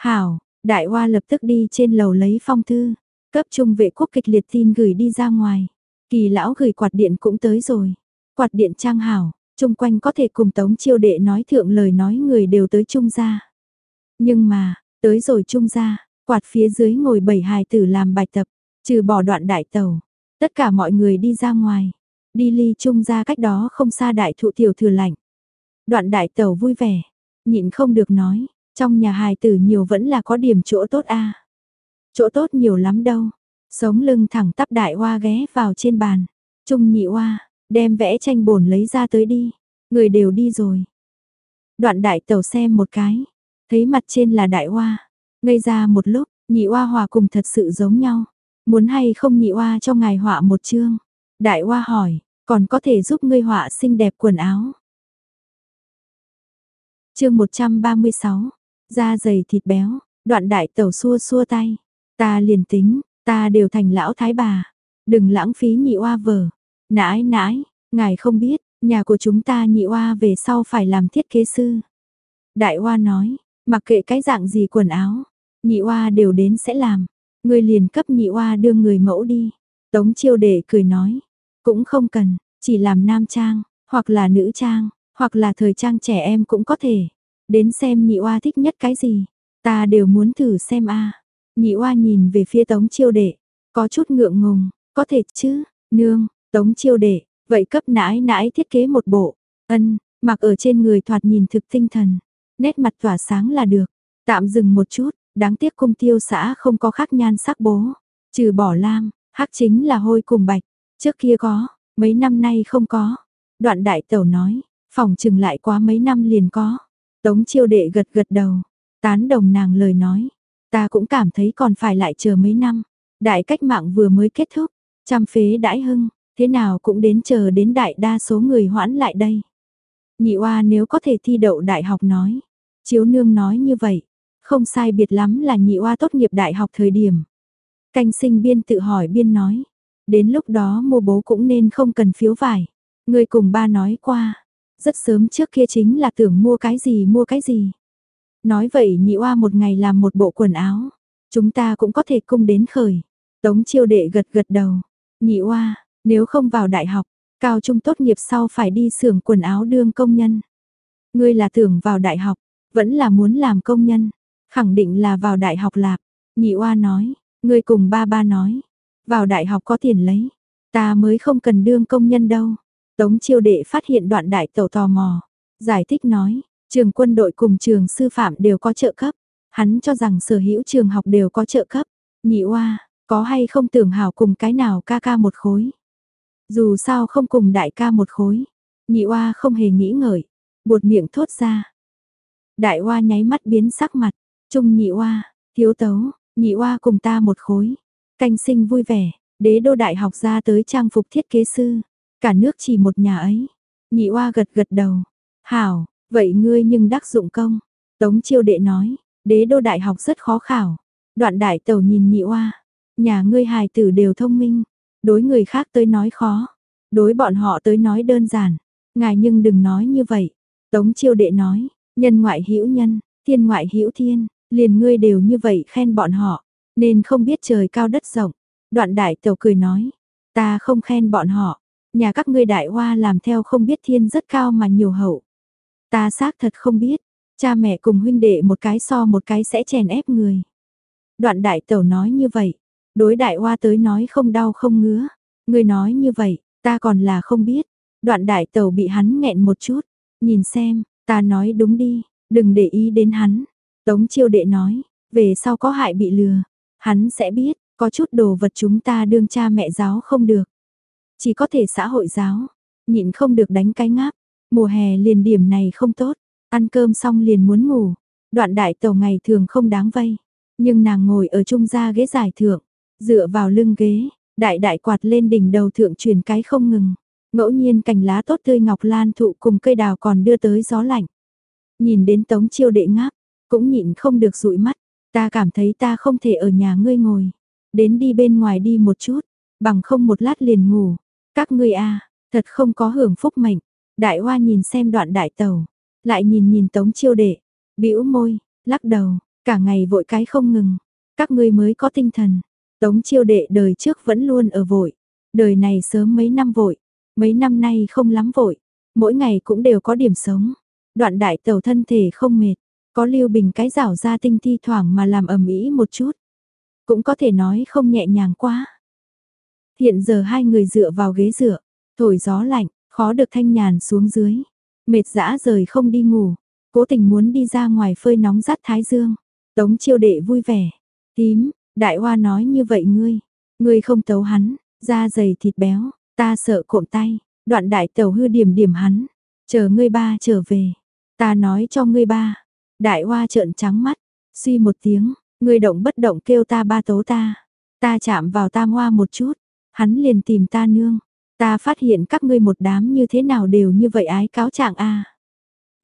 Hảo, đại hoa lập tức đi trên lầu lấy phong thư, cấp trung vệ quốc kịch liệt tin gửi đi ra ngoài. Kỳ lão gửi quạt điện cũng tới rồi. Quạt điện trang hảo, chung quanh có thể cùng tống chiêu đệ nói thượng lời nói người đều tới trung gia. Nhưng mà, tới rồi trung gia, quạt phía dưới ngồi bảy hài tử làm bài tập, trừ bỏ đoạn đại tàu. Tất cả mọi người đi ra ngoài, đi ly trung gia cách đó không xa đại thụ tiểu thừa lạnh. Đoạn đại tàu vui vẻ, nhịn không được nói, trong nhà hài tử nhiều vẫn là có điểm chỗ tốt a. Chỗ tốt nhiều lắm đâu. Sống lưng thẳng tắp đại hoa ghé vào trên bàn. Trung nhị hoa, đem vẽ tranh bổn lấy ra tới đi. Người đều đi rồi. Đoạn đại tàu xem một cái. Thấy mặt trên là đại hoa. Ngây ra một lúc, nhị hoa hòa cùng thật sự giống nhau. Muốn hay không nhị hoa cho ngài họa một chương. Đại hoa hỏi, còn có thể giúp ngươi họa xinh đẹp quần áo. chương 136, da dày thịt béo, đoạn đại tẩu xua xua tay. Ta liền tính, ta đều thành lão thái bà. Đừng lãng phí nhị oa vở. Nãi nãi, ngài không biết, nhà của chúng ta nhị oa về sau phải làm thiết kế sư. Đại oa nói, mặc kệ cái dạng gì quần áo, nhị oa đều đến sẽ làm. Người liền cấp nhị oa đưa người mẫu đi. Tống chiêu đệ cười nói, cũng không cần, chỉ làm nam trang, hoặc là nữ trang, hoặc là thời trang trẻ em cũng có thể. Đến xem nhị oa thích nhất cái gì, ta đều muốn thử xem a. Nhị oa nhìn về phía tống chiêu đệ, có chút ngượng ngùng, có thể chứ, nương, tống chiêu đệ, vậy cấp nãi nãi thiết kế một bộ, ân, mặc ở trên người thoạt nhìn thực tinh thần, nét mặt tỏa sáng là được, tạm dừng một chút, đáng tiếc cung tiêu xã không có khác nhan sắc bố, trừ bỏ lam, hắc chính là hôi cùng bạch, trước kia có, mấy năm nay không có. Đoạn đại tẩu nói, phòng chừng lại quá mấy năm liền có. Tống chiêu đệ gật gật đầu, tán đồng nàng lời nói. Ta cũng cảm thấy còn phải lại chờ mấy năm. Đại cách mạng vừa mới kết thúc, trăm phế đãi hưng, thế nào cũng đến chờ đến đại đa số người hoãn lại đây. Nhị oa nếu có thể thi đậu đại học nói. Chiếu nương nói như vậy, không sai biệt lắm là nhị oa tốt nghiệp đại học thời điểm. Canh sinh biên tự hỏi biên nói. Đến lúc đó mua bố cũng nên không cần phiếu vải. Người cùng ba nói qua. Rất sớm trước kia chính là tưởng mua cái gì mua cái gì. Nói vậy nhị oa một ngày làm một bộ quần áo. Chúng ta cũng có thể cung đến khởi. Tống chiêu đệ gật gật đầu. Nhị oa, nếu không vào đại học, cao trung tốt nghiệp sau phải đi xưởng quần áo đương công nhân. Ngươi là tưởng vào đại học, vẫn là muốn làm công nhân. Khẳng định là vào đại học lạp. Nhị oa nói, ngươi cùng ba ba nói. Vào đại học có tiền lấy. Ta mới không cần đương công nhân đâu. Tống chiêu đệ phát hiện đoạn đại tẩu tò mò. Giải thích nói, trường quân đội cùng trường sư phạm đều có trợ cấp. Hắn cho rằng sở hữu trường học đều có trợ cấp. Nhị oa, có hay không tưởng hảo cùng cái nào ca ca một khối. Dù sao không cùng đại ca một khối. Nhị oa không hề nghĩ ngợi. Buột miệng thốt ra. Đại oa nháy mắt biến sắc mặt. Trung nhị oa, thiếu tấu, nhị oa cùng ta một khối. Canh sinh vui vẻ, đế đô đại học ra tới trang phục thiết kế sư. Cả nước chỉ một nhà ấy. Nhị oa gật gật đầu. Hảo, vậy ngươi nhưng đắc dụng công. Tống chiêu đệ nói, đế đô đại học rất khó khảo. Đoạn đại tàu nhìn nhị oa. Nhà ngươi hài tử đều thông minh. Đối người khác tới nói khó. Đối bọn họ tới nói đơn giản. Ngài nhưng đừng nói như vậy. Tống chiêu đệ nói, nhân ngoại hữu nhân. Thiên ngoại hữu thiên, liền ngươi đều như vậy khen bọn họ, nên không biết trời cao đất rộng. Đoạn đại tẩu cười nói, ta không khen bọn họ, nhà các ngươi đại hoa làm theo không biết thiên rất cao mà nhiều hậu. Ta xác thật không biết, cha mẹ cùng huynh đệ một cái so một cái sẽ chèn ép người. Đoạn đại tẩu nói như vậy, đối đại hoa tới nói không đau không ngứa, ngươi nói như vậy, ta còn là không biết. Đoạn đại tẩu bị hắn nghẹn một chút, nhìn xem, ta nói đúng đi, đừng để ý đến hắn. Tống chiêu đệ nói, về sau có hại bị lừa, hắn sẽ biết, có chút đồ vật chúng ta đương cha mẹ giáo không được. Chỉ có thể xã hội giáo, nhịn không được đánh cái ngáp, mùa hè liền điểm này không tốt, ăn cơm xong liền muốn ngủ, đoạn đại tàu ngày thường không đáng vây, nhưng nàng ngồi ở trung gia ghế giải thượng, dựa vào lưng ghế, đại đại quạt lên đỉnh đầu thượng truyền cái không ngừng, ngẫu nhiên cành lá tốt tươi ngọc lan thụ cùng cây đào còn đưa tới gió lạnh. Nhìn đến tống chiêu đệ ngáp, cũng nhịn không được dụi mắt, ta cảm thấy ta không thể ở nhà ngươi ngồi, đến đi bên ngoài đi một chút, bằng không một lát liền ngủ, các ngươi a thật không có hưởng phúc mệnh, đại hoa nhìn xem đoạn đại tàu, lại nhìn nhìn tống chiêu đệ, bĩu môi, lắc đầu, cả ngày vội cái không ngừng, các ngươi mới có tinh thần, tống chiêu đệ đời trước vẫn luôn ở vội, đời này sớm mấy năm vội, mấy năm nay không lắm vội, mỗi ngày cũng đều có điểm sống, đoạn đại tàu thân thể không mệt, có lưu bình cái rảo ra tinh thi thoảng mà làm ầm ĩ một chút. Cũng có thể nói không nhẹ nhàng quá. Hiện giờ hai người dựa vào ghế dựa, thổi gió lạnh, khó được thanh nhàn xuống dưới. Mệt dã rời không đi ngủ, cố tình muốn đi ra ngoài phơi nóng rát thái dương. Tống chiêu đệ vui vẻ. Tím, đại hoa nói như vậy ngươi, ngươi không tấu hắn, da dày thịt béo, ta sợ cộm tay, đoạn đại tẩu hư điểm điểm hắn, chờ ngươi ba trở về, ta nói cho ngươi ba, Đại hoa trợn trắng mắt, suy một tiếng, ngươi động bất động kêu ta ba tố ta. Ta chạm vào tam hoa một chút, hắn liền tìm ta nương. Ta phát hiện các ngươi một đám như thế nào đều như vậy ái cáo trạng a.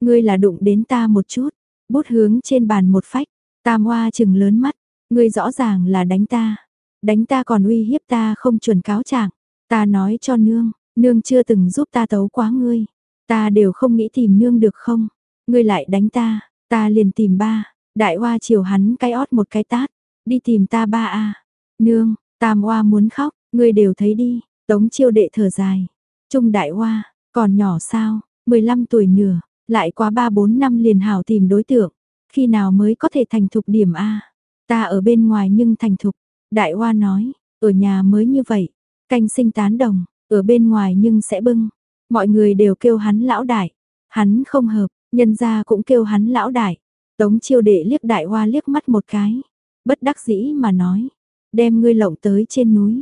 Ngươi là đụng đến ta một chút, bút hướng trên bàn một phách, tam hoa chừng lớn mắt, ngươi rõ ràng là đánh ta. Đánh ta còn uy hiếp ta không chuẩn cáo trạng. Ta nói cho nương, nương chưa từng giúp ta tấu quá ngươi. Ta đều không nghĩ tìm nương được không? Ngươi lại đánh ta, Ta liền tìm ba, đại hoa chiều hắn cái ót một cái tát, đi tìm ta ba a Nương, tam hoa muốn khóc, người đều thấy đi, tống chiêu đệ thở dài. Trung đại hoa, còn nhỏ sao, 15 tuổi nửa, lại quá 3-4 năm liền hảo tìm đối tượng, khi nào mới có thể thành thục điểm A. Ta ở bên ngoài nhưng thành thục, đại hoa nói, ở nhà mới như vậy, canh sinh tán đồng, ở bên ngoài nhưng sẽ bưng. Mọi người đều kêu hắn lão đại, hắn không hợp, Nhân gia cũng kêu hắn lão đại. Tống chiêu đệ liếc đại hoa liếc mắt một cái. Bất đắc dĩ mà nói. Đem ngươi lộng tới trên núi.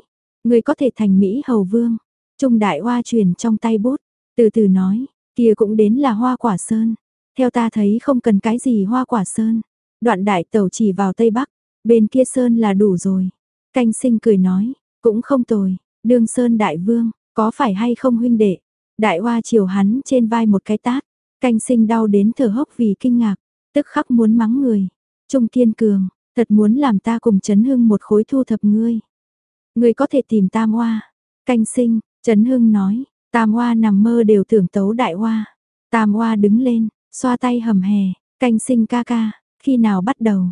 Ngươi có thể thành Mỹ hầu vương. Trung đại hoa truyền trong tay bút. Từ từ nói. Kia cũng đến là hoa quả sơn. Theo ta thấy không cần cái gì hoa quả sơn. Đoạn đại tàu chỉ vào tây bắc. Bên kia sơn là đủ rồi. Canh sinh cười nói. Cũng không tồi. Đương sơn đại vương. Có phải hay không huynh đệ? Đại hoa chiều hắn trên vai một cái tát. Canh sinh đau đến thở hốc vì kinh ngạc, tức khắc muốn mắng người. Trung Thiên Cường, thật muốn làm ta cùng chấn Hưng một khối thu thập ngươi. Ngươi có thể tìm Tam Hoa. Canh sinh, Trấn Hưng nói, Tam Hoa nằm mơ đều tưởng tấu đại hoa. Tam Hoa đứng lên, xoa tay hầm hè, canh sinh ca ca, khi nào bắt đầu?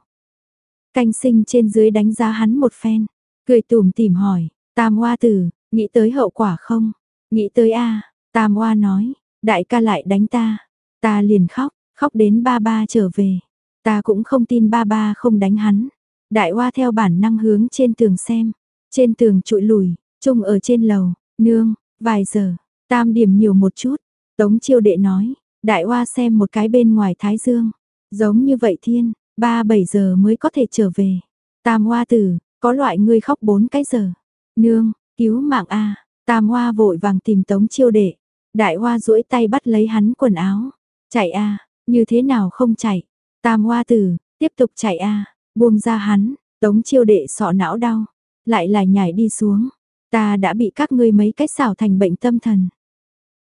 Canh sinh trên dưới đánh giá hắn một phen, cười tủm tỉm hỏi, Tam Hoa tử, nghĩ tới hậu quả không? Nghĩ tới a Tam Hoa nói, đại ca lại đánh ta, Ta liền khóc, khóc đến ba ba trở về. Ta cũng không tin ba ba không đánh hắn. Đại hoa theo bản năng hướng trên tường xem. Trên tường trụi lùi, trung ở trên lầu, nương, vài giờ, tam điểm nhiều một chút. Tống chiêu đệ nói, đại hoa xem một cái bên ngoài thái dương. Giống như vậy thiên, ba bảy giờ mới có thể trở về. Tam hoa tử, có loại ngươi khóc bốn cái giờ. Nương, cứu mạng a Tam hoa vội vàng tìm tống chiêu đệ. Đại hoa duỗi tay bắt lấy hắn quần áo. Chạy a, như thế nào không chạy? Tam hoa tử, tiếp tục chạy a, buông ra hắn, tống chiêu đệ sọ não đau, lại lại nhảy đi xuống. Ta đã bị các ngươi mấy cách xảo thành bệnh tâm thần.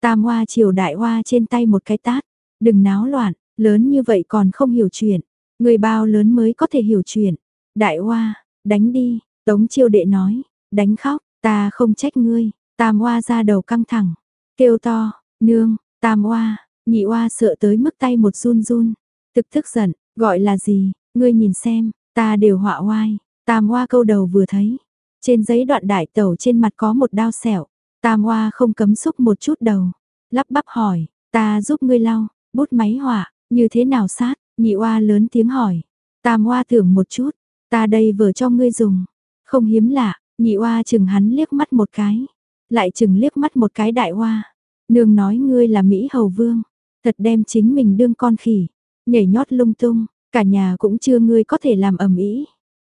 Tam hoa chiều đại hoa trên tay một cái tát, đừng náo loạn, lớn như vậy còn không hiểu chuyện. Người bao lớn mới có thể hiểu chuyện. Đại hoa, đánh đi, tống chiêu đệ nói, đánh khóc, ta không trách ngươi. Tam hoa ra đầu căng thẳng, kêu to, nương, tam hoa, Nhị Hoa sợ tới mức tay một run run, thực thức giận, Gọi là gì, ngươi nhìn xem, ta đều họa oai. Tam hoa câu đầu vừa thấy. Trên giấy đoạn đại tẩu trên mặt có một đao sẹo. Tam hoa không cấm xúc một chút đầu. Lắp bắp hỏi, ta giúp ngươi lau, bút máy họa, như thế nào sát, nhị hoa lớn tiếng hỏi. Tam hoa tưởng một chút, ta đây vừa cho ngươi dùng. Không hiếm lạ, nhị hoa chừng hắn liếc mắt một cái. Lại chừng liếc mắt một cái đại hoa. Nương nói ngươi là Mỹ Hầu Vương. Thật đem chính mình đương con khỉ. Nhảy nhót lung tung, cả nhà cũng chưa ngươi có thể làm ẩm ý.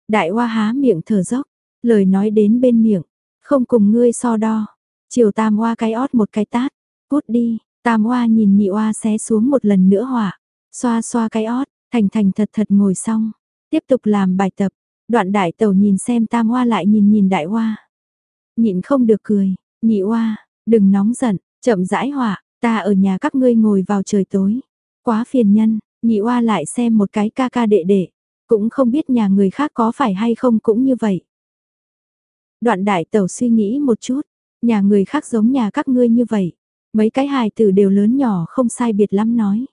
Đại hoa há miệng thở dốc, lời nói đến bên miệng, không cùng ngươi so đo. Chiều tam hoa cái ót một cái tát, cút đi, tam hoa nhìn nhị hoa xé xuống một lần nữa hỏa, xoa xoa cái ót, thành thành thật thật ngồi xong, tiếp tục làm bài tập. Đoạn đại tẩu nhìn xem tam hoa lại nhìn nhìn đại hoa. Nhịn không được cười, nhị hoa, đừng nóng giận, chậm rãi hỏa, ta ở nhà các ngươi ngồi vào trời tối. Quá phiền nhân, nhị hoa lại xem một cái ca ca đệ đệ, cũng không biết nhà người khác có phải hay không cũng như vậy. Đoạn đại tẩu suy nghĩ một chút, nhà người khác giống nhà các ngươi như vậy, mấy cái hài tử đều lớn nhỏ không sai biệt lắm nói.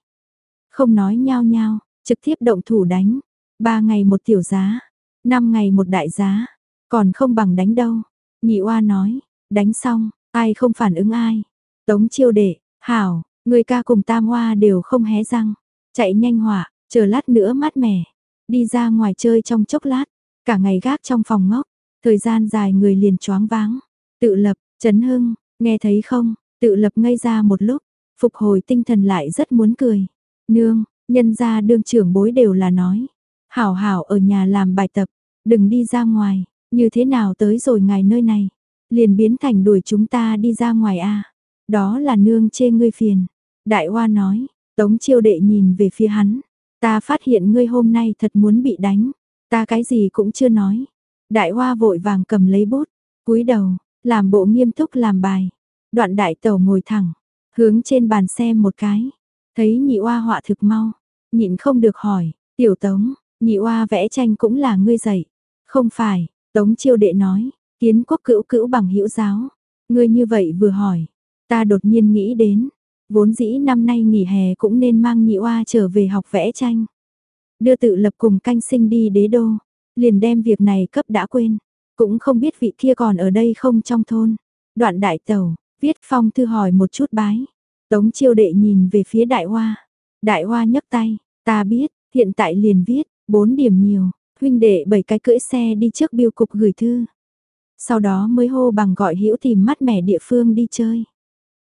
Không nói nhau nhau, trực tiếp động thủ đánh, ba ngày một tiểu giá, năm ngày một đại giá, còn không bằng đánh đâu. Nhị oa nói, đánh xong, ai không phản ứng ai. Tống chiêu đệ, hảo, người ca cùng tam hoa đều không hé răng, chạy nhanh hỏa, chờ lát nữa mát mẻ. Đi ra ngoài chơi trong chốc lát, cả ngày gác trong phòng ngốc, thời gian dài người liền choáng váng. Tự lập, trấn hưng, nghe thấy không, tự lập ngây ra một lúc, phục hồi tinh thần lại rất muốn cười. Nương, nhân gia đương trưởng bối đều là nói. Hảo hảo ở nhà làm bài tập, đừng đi ra ngoài, như thế nào tới rồi ngài nơi này. Liền biến thành đuổi chúng ta đi ra ngoài a Đó là nương chê ngươi phiền. Đại hoa nói, tống chiêu đệ nhìn về phía hắn, Ta phát hiện ngươi hôm nay thật muốn bị đánh. Ta cái gì cũng chưa nói. Đại hoa vội vàng cầm lấy bút, cúi đầu, làm bộ nghiêm túc làm bài. Đoạn đại tẩu ngồi thẳng, hướng trên bàn xem một cái. Thấy nhị oa họa thực mau, nhịn không được hỏi, tiểu tống, nhị oa vẽ tranh cũng là ngươi dạy. Không phải, tống chiêu đệ nói, kiến quốc cữu cữu bằng hữu giáo. Ngươi như vậy vừa hỏi, ta đột nhiên nghĩ đến, Vốn dĩ năm nay nghỉ hè cũng nên mang nhị oa trở về học vẽ tranh. Đưa tự lập cùng canh sinh đi đế đô, liền đem việc này cấp đã quên. Cũng không biết vị kia còn ở đây không trong thôn. Đoạn đại tàu, viết phong thư hỏi một chút bái. Tống chiêu đệ nhìn về phía đại hoa. Đại hoa nhấc tay, ta biết, hiện tại liền viết, bốn điểm nhiều, huynh đệ bảy cái cưỡi xe đi trước biêu cục gửi thư. Sau đó mới hô bằng gọi hữu tìm mắt mẻ địa phương đi chơi.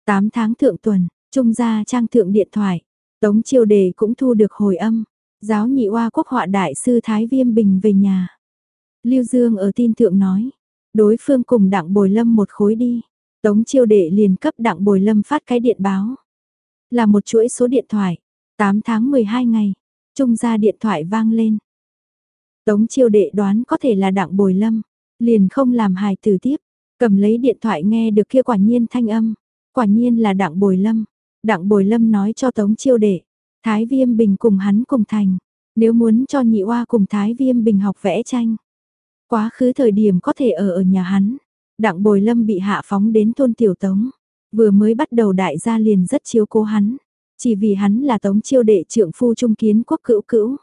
8 tháng thượng tuần, Trung gia trang thượng điện thoại, Tống Chiêu Đề cũng thu được hồi âm, giáo nhị oa quốc họa đại sư Thái Viêm Bình về nhà. Lưu Dương ở tin thượng nói, đối phương cùng đặng bồi lâm một khối đi. Tống Chiêu Đệ liền cấp đặng bồi lâm phát cái điện báo. Là một chuỗi số điện thoại, 8 tháng 12 ngày, trung gia điện thoại vang lên. Tống Chiêu Đệ đoán có thể là đặng bồi lâm, liền không làm hài tử tiếp, cầm lấy điện thoại nghe được kia quả nhiên thanh âm, quả nhiên là đặng bồi lâm. Đặng Bồi Lâm nói cho Tống Chiêu Đệ, Thái Viêm Bình cùng hắn cùng thành, nếu muốn cho nhị oa cùng Thái Viêm Bình học vẽ tranh. Quá khứ thời điểm có thể ở ở nhà hắn, Đặng Bồi Lâm bị hạ phóng đến thôn Tiểu Tống, vừa mới bắt đầu đại gia liền rất chiếu cố hắn, chỉ vì hắn là Tống Chiêu Đệ trưởng phu trung kiến quốc cữu cữu.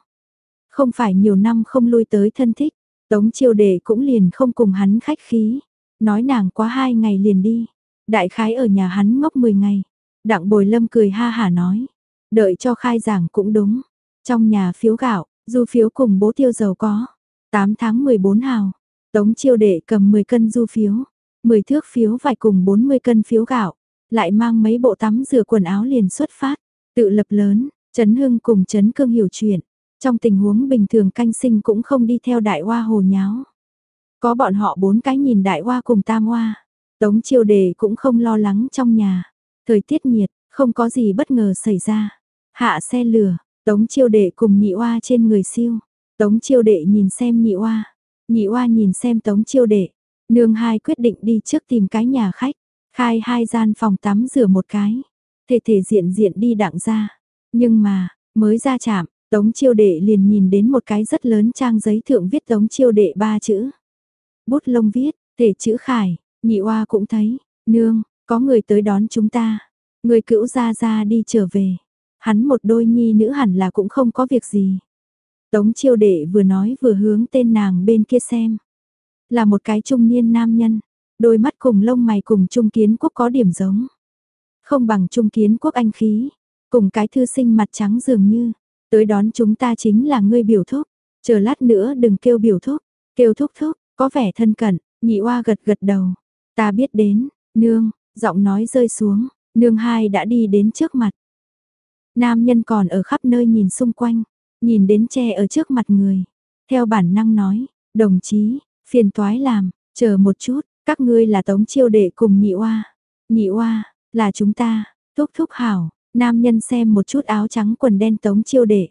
Không phải nhiều năm không lui tới thân thích, Tống Chiêu Đệ cũng liền không cùng hắn khách khí, nói nàng quá hai ngày liền đi, đại khái ở nhà hắn ngốc 10 ngày. Đặng bồi lâm cười ha hả nói. Đợi cho khai giảng cũng đúng. Trong nhà phiếu gạo, du phiếu cùng bố tiêu dầu có. 8 tháng 14 hào. Tống chiêu đệ cầm 10 cân du phiếu. 10 thước phiếu vải cùng 40 cân phiếu gạo. Lại mang mấy bộ tắm rửa quần áo liền xuất phát. Tự lập lớn, Trấn Hưng cùng Trấn Cương hiểu chuyện. Trong tình huống bình thường canh sinh cũng không đi theo đại hoa hồ nháo. Có bọn họ bốn cái nhìn đại hoa cùng tam hoa. Tống chiêu đề cũng không lo lắng trong nhà. Thời tiết nhiệt, không có gì bất ngờ xảy ra. Hạ xe lửa, Tống chiêu đệ cùng nhị oa trên người siêu. Tống chiêu đệ nhìn xem nhị oa, nhị oa nhìn xem tống chiêu đệ. Nương hai quyết định đi trước tìm cái nhà khách, khai hai gian phòng tắm rửa một cái. Thể thể diện diện đi đặng ra. Nhưng mà, mới ra chạm, tống chiêu đệ liền nhìn đến một cái rất lớn trang giấy thượng viết tống chiêu đệ ba chữ. Bút lông viết, thể chữ khải, nhị oa cũng thấy, nương, có người tới đón chúng ta. Người cữu ra ra đi trở về. Hắn một đôi nhi nữ hẳn là cũng không có việc gì. Tống chiêu đệ vừa nói vừa hướng tên nàng bên kia xem. Là một cái trung niên nam nhân, đôi mắt cùng lông mày cùng trung kiến quốc có điểm giống. Không bằng trung kiến quốc anh khí, cùng cái thư sinh mặt trắng dường như, tới đón chúng ta chính là ngươi biểu thúc, chờ lát nữa đừng kêu biểu thúc, kêu thúc thúc, có vẻ thân cận, nhị oa gật gật đầu, ta biết đến, nương, giọng nói rơi xuống, nương hai đã đi đến trước mặt. Nam nhân còn ở khắp nơi nhìn xung quanh, nhìn đến tre ở trước mặt người, theo bản năng nói, đồng chí, phiền toái làm, chờ một chút, các ngươi là tống chiêu đệ cùng nhị oa, nhị oa, là chúng ta, thúc thúc hảo, nam nhân xem một chút áo trắng quần đen tống chiêu đệ.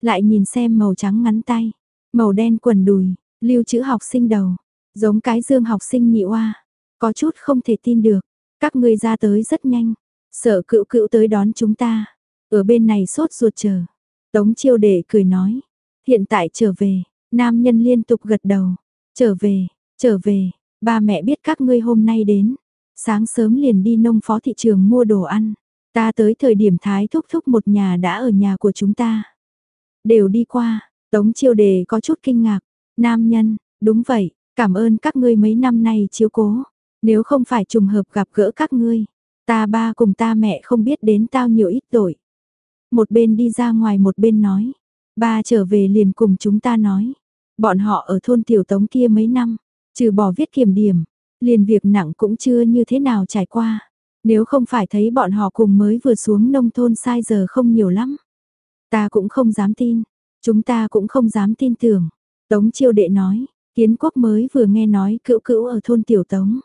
Lại nhìn xem màu trắng ngắn tay, màu đen quần đùi, lưu chữ học sinh đầu, giống cái dương học sinh nhị oa, có chút không thể tin được, các ngươi ra tới rất nhanh, sợ cựu cựu tới đón chúng ta, ở bên này sốt ruột chờ. Tống chiêu đệ cười nói, hiện tại trở về, nam nhân liên tục gật đầu, trở về, trở về, ba mẹ biết các ngươi hôm nay đến, sáng sớm liền đi nông phó thị trường mua đồ ăn, ta tới thời điểm thái thúc thúc một nhà đã ở nhà của chúng ta. Đều đi qua, tống chiêu đề có chút kinh ngạc, nam nhân, đúng vậy, cảm ơn các ngươi mấy năm nay chiếu cố, nếu không phải trùng hợp gặp gỡ các ngươi, ta ba cùng ta mẹ không biết đến tao nhiều ít tội. Một bên đi ra ngoài một bên nói, ba trở về liền cùng chúng ta nói, bọn họ ở thôn tiểu tống kia mấy năm, trừ bỏ viết kiểm điểm, liền việc nặng cũng chưa như thế nào trải qua. Nếu không phải thấy bọn họ cùng mới vừa xuống nông thôn sai giờ không nhiều lắm. Ta cũng không dám tin, chúng ta cũng không dám tin tưởng. Tống chiêu đệ nói, kiến quốc mới vừa nghe nói cữu cữu ở thôn tiểu tống.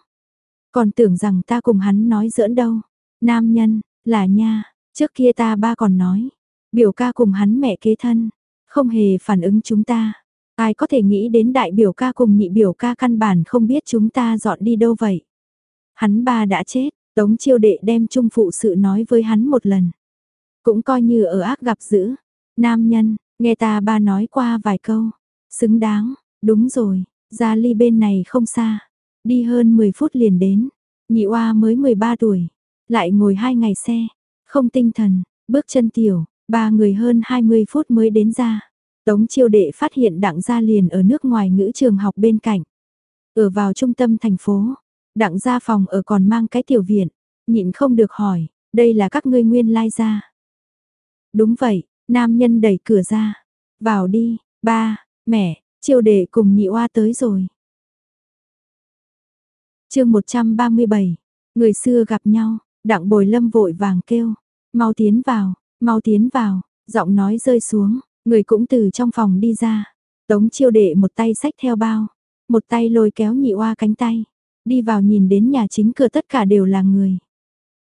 Còn tưởng rằng ta cùng hắn nói giỡn đâu. Nam nhân, là nha, trước kia ta ba còn nói. Biểu ca cùng hắn mẹ kế thân, không hề phản ứng chúng ta. Ai có thể nghĩ đến đại biểu ca cùng nhị biểu ca căn bản không biết chúng ta dọn đi đâu vậy. Hắn ba đã chết, tống chiêu đệ đem trung phụ sự nói với hắn một lần. Cũng coi như ở ác gặp dữ. Nam nhân, nghe ta ba nói qua vài câu. Xứng đáng, đúng rồi, ra ly bên này không xa. Đi hơn 10 phút liền đến. Nhị oa mới 13 tuổi. Lại ngồi hai ngày xe. Không tinh thần, bước chân tiểu, ba người hơn 20 phút mới đến ra. Tống chiêu đệ phát hiện đặng gia liền ở nước ngoài ngữ trường học bên cạnh. Ở vào trung tâm thành phố, đặng gia phòng ở còn mang cái tiểu viện, nhịn không được hỏi, đây là các ngươi nguyên lai gia. Đúng vậy, nam nhân đẩy cửa ra, vào đi, ba, mẹ, chiêu đệ cùng nhị oa tới rồi chương 137, người xưa gặp nhau, đặng bồi lâm vội vàng kêu, mau tiến vào, mau tiến vào, giọng nói rơi xuống, Người cũng từ trong phòng đi ra. Tống chiêu đệ một tay xách theo bao. Một tay lôi kéo nhị oa cánh tay. Đi vào nhìn đến nhà chính cửa tất cả đều là người.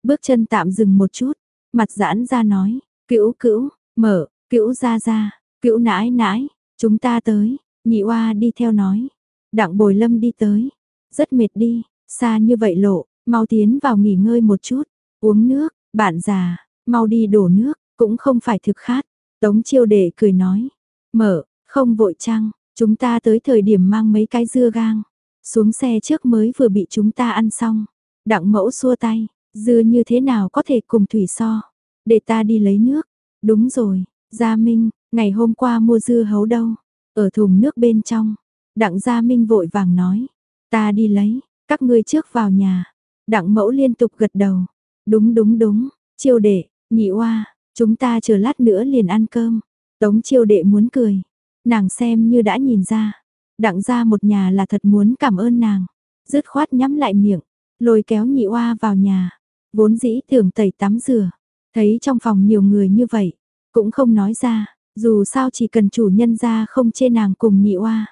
Bước chân tạm dừng một chút. Mặt giãn ra nói. Cữu cữu, mở, cữu ra ra, cữu nãi nãi, chúng ta tới. Nhị oa đi theo nói. Đặng bồi lâm đi tới. Rất mệt đi, xa như vậy lộ, mau tiến vào nghỉ ngơi một chút. Uống nước, bạn già, mau đi đổ nước, cũng không phải thực khát. Tống chiêu đệ cười nói, mở, không vội chăng, chúng ta tới thời điểm mang mấy cái dưa gang, xuống xe trước mới vừa bị chúng ta ăn xong. Đặng mẫu xua tay, dưa như thế nào có thể cùng thủy so, để ta đi lấy nước. Đúng rồi, Gia Minh, ngày hôm qua mua dưa hấu đâu, ở thùng nước bên trong. Đặng Gia Minh vội vàng nói, ta đi lấy, các ngươi trước vào nhà. Đặng mẫu liên tục gật đầu, đúng đúng đúng, chiêu đệ, nhị oa, Chúng ta chờ lát nữa liền ăn cơm. Tống chiêu đệ muốn cười. Nàng xem như đã nhìn ra. Đặng ra một nhà là thật muốn cảm ơn nàng. Dứt khoát nhắm lại miệng. Lôi kéo nhị oa vào nhà. Vốn dĩ tưởng tẩy tắm rửa. Thấy trong phòng nhiều người như vậy. Cũng không nói ra. Dù sao chỉ cần chủ nhân ra không chê nàng cùng nhị oa.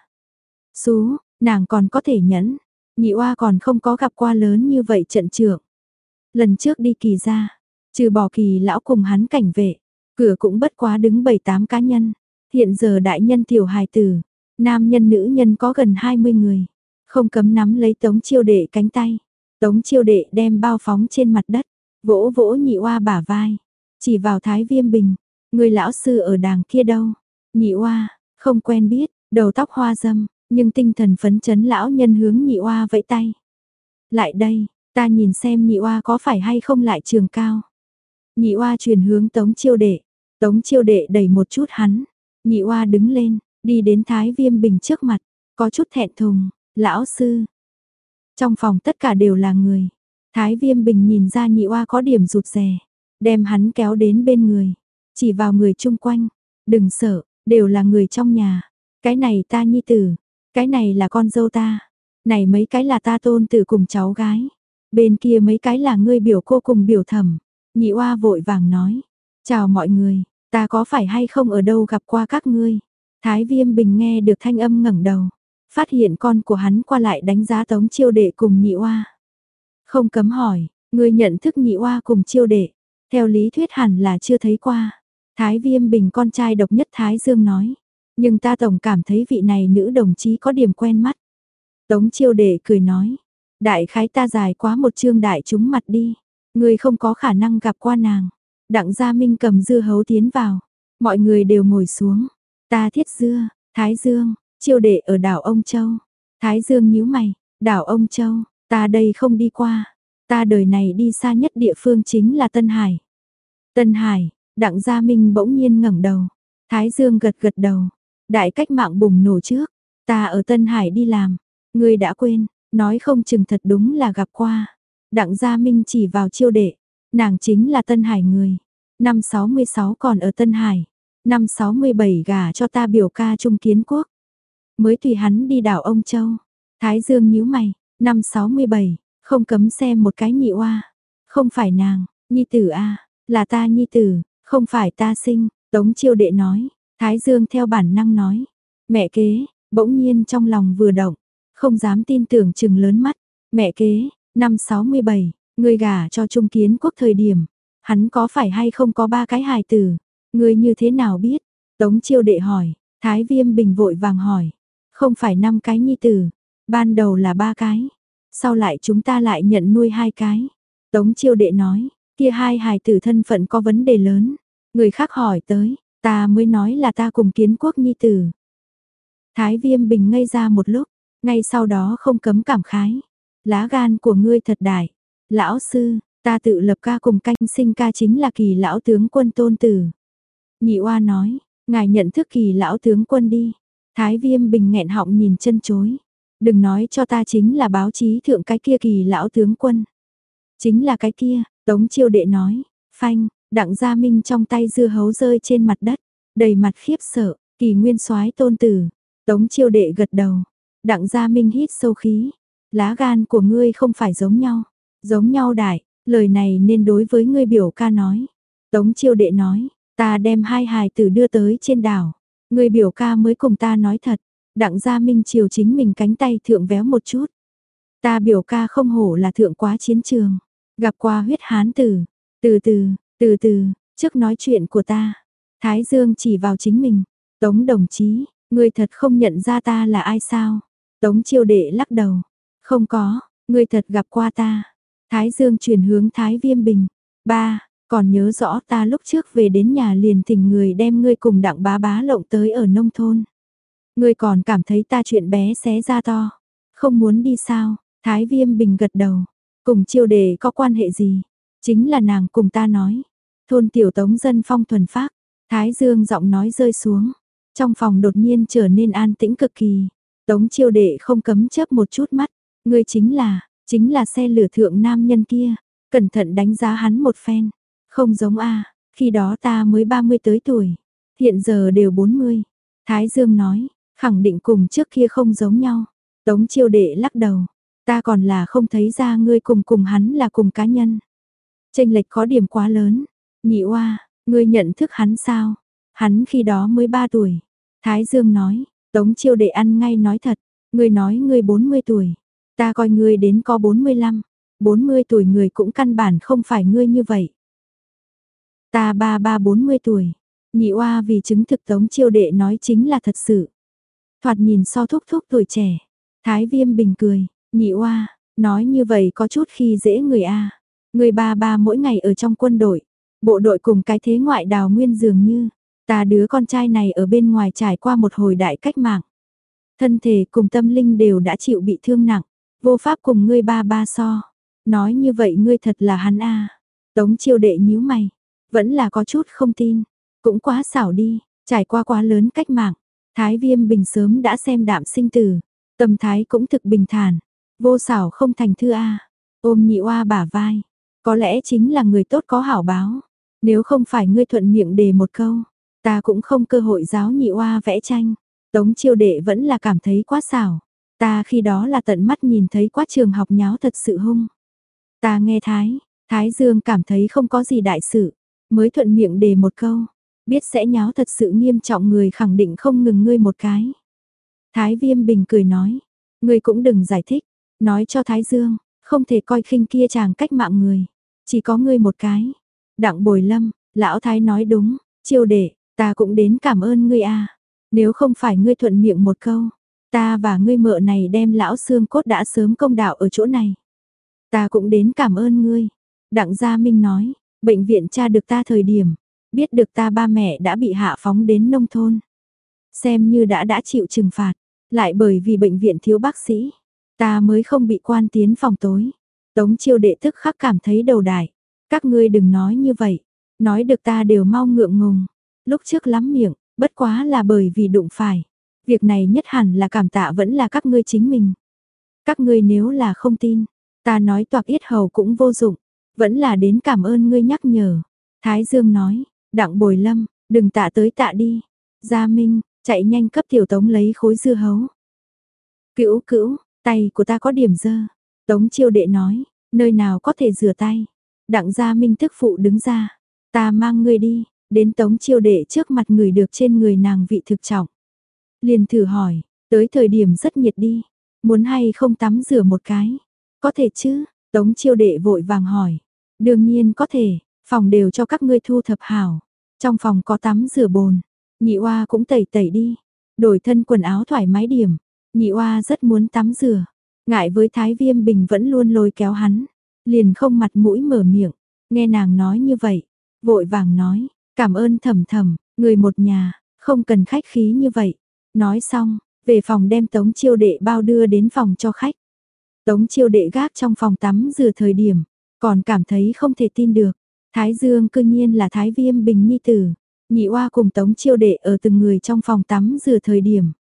Xú, nàng còn có thể nhẫn. Nhị oa còn không có gặp qua lớn như vậy trận trưởng. Lần trước đi kỳ ra, Trừ bỏ kỳ lão cùng hắn cảnh vệ, cửa cũng bất quá đứng bảy tám cá nhân. Hiện giờ đại nhân tiểu hài tử, nam nhân nữ nhân có gần 20 người. Không cấm nắm lấy tống chiêu đệ cánh tay. Tống chiêu đệ đem bao phóng trên mặt đất, vỗ vỗ nhị oa bả vai. Chỉ vào thái viêm bình, người lão sư ở đàng kia đâu. Nhị oa, không quen biết, đầu tóc hoa dâm, nhưng tinh thần phấn chấn lão nhân hướng nhị oa vẫy tay. Lại đây, ta nhìn xem nhị oa có phải hay không lại trường cao. Nhị oa truyền hướng tống chiêu đệ. Tống chiêu đệ đẩy một chút hắn. Nhị oa đứng lên, đi đến Thái Viêm Bình trước mặt, có chút thẹn thùng, lão sư. Trong phòng tất cả đều là người. Thái Viêm Bình nhìn ra nhị oa có điểm rụt rè, đem hắn kéo đến bên người, chỉ vào người chung quanh, đừng sợ, đều là người trong nhà. Cái này ta nhi tử, cái này là con dâu ta, này mấy cái là ta tôn tử cùng cháu gái, bên kia mấy cái là ngươi biểu cô cùng biểu thẩm. Nhị oa vội vàng nói, chào mọi người, ta có phải hay không ở đâu gặp qua các ngươi. Thái viêm bình nghe được thanh âm ngẩng đầu, phát hiện con của hắn qua lại đánh giá tống chiêu đệ cùng nhị oa. Không cấm hỏi, ngươi nhận thức nhị oa cùng chiêu đệ, theo lý thuyết hẳn là chưa thấy qua. Thái viêm bình con trai độc nhất Thái Dương nói, nhưng ta tổng cảm thấy vị này nữ đồng chí có điểm quen mắt. Tống chiêu đệ cười nói, đại khái ta dài quá một chương đại chúng mặt đi, người không có khả năng gặp qua nàng. Đặng Gia Minh cầm dưa hấu tiến vào, mọi người đều ngồi xuống. Ta thiết dưa, Thái Dương, chiêu đệ ở đảo Ông Châu. Thái Dương nhíu mày, đảo Ông Châu, ta đây không đi qua. Ta đời này đi xa nhất địa phương chính là Tân Hải. Tân Hải, Đặng Gia Minh bỗng nhiên ngẩng đầu. Thái Dương gật gật đầu. Đại cách mạng bùng nổ trước. Ta ở Tân Hải đi làm. Ngươi đã quên, nói không chừng thật đúng là gặp qua. Đặng Gia Minh chỉ vào chiêu đệ. Nàng chính là Tân Hải người. Năm 66 còn ở Tân Hải. Năm 67 gả cho ta biểu ca Trung Kiến Quốc. Mới tùy hắn đi đảo ông Châu. Thái Dương nhíu mày. Năm 67, không cấm xem một cái nhị oa. Không phải nàng, nhi tử a là ta nhi tử, không phải ta sinh. Tống chiêu đệ nói. Thái Dương theo bản năng nói. Mẹ kế, bỗng nhiên trong lòng vừa động. Không dám tin tưởng chừng lớn mắt. Mẹ kế, năm 67, người gả cho Trung Kiến Quốc thời điểm, hắn có phải hay không có ba cái hài tử? Người như thế nào biết? Tống chiêu đệ hỏi, Thái Viêm Bình vội vàng hỏi. Không phải năm cái nhi tử, ban đầu là ba cái. Sau lại chúng ta lại nhận nuôi hai cái. Tống chiêu đệ nói, kia hai hài tử thân phận có vấn đề lớn. Người khác hỏi tới, ta mới nói là ta cùng kiến quốc nhi tử. Thái Viêm Bình ngây ra một lúc, ngay sau đó không cấm cảm khái. Lá gan của ngươi thật đại. Lão sư, ta tự lập ca cùng canh sinh ca chính là kỳ lão tướng quân tôn tử. Nhị oa nói, ngài nhận thức kỳ lão tướng quân đi. Thái viêm bình nghẹn họng nhìn chân chối. Đừng nói cho ta chính là báo chí thượng cái kia kỳ lão tướng quân. Chính là cái kia, tống chiêu đệ nói, phanh, đặng gia minh trong tay dưa hấu rơi trên mặt đất, đầy mặt khiếp sợ, kỳ nguyên soái tôn tử. Tống chiêu đệ gật đầu, đặng gia minh hít sâu khí, lá gan của ngươi không phải giống nhau, giống nhau đại, lời này nên đối với ngươi biểu ca nói. Tống chiêu đệ nói, ta đem hai hài tử đưa tới trên đảo, ngươi biểu ca mới cùng ta nói thật, đặng gia minh chiều chính mình cánh tay thượng véo một chút. Ta biểu ca không hổ là thượng quá chiến trường, gặp qua huyết hán tử, từ từ, từ từ, trước nói chuyện của ta. Thái Dương chỉ vào chính mình, Tống đồng chí, ngươi thật không nhận ra ta là ai sao? Tống chiêu đệ lắc đầu, không có, ngươi thật gặp qua ta. Thái Dương chuyển hướng Thái Viêm Bình. Ba, còn nhớ rõ ta lúc trước về đến nhà liền thỉnh người đem ngươi cùng đặng bá bá lộng tới ở nông thôn. Ngươi còn cảm thấy ta chuyện bé xé ra to. Không muốn đi sao? Thái Viêm Bình gật đầu. Cùng chiêu đề có quan hệ gì? Chính là nàng cùng ta nói. Thôn tiểu tống dân phong thuần phác. Thái Dương giọng nói rơi xuống. Trong phòng đột nhiên trở nên an tĩnh cực kỳ. Tống chiêu đệ không cấm chớp một chút mắt. Ngươi chính là, chính là xe lửa thượng nam nhân kia. Cẩn thận đánh giá hắn một phen. Không giống a khi đó ta mới 30 tới tuổi. Hiện giờ đều 40. Thái Dương nói, khẳng định cùng trước kia không giống nhau. Tống chiêu đệ lắc đầu. Ta còn là không thấy ra ngươi cùng cùng hắn là cùng cá nhân. Tranh lệch có điểm quá lớn. Nhị oa, ngươi nhận thức hắn sao? Hắn khi đó mới 3 tuổi. Thái Dương nói, Tống chiêu đệ ăn ngay nói thật, ngươi nói ngươi 40 tuổi, ta coi ngươi đến có 45, 40 tuổi người cũng căn bản không phải ngươi như vậy. Ta ba ba 40 tuổi, nhị oa vì chứng thực Tống chiêu đệ nói chính là thật sự. Thoạt nhìn so thúc thúc tuổi trẻ, Thái Viêm bình cười, nhị oa, nói như vậy có chút khi dễ người a. Người ba ba mỗi ngày ở trong quân đội, bộ đội cùng cái thế ngoại đào nguyên dường như, Ta đứa con trai này ở bên ngoài trải qua một hồi đại cách mạng. Thân thể cùng tâm linh đều đã chịu bị thương nặng. Vô pháp cùng ngươi ba ba so. Nói như vậy ngươi thật là hắn a Tống chiêu đệ nhíu mày. Vẫn là có chút không tin. Cũng quá xảo đi. Trải qua quá lớn cách mạng, Thái Viêm Bình sớm đã xem đạm sinh tử, tâm thái cũng thực bình thản, vô xảo không thành thư A, ôm nhị oa bả vai, có lẽ chính là người tốt có hảo báo, nếu không phải ngươi thuận miệng đề một câu, ta cũng không cơ hội giáo nhị oa vẽ tranh, tống chiêu đệ vẫn là cảm thấy quá xảo, ta khi đó là tận mắt nhìn thấy quá trường học nháo thật sự hung. Ta nghe Thái, Thái Dương cảm thấy không có gì đại sự, mới thuận miệng đề một câu, biết sẽ nháo thật sự nghiêm trọng người khẳng định không ngừng ngươi một cái. Thái Viêm Bình cười nói, ngươi cũng đừng giải thích, nói cho Thái Dương, không thể coi khinh kia chàng cách mạng người, chỉ có ngươi một cái. Đặng Bồi Lâm, lão Thái nói đúng, chiêu đệ, ta cũng đến cảm ơn ngươi a. Nếu không phải ngươi thuận miệng một câu, ta và ngươi mợ này đem lão xương cốt đã sớm công đạo ở chỗ này. Ta cũng đến cảm ơn ngươi. Đặng Gia Minh nói, bệnh viện cha được ta thời điểm, biết được ta ba mẹ đã bị hạ phóng đến nông thôn. Xem như đã đã chịu trừng phạt, lại bởi vì bệnh viện thiếu bác sĩ, ta mới không bị quan tiến phòng tối. Tống chiêu đệ thức khắc cảm thấy đầu đại. Các ngươi đừng nói như vậy, nói được ta đều mau ngượng ngùng. Lúc trước lắm miệng, bất quá là bởi vì đụng phải. Việc này nhất hẳn là cảm tạ vẫn là các ngươi chính mình. Các ngươi nếu là không tin, ta nói toạc yết hầu cũng vô dụng, vẫn là đến cảm ơn ngươi nhắc nhở. Thái Dương nói, đặng bồi lâm, đừng tạ tới tạ đi. Gia Minh, chạy nhanh cấp tiểu tống lấy khối dưa hấu. Cữu cữu, tay của ta có điểm dơ. Tống chiêu đệ nói, nơi nào có thể rửa tay. Đặng gia minh thức phụ đứng ra, ta mang ngươi đi, đến tống chiêu đệ trước mặt người được trên người nàng vị thực trọng. Liền thử hỏi, tới thời điểm rất nhiệt đi, muốn hay không tắm rửa một cái, có thể chứ, tống chiêu đệ vội vàng hỏi, đương nhiên có thể, phòng đều cho các ngươi thu thập hảo, trong phòng có tắm rửa bồn, nhị oa cũng tẩy tẩy đi, đổi thân quần áo thoải mái điểm, nhị oa rất muốn tắm rửa, ngại với thái viêm bình vẫn luôn lôi kéo hắn, liền không mặt mũi mở miệng, nghe nàng nói như vậy, vội vàng nói, cảm ơn thầm thầm, người một nhà, không cần khách khí như vậy. Nói xong, về phòng đem tống chiêu đệ bao đưa đến phòng cho khách. Tống chiêu đệ gác trong phòng tắm rửa thời điểm, còn cảm thấy không thể tin được. Thái Dương cư nhiên là Thái Viêm Bình Nhi Tử, nhị oa cùng tống chiêu đệ ở từng người trong phòng tắm rửa thời điểm.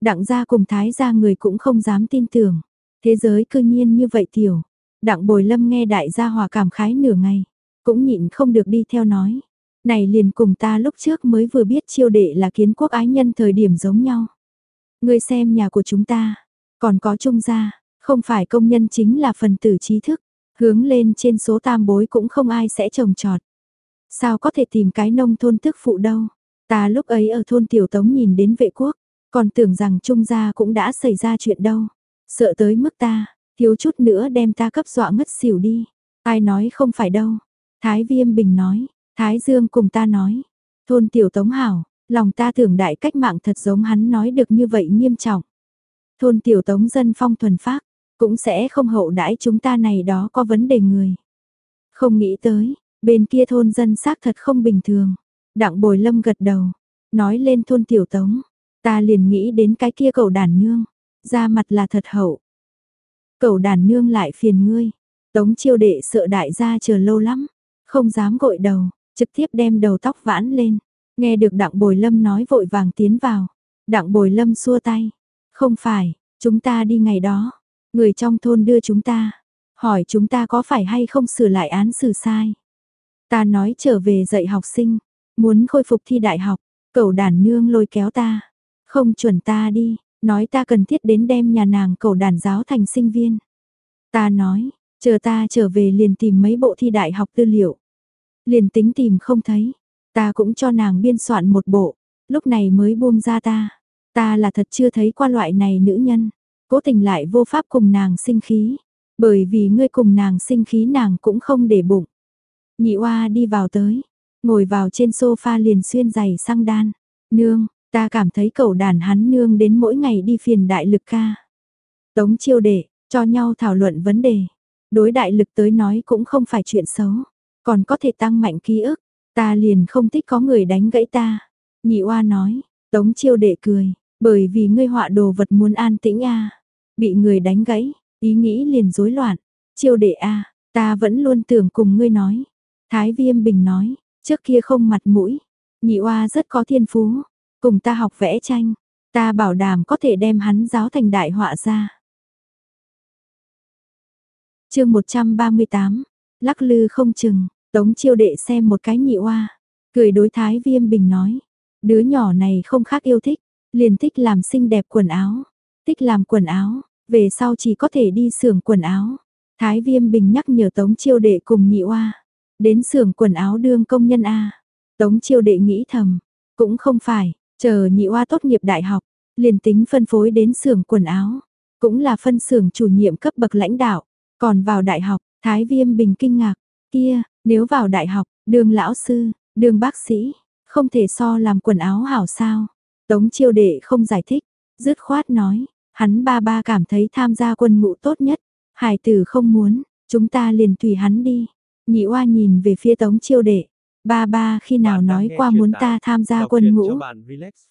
Đặng gia cùng Thái gia người cũng không dám tin tưởng, thế giới cư nhiên như vậy tiểu, Đặng bồi lâm nghe đại gia hòa cảm khái nửa ngày, cũng nhịn không được đi theo nói. Này liền cùng ta lúc trước mới vừa biết chiêu đệ là kiến quốc ái nhân thời điểm giống nhau. Ngươi xem nhà của chúng ta, còn có trung gia, không phải công nhân chính là phần tử trí thức, hướng lên trên số tam bối cũng không ai sẽ trồng trọt. Sao có thể tìm cái nông thôn tức phụ đâu? Ta lúc ấy ở thôn Tiểu Tống nhìn đến vệ quốc, còn tưởng rằng trung gia cũng đã xảy ra chuyện đâu. Sợ tới mức ta, Thiếu chút nữa đem ta cấp dọa ngất xỉu đi. Ai nói không phải đâu. Thái Viêm Bình nói, Thái Dương cùng ta nói. Thôn Tiểu Tống Hảo, lòng ta tưởng đại cách mạng thật giống hắn nói được như vậy nghiêm trọng. Thôn Tiểu Tống dân phong thuần phác, cũng sẽ không hậu đãi chúng ta này đó có vấn đề người. Không nghĩ tới, bên kia thôn dân xác thật không bình thường. Đặng Bồi Lâm gật đầu, nói lên thôn Tiểu Tống, ta liền nghĩ đến cái kia cậu đàn nương, da mặt là thật hậu, Cầu đàn nương lại phiền ngươi. Tống chiêu đệ sợ đại gia chờ lâu lắm. Không dám gội đầu, trực tiếp đem đầu tóc vãn lên. Nghe được đặng bồi lâm nói vội vàng tiến vào. Đặng bồi lâm xua tay. Không phải, chúng ta đi ngày đó. Người trong thôn đưa chúng ta. Hỏi chúng ta có phải hay không sửa lại án xử sai. Ta nói trở về dạy học sinh. Muốn khôi phục thi đại học. Cầu đàn nương lôi kéo ta. Không chuẩn ta đi. Nói ta cần thiết đến đem nhà nàng cầu đàn giáo thành sinh viên. Ta nói, chờ ta trở về liền tìm mấy bộ thi đại học tư liệu. Liền tính tìm không thấy, ta cũng cho nàng biên soạn một bộ, lúc này mới buông ra ta. Ta là thật chưa thấy qua loại này nữ nhân, cố tình lại vô pháp cùng nàng sinh khí, bởi vì ngươi cùng nàng sinh khí nàng cũng không để bụng. Nhị oa đi vào tới, ngồi vào trên sofa liền xuyên giày sang đan. Nương, Ta cảm thấy cậu đàn hắn nương đến mỗi ngày đi phiền đại lực ca. Tống chiêu đệ, cho nhau thảo luận vấn đề. Đối đại lực tới nói cũng không phải chuyện xấu. Còn có thể tăng mạnh ký ức. Ta liền không thích có người đánh gãy ta. Nhị oa nói, tống chiêu đệ cười. Bởi vì ngươi họa đồ vật muốn an tĩnh a Bị người đánh gãy, ý nghĩ liền rối loạn. Chiêu đệ a ta vẫn luôn tưởng cùng ngươi nói. Thái viêm bình nói, trước kia không mặt mũi, Nhị oa rất có thiên phú, cùng ta học vẽ tranh, ta bảo đảm có thể đem hắn giáo thành đại họa ra. chương 138, lắc lư không chừng, tống chiêu đệ xem một cái nhị oa, cười đối thái viêm bình nói, đứa nhỏ này không khác yêu thích, liền thích làm xinh đẹp quần áo, thích làm quần áo, về sau chỉ có thể đi xưởng quần áo. Thái viêm bình nhắc nhở tống chiêu đệ cùng nhị oa, đến xưởng quần áo đương công nhân A. Tống chiêu đệ nghĩ thầm, cũng không phải, chờ nhị oa tốt nghiệp đại học, liền tính phân phối đến xưởng quần áo, cũng là phân xưởng chủ nhiệm cấp bậc lãnh đạo, còn vào đại học, Thái Viêm Bình kinh ngạc, kia, nếu vào đại học, đường lão sư, đường bác sĩ, không thể so làm quần áo hảo sao. Tống chiêu đệ không giải thích, dứt khoát nói, hắn ba ba cảm thấy tham gia quân ngũ tốt nhất, hải tử không muốn, chúng ta liền tùy hắn đi. Nhị oa nhìn về phía tống chiêu đệ, ba ba khi nào nói qua muốn ta tham gia quân ngũ.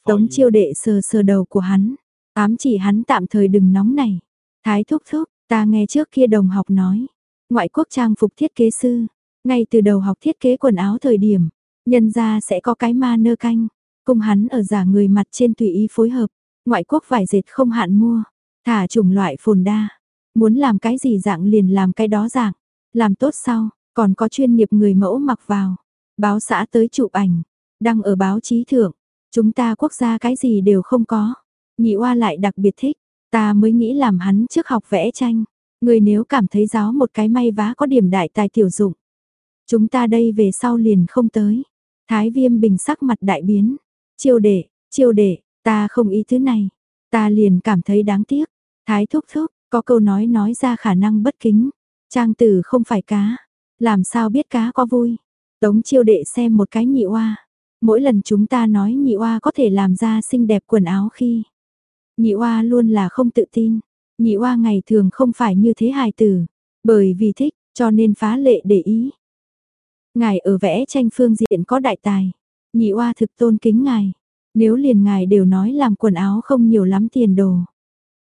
Tống chiêu đệ sờ sờ đầu của hắn, ám chỉ hắn tạm thời đừng nóng này. Thái thúc thúc, ta nghe trước kia đồng học nói, ngoại quốc trang phục thiết kế sư, ngay từ đầu học thiết kế quần áo thời điểm, nhân ra sẽ có cái ma nơ canh, cùng hắn ở giả người mặt trên tùy ý phối hợp, ngoại quốc vải dệt không hạn mua, thả chủng loại phồn đa, muốn làm cái gì dạng liền làm cái đó dạng, làm tốt sau, còn có chuyên nghiệp người mẫu mặc vào, báo xã tới chụp ảnh, đăng ở báo chí thượng, chúng ta quốc gia cái gì đều không có, nhị oa lại đặc biệt thích, ta mới nghĩ làm hắn trước học vẽ tranh, người nếu cảm thấy giáo một cái may vá có điểm đại tài tiểu dụng, chúng ta đây về sau liền không tới. Thái viêm bình sắc mặt đại biến, chiêu đệ, chiêu đệ, ta không ý thứ này, ta liền cảm thấy đáng tiếc, thái thúc thúc, có câu nói nói ra khả năng bất kính, trang tử không phải cá, làm sao biết cá có vui. Tống chiêu đệ xem một cái nhị oa. Mỗi lần chúng ta nói nhị oa có thể làm ra xinh đẹp quần áo khi. Nhị oa luôn là không tự tin. Nhị oa ngày thường không phải như thế hài tử. Bởi vì thích, cho nên phá lệ để ý. Ngài ở vẽ tranh phương diện có đại tài. Nhị oa thực tôn kính ngài. Nếu liền ngài đều nói làm quần áo không nhiều lắm tiền đồ.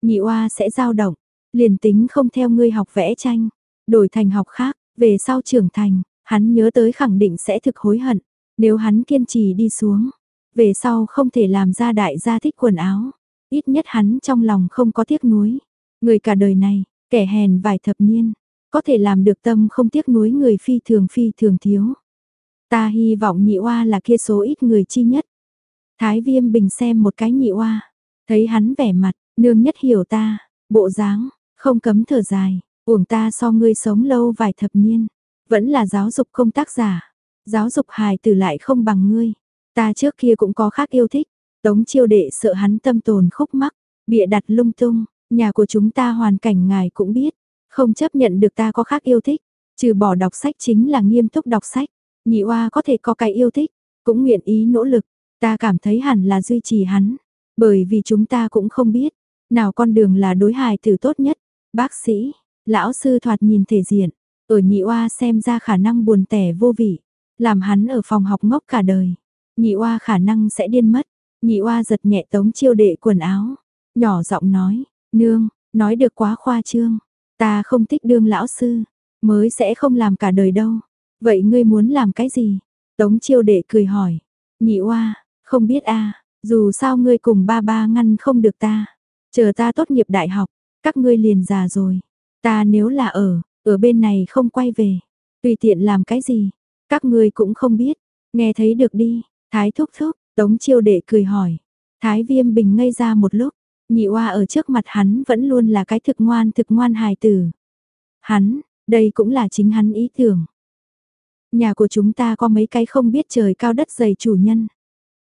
Nhị oa sẽ dao động. Liền tính không theo ngươi học vẽ tranh. Đổi thành học khác, về sau trưởng thành, hắn nhớ tới khẳng định sẽ thực hối hận, nếu hắn kiên trì đi xuống, về sau không thể làm ra đại gia thích quần áo, ít nhất hắn trong lòng không có tiếc nuối. Người cả đời này, kẻ hèn vài thập niên, có thể làm được tâm không tiếc nuối người phi thường phi thường thiếu. Ta hy vọng nhị oa là kia số ít người chi nhất. Thái viêm bình xem một cái nhị oa, thấy hắn vẻ mặt, nương nhất hiểu ta, bộ dáng, không cấm thở dài, uổng ta so ngươi sống lâu vài thập niên. Vẫn là giáo dục công tác giả. Giáo dục hài tử lại không bằng ngươi. Ta trước kia cũng có khác yêu thích. Tống chiêu đệ sợ hắn tâm tồn khúc mắc, bịa đặt lung tung, nhà của chúng ta hoàn cảnh ngài cũng biết, không chấp nhận được ta có khác yêu thích, trừ bỏ đọc sách chính là nghiêm túc đọc sách, nhị oa có thể có cái yêu thích, cũng nguyện ý nỗ lực, ta cảm thấy hẳn là duy trì hắn, bởi vì chúng ta cũng không biết, nào con đường là đối hài tử tốt nhất, bác sĩ, lão sư thoạt nhìn thể diện, ở nhị oa xem ra khả năng buồn tẻ vô vị, làm hắn ở phòng học ngốc cả đời. Nhị oa khả năng sẽ điên mất. Nhị oa giật nhẹ tống chiêu đệ quần áo, nhỏ giọng nói, nương, nói được quá khoa trương, ta không thích đương lão sư, mới sẽ không làm cả đời đâu. Vậy ngươi muốn làm cái gì? Tống chiêu đệ cười hỏi, nhị oa, không biết a, dù sao ngươi cùng ba ba ngăn không được ta. Chờ ta tốt nghiệp đại học, các ngươi liền già rồi. Ta nếu là ở, ở bên này không quay về, tùy tiện làm cái gì, các ngươi cũng không biết, nghe thấy được đi, thái thúc thúc, tống chiêu đệ cười hỏi. Thái viêm bình ngây ra một lúc, nhị oa ở trước mặt hắn vẫn luôn là cái thực ngoan thực ngoan hài tử. Hắn, đây cũng là chính hắn ý tưởng. Nhà của chúng ta có mấy cái không biết trời cao đất dày chủ nhân.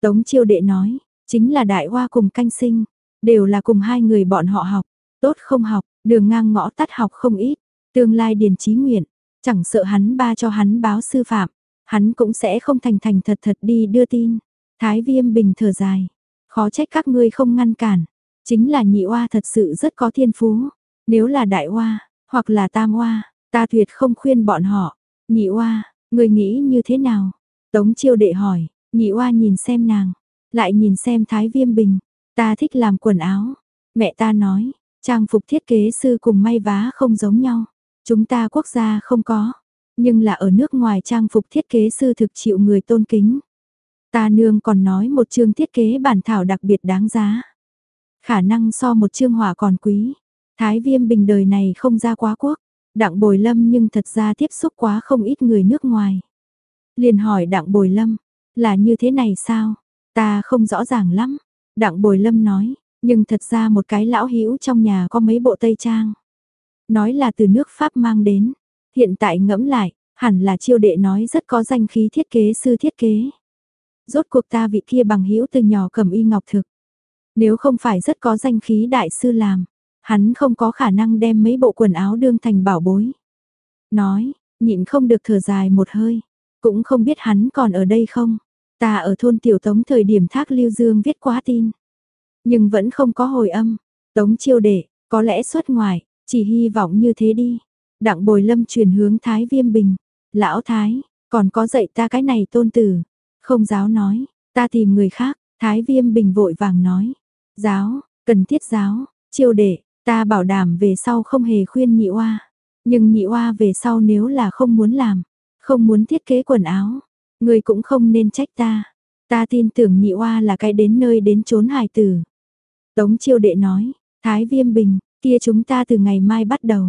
Tống chiêu đệ nói, chính là đại hoa cùng canh sinh, đều là cùng hai người bọn họ học, tốt không học, đường ngang ngõ tắt học không ít, Tương lai điền trí nguyện, chẳng sợ hắn ba cho hắn báo sư phạm, hắn cũng sẽ không thành thành thật thật đi đưa tin. Thái viêm bình thở dài, khó trách các ngươi không ngăn cản, chính là nhị oa thật sự rất có thiên phú, nếu là đại oa, hoặc là tam oa, ta tuyệt không khuyên bọn họ. Nhị oa, người nghĩ như thế nào? Tống chiêu đệ hỏi, nhị oa nhìn xem nàng, lại nhìn xem thái viêm bình, ta thích làm quần áo. Mẹ ta nói, trang phục thiết kế sư cùng may vá không giống nhau. Chúng ta quốc gia không có, nhưng là ở nước ngoài trang phục thiết kế sư thực chịu người tôn kính. Ta nương còn nói một chương thiết kế bản thảo đặc biệt đáng giá. Khả năng so một chương hỏa còn quý. Thái viêm bình đời này không ra quá quốc. Đặng bồi lâm nhưng thật ra tiếp xúc quá không ít người nước ngoài. Liền hỏi đặng bồi lâm, là như thế này sao? Ta không rõ ràng lắm. Đặng bồi lâm nói, nhưng thật ra một cái lão hữu trong nhà có mấy bộ tây trang. Nói là từ nước Pháp mang đến. Hiện tại ngẫm lại, hẳn là chiêu đệ nói rất có danh khí thiết kế sư thiết kế. Rốt cuộc ta vị kia bằng hữu từ nhỏ cầm y ngọc thực. Nếu không phải rất có danh khí đại sư làm, hắn không có khả năng đem mấy bộ quần áo đương thành bảo bối. Nói, nhịn không được thở dài một hơi, cũng không biết hắn còn ở đây không. Ta ở thôn Tiểu Tống thời điểm thác Lưu Dương viết quá tin. Nhưng vẫn không có hồi âm. Tống chiêu đệ, có lẽ xuất ngoài, chỉ hy vọng như thế đi. Đặng bồi lâm truyền hướng Thái Viêm Bình. Lão Thái, còn có dạy ta cái này tôn tử. Không giáo nói, ta tìm người khác. Thái Viêm Bình vội vàng nói. Giáo, cần thiết giáo, chiêu đệ, ta bảo đảm về sau không hề khuyên nhị oa. Nhưng nhị oa về sau nếu là không muốn làm, không muốn thiết kế quần áo, người cũng không nên trách ta. Ta tin tưởng nhị oa là cái đến nơi đến chốn hài tử. Tống chiêu đệ nói, Thái Viêm Bình, kia chúng ta từ ngày mai bắt đầu.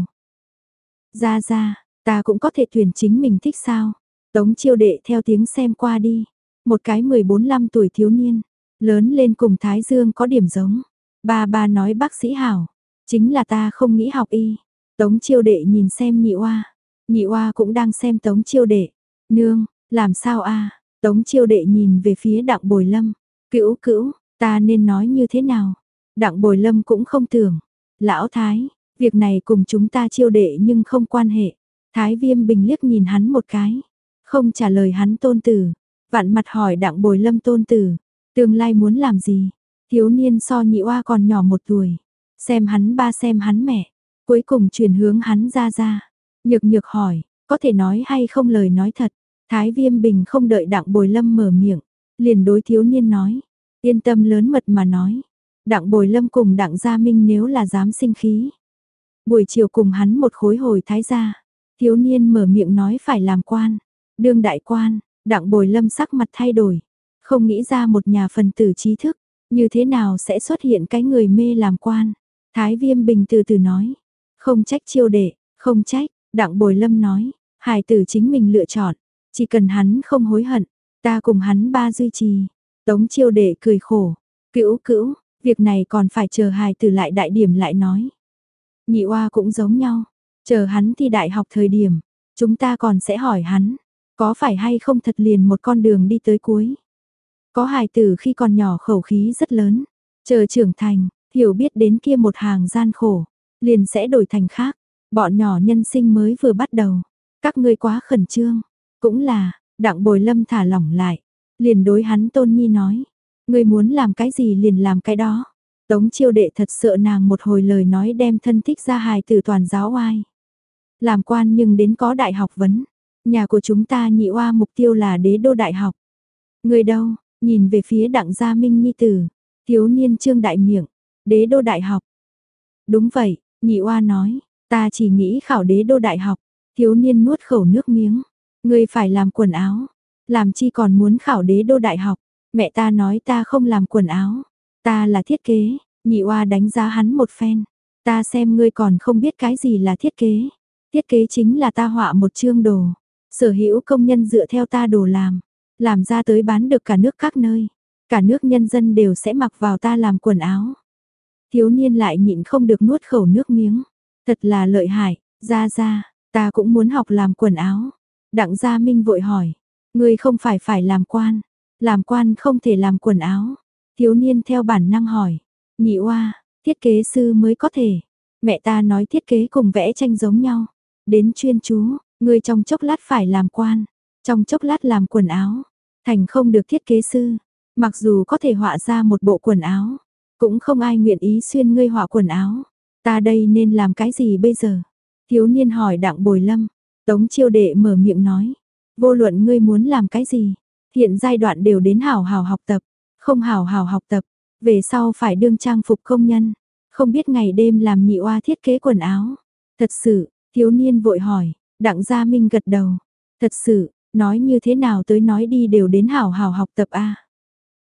Ra ra, ta cũng có thể tuyển chính mình thích sao. Tống chiêu đệ theo tiếng xem qua đi. Một cái 14-15 tuổi thiếu niên, lớn lên cùng Thái Dương có điểm giống. Ba ba nói bác sĩ hảo, chính là ta không nghĩ học y. Tống chiêu đệ nhìn xem nhị oa, nhị oa cũng đang xem tống chiêu đệ. Nương, làm sao a? Tống chiêu đệ nhìn về phía đặng bồi lâm. Cữu cữu, ta nên nói như thế nào? Đặng bồi lâm cũng không tưởng. Lão Thái, việc này cùng chúng ta chiêu đệ nhưng không quan hệ. Thái viêm bình liếc nhìn hắn một cái. Không trả lời hắn tôn tử. Vạn mặt hỏi đặng bồi lâm tôn tử. Tương lai muốn làm gì? Thiếu niên so nhị oa còn nhỏ một tuổi. Xem hắn ba xem hắn mẹ. Cuối cùng truyền hướng hắn ra ra. Nhược nhược hỏi, có thể nói hay không lời nói thật. Thái viêm bình không đợi đặng bồi lâm mở miệng. Liền đối thiếu niên nói. Yên tâm lớn mật mà nói. Đặng bồi lâm cùng đặng gia minh nếu là dám sinh khí. Buổi chiều cùng hắn một khối hồi thái gia. Thiếu niên mở miệng nói phải làm quan. Đương đại quan, đặng bồi lâm sắc mặt thay đổi. Không nghĩ ra một nhà phần tử trí thức, như thế nào sẽ xuất hiện cái người mê làm quan. Thái viêm bình từ từ nói. Không trách chiêu đệ, không trách, đặng bồi lâm nói. Hải tử chính mình lựa chọn, chỉ cần hắn không hối hận, ta cùng hắn ba duy trì. Tống chiêu đệ cười khổ, cữu cữu, việc này còn phải chờ hài tử lại đại điểm lại nói. Nhị oa cũng giống nhau, chờ hắn thi đại học thời điểm, chúng ta còn sẽ hỏi hắn, có phải hay không thật liền một con đường đi tới cuối. Có hài tử khi còn nhỏ khẩu khí rất lớn, chờ trưởng thành, hiểu biết đến kia một hàng gian khổ, liền sẽ đổi thành khác, bọn nhỏ nhân sinh mới vừa bắt đầu, các ngươi quá khẩn trương, cũng là, đặng bồi lâm thả lỏng lại, liền đối hắn tôn nhi nói, ngươi muốn làm cái gì liền làm cái đó. Tống chiêu đệ thật sợ nàng một hồi lời nói đem thân thích ra hài từ toàn giáo oai. Làm quan nhưng đến có đại học vấn. Nhà của chúng ta nhị oa mục tiêu là đế đô đại học. Người đâu, nhìn về phía đặng gia minh nhi tử. Thiếu niên trương đại miệng, đế đô đại học. Đúng vậy, nhị oa nói, ta chỉ nghĩ khảo đế đô đại học. Thiếu niên nuốt khẩu nước miếng. Người phải làm quần áo. Làm chi còn muốn khảo đế đô đại học. Mẹ ta nói ta không làm quần áo. Ta là thiết kế, nhị oa đánh giá hắn một phen. Ta xem ngươi còn không biết cái gì là thiết kế. Thiết kế chính là ta họa một chương đồ. Sở hữu công nhân dựa theo ta đồ làm. Làm ra tới bán được cả nước các nơi. Cả nước nhân dân đều sẽ mặc vào ta làm quần áo. Thiếu niên lại nhịn không được nuốt khẩu nước miếng. Thật là lợi hại, ra ra, ta cũng muốn học làm quần áo. Đặng Gia Minh vội hỏi, ngươi không phải phải làm quan, làm quan không thể làm quần áo. Thiếu niên theo bản năng hỏi. Nhị oa, thiết kế sư mới có thể. Mẹ ta nói thiết kế cùng vẽ tranh giống nhau. Đến chuyên chú, người trong chốc lát phải làm quan. Trong chốc lát làm quần áo. Thành không được thiết kế sư. Mặc dù có thể họa ra một bộ quần áo. Cũng không ai nguyện ý xuyên ngươi họa quần áo. Ta đây nên làm cái gì bây giờ? Thiếu niên hỏi đặng bồi lâm. Tống chiêu đệ mở miệng nói. Vô luận ngươi muốn làm cái gì? Hiện giai đoạn đều đến hảo hảo học tập, không hảo hảo học tập, về sau phải đương trang phục công nhân, không biết ngày đêm làm nhị oa thiết kế quần áo. Thật sự, thiếu niên vội hỏi, đặng gia minh gật đầu. Thật sự, Nói như thế nào tới nói đi đều đến hảo hảo học tập a.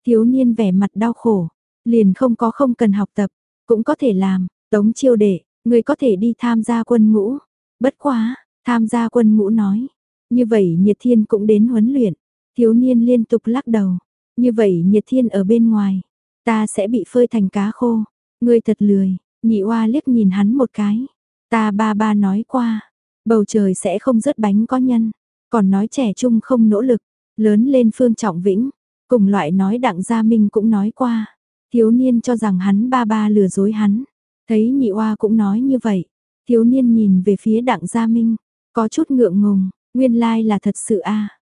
Thiếu niên vẻ mặt đau khổ, liền không có không cần học tập, cũng có thể làm, tống chiêu đệ, người có thể đi tham gia quân ngũ. Bất quá, tham gia quân ngũ nói, như vậy nhiệt thiên cũng đến huấn luyện, thiếu niên liên tục lắc đầu, như vậy nhiệt thiên ở bên ngoài, ta sẽ bị phơi thành cá khô, ngươi thật lười, nhị oa liếc nhìn hắn một cái, ta ba ba nói qua, bầu trời sẽ không rớt bánh có nhân, còn nói trẻ trung không nỗ lực, lớn lên phương trọng vĩnh, cùng loại nói đặng gia minh cũng nói qua, thiếu niên cho rằng hắn ba ba lừa dối hắn, thấy nhị oa cũng nói như vậy, thiếu niên nhìn về phía đặng gia minh, có chút ngượng ngùng, nguyên lai là thật sự a.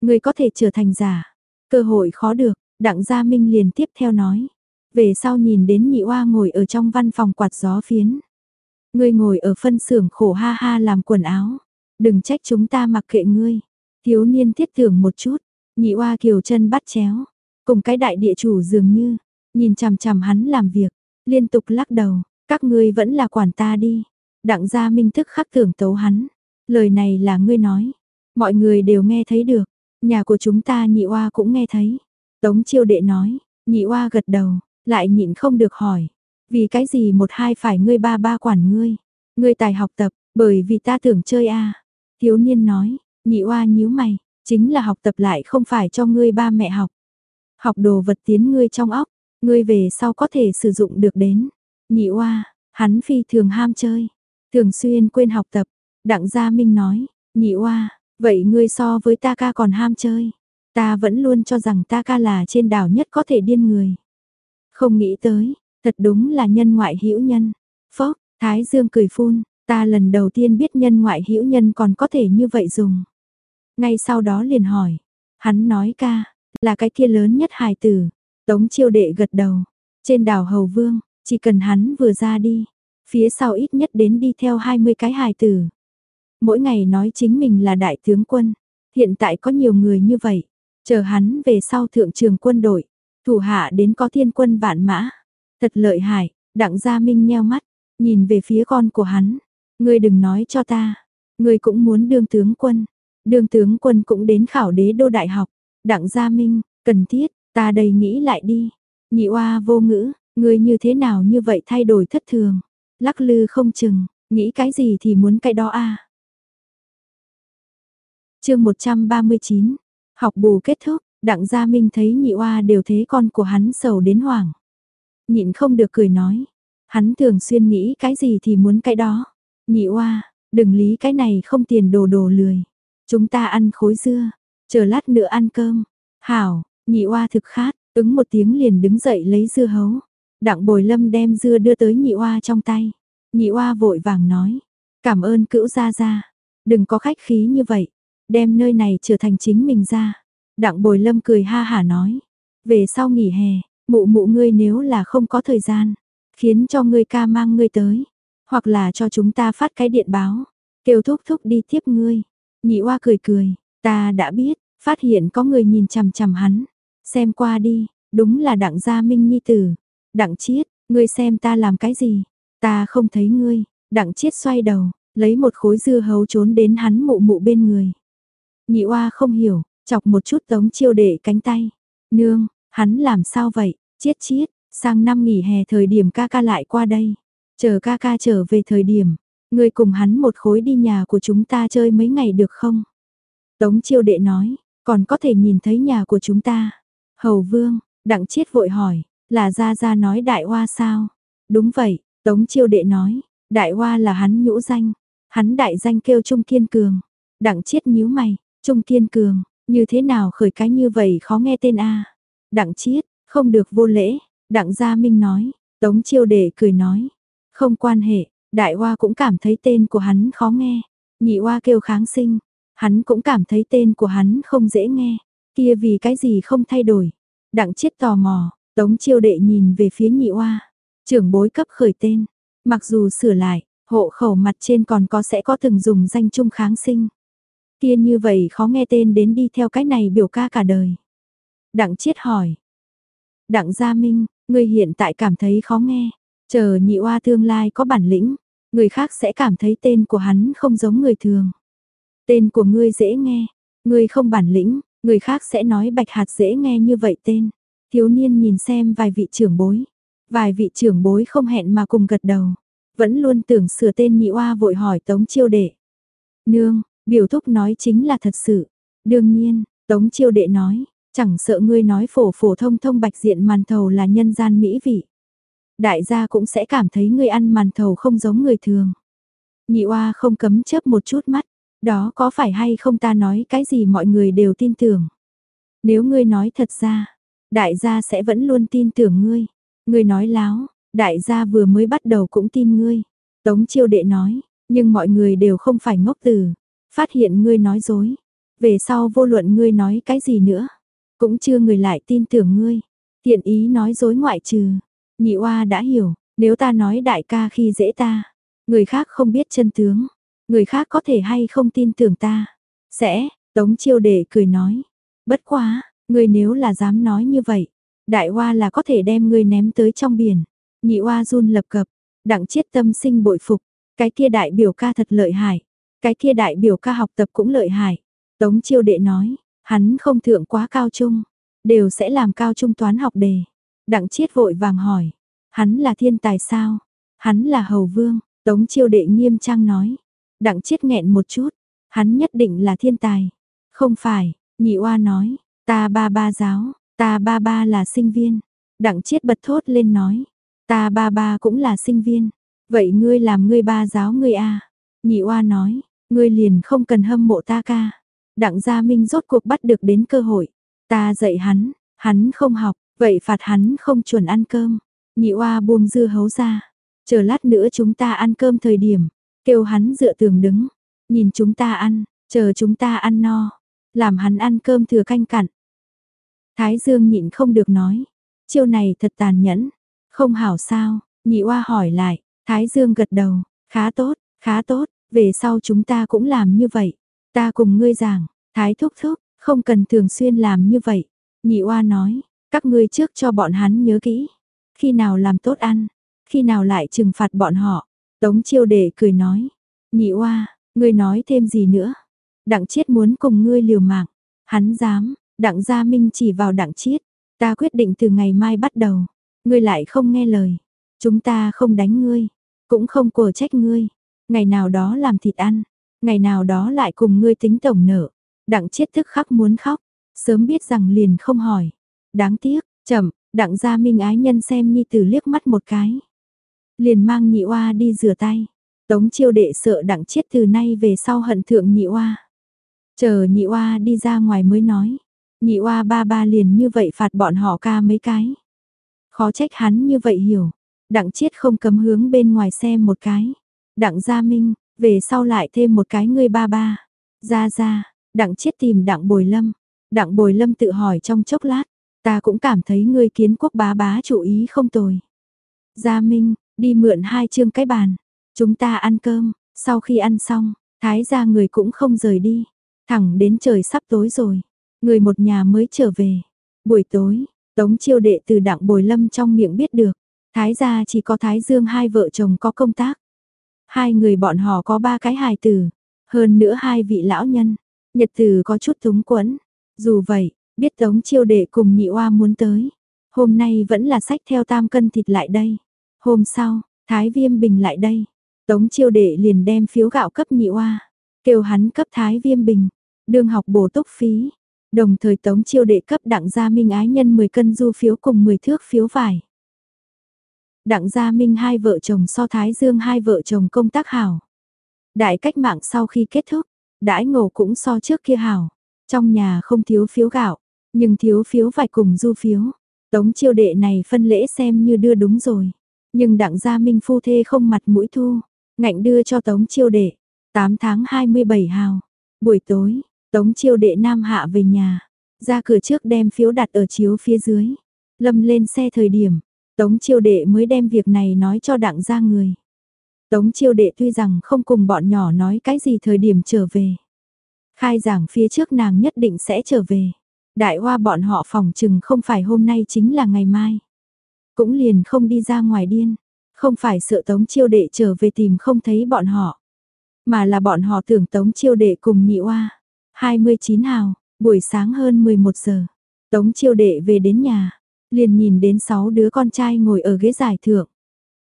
Người có thể trở thành giả, cơ hội khó được, đặng gia minh liền tiếp theo nói, về sau nhìn đến nhị oa ngồi ở trong văn phòng quạt gió phiến. Ngươi ngồi ở phân xưởng khổ ha ha làm quần áo, đừng trách chúng ta mặc kệ ngươi. Thiếu niên thiết thưởng một chút, nhị oa kiều chân bắt chéo, cùng cái đại địa chủ dường như, nhìn chằm chằm hắn làm việc, liên tục lắc đầu, các ngươi vẫn là quản ta đi. Đặng gia minh thức khắc tưởng tấu hắn, lời này là ngươi nói, mọi người đều nghe thấy được, nhà của chúng ta nhị oa cũng nghe thấy. Tống chiêu đệ nói, nhị oa gật đầu, lại nhịn không được hỏi, vì cái gì một hai phải ngươi ba ba quản ngươi, ngươi tài học tập, bởi vì ta tưởng chơi a. Thiếu niên nói, nhị oa nhíu mày, chính là học tập lại không phải cho ngươi ba mẹ học. Học đồ vật tiến ngươi trong óc, ngươi về sau có thể sử dụng được đến. Nhị oa, hắn phi thường ham chơi, thường xuyên quên học tập. Đặng Gia Minh nói, nhị oa, vậy ngươi so với ta ca còn ham chơi. Ta vẫn luôn cho rằng ta ca là trên đảo nhất có thể điên người. Không nghĩ tới, thật đúng là nhân ngoại hữu nhân. Phốc, Thái Dương cười phun, ta lần đầu tiên biết nhân ngoại hữu nhân còn có thể như vậy dùng. Ngay sau đó liền hỏi, hắn nói ca, là cái kia lớn nhất hài tử. Tống chiêu đệ gật đầu, trên đảo Hầu Vương, chỉ cần hắn vừa ra đi, phía sau ít nhất đến đi theo 20 cái hài tử. Mỗi ngày nói chính mình là đại tướng quân, hiện tại có nhiều người như vậy, chờ hắn về sau thượng trường quân đội, Thủ hạ đến có thiên quân vạn mã. Thật lợi hại, đặng gia minh nheo mắt, nhìn về phía con của hắn. Ngươi đừng nói cho ta, ngươi cũng muốn đương tướng quân. Đương tướng quân cũng đến khảo đế đô đại học. Đặng gia minh, cần thiết, ta đây nghĩ lại đi. Nhị oa vô ngữ, ngươi như thế nào như vậy thay đổi thất thường. Lắc lư không chừng, nghĩ cái gì thì muốn cái đó a. À. Chương 139. Học bù kết thúc, Đặng Gia Minh thấy nhị oa đều thế con của hắn sầu đến hoảng. Nhịn không được cười nói. Hắn thường xuyên nghĩ cái gì thì muốn cái đó. Nhị oa, đừng lý cái này không tiền đồ đồ lười. Chúng ta ăn khối dưa, chờ lát nữa ăn cơm. Hảo, nhị oa thực khát, ứng một tiếng liền đứng dậy lấy dưa hấu. Đặng bồi lâm đem dưa đưa tới nhị oa trong tay. Nhị oa vội vàng nói. Cảm ơn cữu gia gia. Đừng có khách khí như vậy. Đem nơi này trở thành chính mình ra. Đặng bồi lâm cười ha hả nói. Về sau nghỉ hè, mụ mụ ngươi nếu là không có thời gian, khiến cho ngươi ca mang ngươi tới. Hoặc là cho chúng ta phát cái điện báo, kêu thúc thúc đi tiếp ngươi. Nhị oa cười cười, ta đã biết, phát hiện có người nhìn chằm chằm hắn. Xem qua đi, đúng là đặng gia minh nhi tử. Đặng chiết, ngươi xem ta làm cái gì? Ta không thấy ngươi. Đặng chiết xoay đầu, lấy một khối dưa hấu trốn đến hắn mụ mụ bên người. Nhị oa không hiểu, Chọc một chút tống chiêu đệ cánh tay. Nương, hắn làm sao vậy? Chiết chiết, sang năm nghỉ hè thời điểm ca ca lại qua đây. Chờ ca ca trở về thời điểm, người cùng hắn một khối đi nhà của chúng ta chơi mấy ngày được không? Tống chiêu đệ nói, còn có thể nhìn thấy nhà của chúng ta. Hầu vương, đặng chiết vội hỏi, là ra ra nói đại hoa sao? Đúng vậy, tống chiêu đệ nói, đại hoa là hắn nhũ danh, hắn đại danh kêu Trung Kiên Cường. Đặng chiết nhíu mày, Trung Kiên Cường, như thế nào khởi cái như vậy khó nghe tên a Đặng chiết, không được vô lễ, đặng gia minh nói, tống chiêu đệ cười nói. Không quan hệ, đại hoa cũng cảm thấy tên của hắn khó nghe. Nhị hoa kêu kháng sinh, hắn cũng cảm thấy tên của hắn không dễ nghe. Kia vì cái gì không thay đổi. Đặng chiết tò mò, tống chiêu đệ nhìn về phía nhị hoa. Trưởng bối cấp khởi tên, mặc dù sửa lại, hộ khẩu mặt trên còn có sẽ có từng dùng danh chung kháng sinh. Kia như vậy khó nghe tên đến đi theo cái này biểu ca cả đời. Đặng chiết hỏi. Đặng Gia Minh, người hiện tại cảm thấy khó nghe. Chờ nhị oa tương lai có bản lĩnh, người khác sẽ cảm thấy tên của hắn không giống người thường. Tên của ngươi dễ nghe, Ngươi không bản lĩnh, người khác sẽ nói bạch hạt dễ nghe như vậy tên. Thiếu niên nhìn xem vài vị trưởng bối. Vài vị trưởng bối không hẹn mà cùng gật đầu. Vẫn luôn tưởng sửa tên nhị oa vội hỏi tống chiêu đệ. Nương, biểu thúc nói chính là thật sự. Đương nhiên, tống chiêu đệ nói, chẳng sợ ngươi nói phổ phổ thông thông bạch diện màn thầu là nhân gian mỹ vị. Đại gia cũng sẽ cảm thấy ngươi ăn màn thầu không giống người thường. Nhị oa không cấm chớp một chút mắt, đó có phải hay không ta nói cái gì mọi người đều tin tưởng. Nếu ngươi nói thật ra, đại gia sẽ vẫn luôn tin tưởng ngươi. Ngươi nói láo, đại gia vừa mới bắt đầu cũng tin ngươi. Tống chiêu đệ nói, nhưng mọi người đều không phải ngốc từ. Phát hiện ngươi nói dối. Về sau vô luận ngươi nói cái gì nữa. Cũng chưa người lại tin tưởng ngươi. Tiện ý nói dối ngoại trừ. Nhị oa đã hiểu, nếu ta nói đại ca khi dễ ta. Người khác không biết chân tướng. Người khác có thể hay không tin tưởng ta. Sẽ, tống chiêu đệ cười nói. Bất quá, ngươi nếu là dám nói như vậy. Đại oa là có thể đem ngươi ném tới trong biển. Nhị oa run lập cập. Đặng chiết tâm sinh bội phục. Cái kia đại biểu ca thật lợi hại. Cái kia đại biểu ca học tập cũng lợi hại. Tống chiêu đệ nói, hắn không thượng quá cao trung, đều sẽ làm cao trung toán học đề. Đặng chiết vội vàng hỏi, hắn là thiên tài sao? Hắn là hầu vương, tống chiêu đệ nghiêm trang nói. Đặng chiết nghẹn một chút, hắn nhất định là thiên tài. Không phải, nhị oa nói, ta ba ba giáo, ta ba ba là sinh viên. Đặng chiết bật thốt lên nói, ta ba ba cũng là sinh viên. Vậy ngươi làm ngươi ba giáo ngươi a Nhị oa nói, ngươi liền không cần hâm mộ ta ca. Đặng Gia Minh rốt cuộc bắt được đến cơ hội. Ta dạy hắn, hắn không học, vậy phạt hắn không chuẩn ăn cơm. Nhị oa buông dưa hấu ra. Chờ lát nữa chúng ta ăn cơm thời điểm. Kêu hắn dựa tường đứng. Nhìn chúng ta ăn, chờ chúng ta ăn no. Làm hắn ăn cơm thừa canh cặn. Thái Dương nhịn không được nói. Chiêu này thật tàn nhẫn. Không hảo sao, nhị oa hỏi lại. Thái Dương gật đầu, khá tốt, khá tốt, về sau chúng ta cũng làm như vậy. Ta cùng ngươi giảng, thái thúc thúc, không cần thường xuyên làm như vậy. Nhị oa nói, các ngươi trước cho bọn hắn nhớ kỹ. Khi nào làm tốt ăn, khi nào lại trừng phạt bọn họ. Tống chiêu đệ cười nói, nhị oa, ngươi nói thêm gì nữa. Đặng chiết muốn cùng ngươi liều mạng. Hắn dám, đặng gia minh chỉ vào đặng chiết. Ta quyết định từ ngày mai bắt đầu. Ngươi lại không nghe lời. Chúng ta không đánh ngươi, cũng không cổ trách ngươi. Ngày nào đó làm thịt ăn, ngày nào đó lại cùng ngươi tính tổng nợ. Đặng chết thức khắc muốn khóc, sớm biết rằng liền không hỏi. Đáng tiếc, chậm, đặng gia minh ái nhân xem nhi tử liếc mắt một cái. Liền mang nhị oa đi rửa tay. Tống chiêu đệ sợ đặng chết từ nay về sau hận thượng nhị oa. Chờ nhị oa đi ra ngoài mới nói. Nhị oa ba ba liền như vậy phạt bọn họ ca mấy cái. Khó trách hắn như vậy hiểu. Đặng chiết không cấm hướng bên ngoài xem một cái. Đặng gia minh, về sau lại thêm một cái ngươi ba ba. gia gia đặng chiết tìm đặng bồi lâm. Đặng bồi lâm tự hỏi trong chốc lát. Ta cũng cảm thấy ngươi kiến quốc bá bá chủ ý không tồi. Gia Minh, đi mượn hai chương cái bàn. Chúng ta ăn cơm, sau khi ăn xong, thái gia người cũng không rời đi. Thẳng đến trời sắp tối rồi. Người một nhà mới trở về. Buổi tối, Tống chiêu đệ từ đặng bồi lâm trong miệng biết được. Thái gia chỉ có Thái Dương hai vợ chồng có công tác. Hai người bọn họ có ba cái hài tử, hơn nữa hai vị lão nhân. Nhật tử có chút túng quẫn. Dù vậy, biết tống chiêu đệ cùng nhị oa muốn tới. Hôm nay vẫn là sách theo tam cân thịt lại đây. Hôm sau, Thái Viêm Bình lại đây. Tống chiêu đệ liền đem phiếu gạo cấp nhị oa, kêu hắn cấp Thái Viêm Bình, đương học bổ túc phí. Đồng thời tống chiêu đệ cấp đặng gia minh ái nhân 10 cân du phiếu cùng 10 thước phiếu vải. Đặng Gia Minh hai vợ chồng so Thái Dương hai vợ chồng công tác hảo. Đại cách mạng sau khi kết thúc, đãi ngộ cũng so trước kia hảo. Trong nhà không thiếu phiếu gạo, nhưng thiếu phiếu phải cùng du phiếu. Tống chiêu đệ này phân lễ xem như đưa đúng rồi. Nhưng đặng gia minh phu thê không mặt mũi thu, ngạnh đưa cho tống chiêu đệ. 8 tháng 27 hào, buổi tối, tống chiêu đệ nam hạ về nhà, ra cửa trước đem phiếu đặt ở chiếu phía dưới. Lâm lên xe thời điểm, Tống chiêu đệ mới đem việc này nói cho đặng ra người. Tống chiêu đệ tuy rằng không cùng bọn nhỏ nói cái gì thời điểm trở về. Khai giảng phía trước nàng nhất định sẽ trở về. Đại hoa bọn họ phòng chừng không phải hôm nay chính là ngày mai. Cũng liền không đi ra ngoài điên. Không phải sợ tống chiêu đệ trở về tìm không thấy bọn họ. Mà là bọn họ tưởng tống chiêu đệ cùng nhị hoa. 29 hào, buổi sáng hơn 11 giờ. Tống chiêu đệ về đến nhà, liền nhìn đến 6 đứa con trai ngồi ở ghế giải thượng.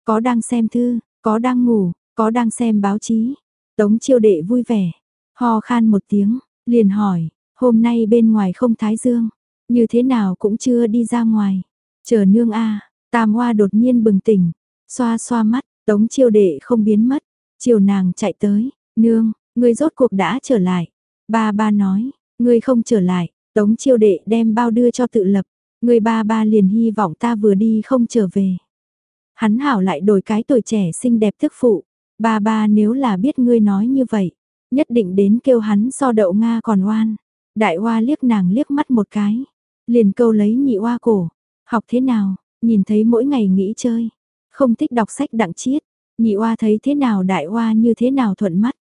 Có đang xem thư, có đang ngủ, có đang xem báo chí. Tống chiêu đệ vui vẻ, ho khan một tiếng, liền hỏi, hôm nay bên ngoài không thái dương, như thế nào cũng chưa đi ra ngoài. Chờ nương a tam hoa đột nhiên bừng tỉnh, xoa xoa mắt, tống chiêu đệ không biến mất. Chiều nàng chạy tới, nương, ngươi rốt cuộc đã trở lại. Ba ba nói, ngươi không trở lại, tống chiêu đệ đem bao đưa cho tự lập người ba ba liền hy vọng ta vừa đi không trở về. Hắn hảo lại đổi cái tuổi trẻ xinh đẹp thức phụ. Ba ba nếu là biết ngươi nói như vậy, nhất định đến kêu hắn so đậu Nga còn oan. Đại hoa liếc nàng liếc mắt một cái, liền câu lấy nhị hoa cổ. Học thế nào, nhìn thấy mỗi ngày nghĩ chơi, không thích đọc sách đặng chiết. Nhị hoa thấy thế nào đại hoa như thế nào thuận mắt.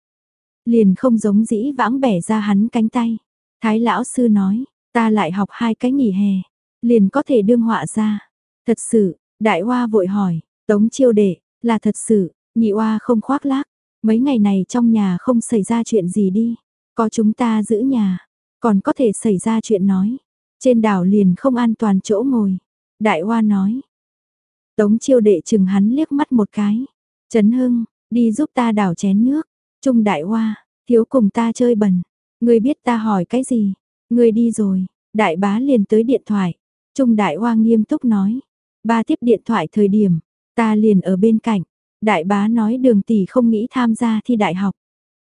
Liền không giống dĩ vãng bẻ ra hắn cánh tay. Thái lão sư nói, ta lại học hai cái nghỉ hè, liền có thể đương họa ra. Thật sự, đại hoa vội hỏi, tống chiêu đệ, là thật sự, nhị hoa không khoác lác. Mấy ngày này trong nhà không xảy ra chuyện gì đi, có chúng ta giữ nhà, còn có thể xảy ra chuyện nói. Trên đảo liền không an toàn chỗ ngồi. Đại Hoa nói. Tống chiêu đệ chừng hắn liếc mắt một cái. Trấn Hưng, đi giúp ta đảo chén nước. Trung Đại Hoa, thiếu cùng ta chơi bẩn. Ngươi biết ta hỏi cái gì? Ngươi đi rồi. Đại bá liền tới điện thoại. Trung Đại Hoa nghiêm túc nói. Ba tiếp điện thoại thời điểm, ta liền ở bên cạnh. Đại bá nói đường tỷ không nghĩ tham gia thi đại học.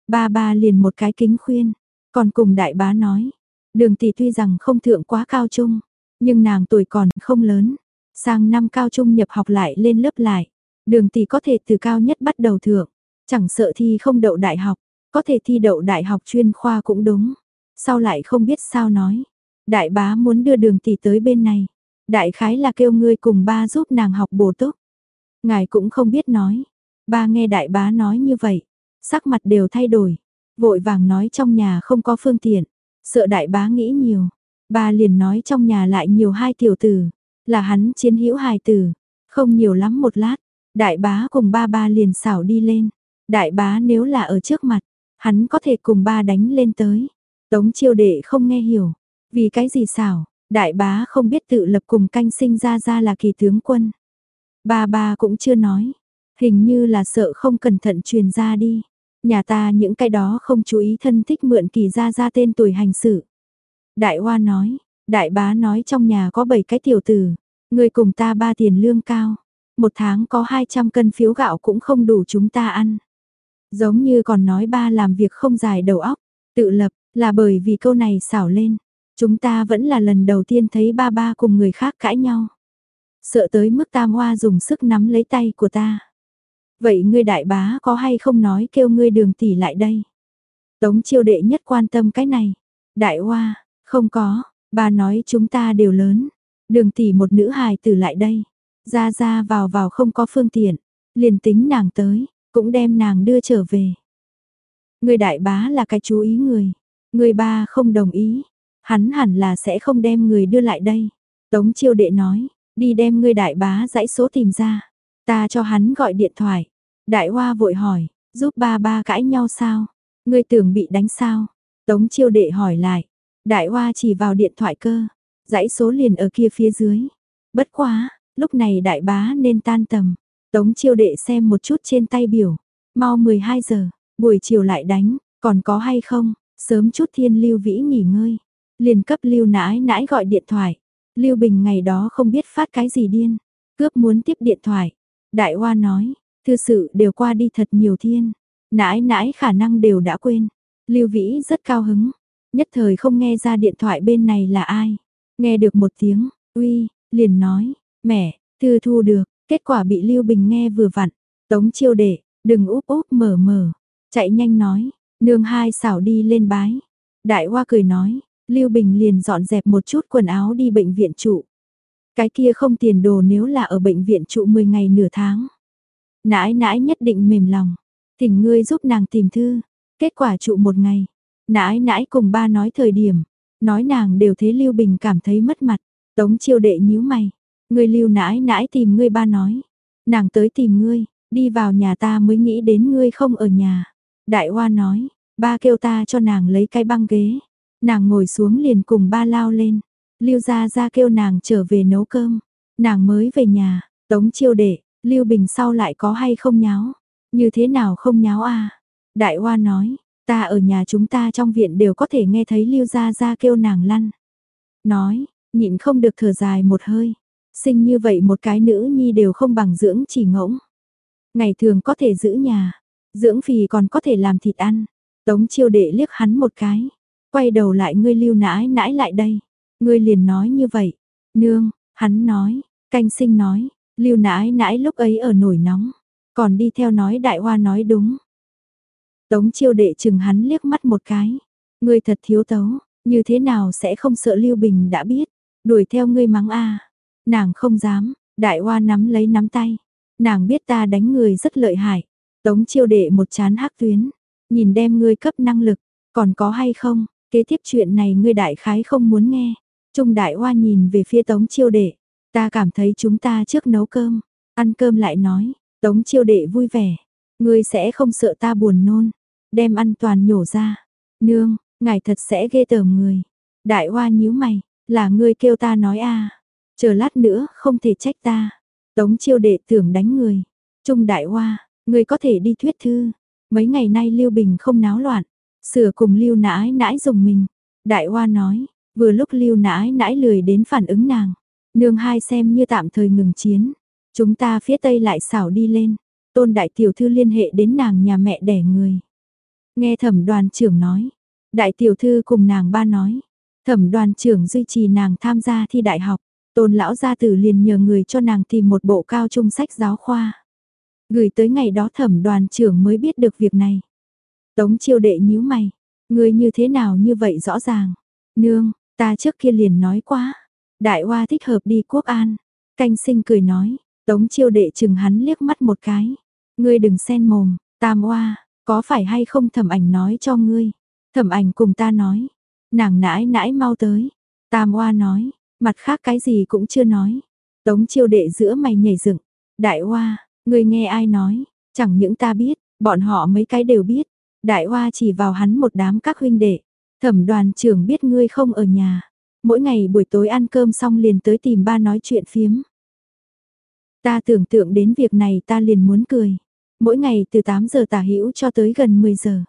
Ba ba liền một cái kính khuyên. Còn cùng đại bá nói. Đường tỷ tuy rằng không thượng quá cao trung, nhưng nàng tuổi còn không lớn. Sang năm cao trung nhập học lại lên lớp lại. Đường tỷ có thể từ cao nhất bắt đầu thượng. Chẳng sợ thi không đậu đại học, có thể thi đậu đại học chuyên khoa cũng đúng. Sau lại không biết sao nói. Đại bá muốn đưa đường tỷ tới bên này. Đại khái là kêu ngươi cùng ba giúp nàng học bổ túc. Ngài cũng không biết nói. Ba nghe đại bá nói như vậy. Sắc mặt đều thay đổi. Vội vàng nói trong nhà không có phương tiện. Sợ đại bá nghĩ nhiều. Ba liền nói trong nhà lại nhiều hai tiểu tử. Là hắn chiến hữu hài tử. Không nhiều lắm một lát. Đại bá cùng ba ba liền xảo đi lên. Đại bá nếu là ở trước mặt. Hắn có thể cùng ba đánh lên tới. Tống chiêu đệ không nghe hiểu. Vì cái gì xảo. Đại bá không biết tự lập cùng canh sinh ra ra là kỳ tướng quân. Ba ba cũng chưa nói. Hình như là sợ không cẩn thận truyền ra đi. Nhà ta những cái đó không chú ý thân thích mượn kỳ ra ra tên tuổi hành xử. Đại Hoa nói, đại bá nói trong nhà có 7 cái tiểu tử, người cùng ta ba tiền lương cao, một tháng có 200 cân phiếu gạo cũng không đủ chúng ta ăn. Giống như còn nói ba làm việc không dài đầu óc, tự lập, là bởi vì câu này xảo lên. Chúng ta vẫn là lần đầu tiên thấy ba ba cùng người khác cãi nhau. Sợ tới mức tam hoa dùng sức nắm lấy tay của ta. Vậy ngươi đại bá có hay không nói kêu ngươi đường tỷ lại đây? Tống chiêu đệ nhất quan tâm cái này. Đại hoa, không có, bà nói chúng ta đều lớn. Đường tỷ một nữ hài tử lại đây. Ra ra vào vào không có phương tiện. Liền tính nàng tới, cũng đem nàng đưa trở về. Người đại bá là cái chú ý người. Người ba không đồng ý. Hắn hẳn là sẽ không đem người đưa lại đây. Tống chiêu đệ nói, đi đem người đại bá dãy số tìm ra. Ta cho hắn gọi điện thoại. Đại Hoa vội hỏi, giúp ba ba cãi nhau sao? Ngươi tưởng bị đánh sao? Tống chiêu đệ hỏi lại. Đại Hoa chỉ vào điện thoại cơ. Dãy số liền ở kia phía dưới. Bất quá, lúc này đại bá nên tan tầm. Tống chiêu đệ xem một chút trên tay biểu. Mau 12 giờ, buổi chiều lại đánh, còn có hay không? Sớm chút thiên lưu vĩ nghỉ ngơi. Liền cấp lưu nãi nãi gọi điện thoại. Lưu Bình ngày đó không biết phát cái gì điên. Cướp muốn tiếp điện thoại. Đại Hoa nói, thư sự đều qua đi thật nhiều thiên, nãi nãi khả năng đều đã quên. Lưu Vĩ rất cao hứng, nhất thời không nghe ra điện thoại bên này là ai. Nghe được một tiếng, uy, liền nói, mẹ, thư thu được, kết quả bị Lưu Bình nghe vừa vặn. Tống chiêu đệ, đừng úp úp mở mở, chạy nhanh nói, nương hai xảo đi lên bái. Đại Hoa cười nói, Lưu Bình liền dọn dẹp một chút quần áo đi bệnh viện trụ. Cái kia không tiền đồ nếu là ở bệnh viện trụ 10 ngày nửa tháng. Nãi nãi nhất định mềm lòng, thỉnh ngươi giúp nàng tìm thư. Kết quả trụ một ngày, nãi nãi cùng ba nói thời điểm, nói nàng đều thế Lưu Bình cảm thấy mất mặt. Tống chiêu đệ nhíu mày, ngươi Lưu nãi nãi tìm ngươi ba nói. Nàng tới tìm ngươi, đi vào nhà ta mới nghĩ đến ngươi không ở nhà. Đại Hoa nói, Ba kêu ta cho nàng lấy cái băng ghế. Nàng ngồi xuống liền cùng ba lao lên. Lưu gia gia kêu nàng trở về nấu cơm. Nàng mới về nhà, tống chiêu đệ, Lưu Bình sau lại có hay không nháo. Như thế nào không nháo a Đại Hoa nói, ta ở nhà chúng ta trong viện đều có thể nghe thấy Lưu gia gia kêu nàng lăn. Nói, nhịn không được thở dài một hơi. Sinh như vậy một cái nữ nhi đều không bằng dưỡng chỉ ngỗng. Ngày thường có thể giữ nhà, dưỡng phì còn có thể làm thịt ăn. Tống chiêu đệ liếc hắn một cái, quay đầu lại ngươi lưu nãi nãi lại đây. Ngươi liền nói như vậy, nương, hắn nói, canh sinh nói, lưu nãi nãi lúc ấy ở nổi nóng, còn đi theo nói đại hoa nói đúng. Tống chiêu đệ chừng hắn liếc mắt một cái, ngươi thật thiếu tấu, như thế nào sẽ không sợ lưu bình đã biết, đuổi theo ngươi mắng a Nàng không dám, đại hoa nắm lấy nắm tay. Nàng biết ta đánh người rất lợi hại. Tống chiêu đệ một chán hắc tuyến. Nhìn đem ngươi cấp năng lực, còn có hay không, kế tiếp chuyện này ngươi đại khái không muốn nghe. Trung đại hoa nhìn về phía tống chiêu đệ. Ta cảm thấy chúng ta trước nấu cơm, ăn cơm lại nói, tống chiêu đệ vui vẻ. Ngươi sẽ không sợ ta buồn nôn, đem ăn toàn nhổ ra. Nương, ngài thật sẽ ghê tởm người. Đại hoa nhíu mày, là ngươi kêu ta nói a Chờ lát nữa, không thể trách ta. Tống chiêu đệ tưởng đánh người. Trung đại hoa, người có thể đi thuyết thư. Mấy ngày nay Lưu Bình không náo loạn. Sửa cùng Lưu nãi nãi dùng mình. Đại hoa nói, vừa lúc Lưu nãi nãi lười đến phản ứng nàng. Nương hai xem như tạm thời ngừng chiến. Chúng ta phía tây lại xảo đi lên. Tôn đại tiểu thư liên hệ đến nàng nhà mẹ đẻ người. Nghe thẩm đoàn trưởng nói. Đại tiểu thư cùng nàng ba nói. Thẩm đoàn trưởng duy trì nàng tham gia thi đại học. Tôn lão gia tử liền nhờ người cho nàng tìm một bộ cao trung sách giáo khoa. Gửi tới ngày đó thẩm đoàn trưởng mới biết được việc này. Tống chiêu đệ nhíu mày. Người như thế nào như vậy rõ ràng. Nương, ta trước kia liền nói quá. Đại hoa thích hợp đi quốc an. Canh sinh cười nói. Tống chiêu đệ chừng hắn liếc mắt một cái. Ngươi đừng xen mồm, tam hoa, có phải hay không thẩm ảnh nói cho ngươi. Thẩm ảnh cùng ta nói. Nàng nãi nãi mau tới. Tam hoa nói, Mặt khác cái gì cũng chưa nói. Tống chiêu đệ giữa mày nhảy dựng. Đại hoa, ngươi nghe ai nói, chẳng những ta biết, bọn họ mấy cái đều biết. Đại hoa chỉ vào hắn một đám các huynh đệ. Thẩm đoàn trưởng biết ngươi không ở nhà. Mỗi ngày buổi tối ăn cơm xong liền tới tìm ba nói chuyện phiếm. Ta tưởng tượng đến việc này ta liền muốn cười. Mỗi ngày từ 8 giờ tả hữu cho tới gần 10 giờ.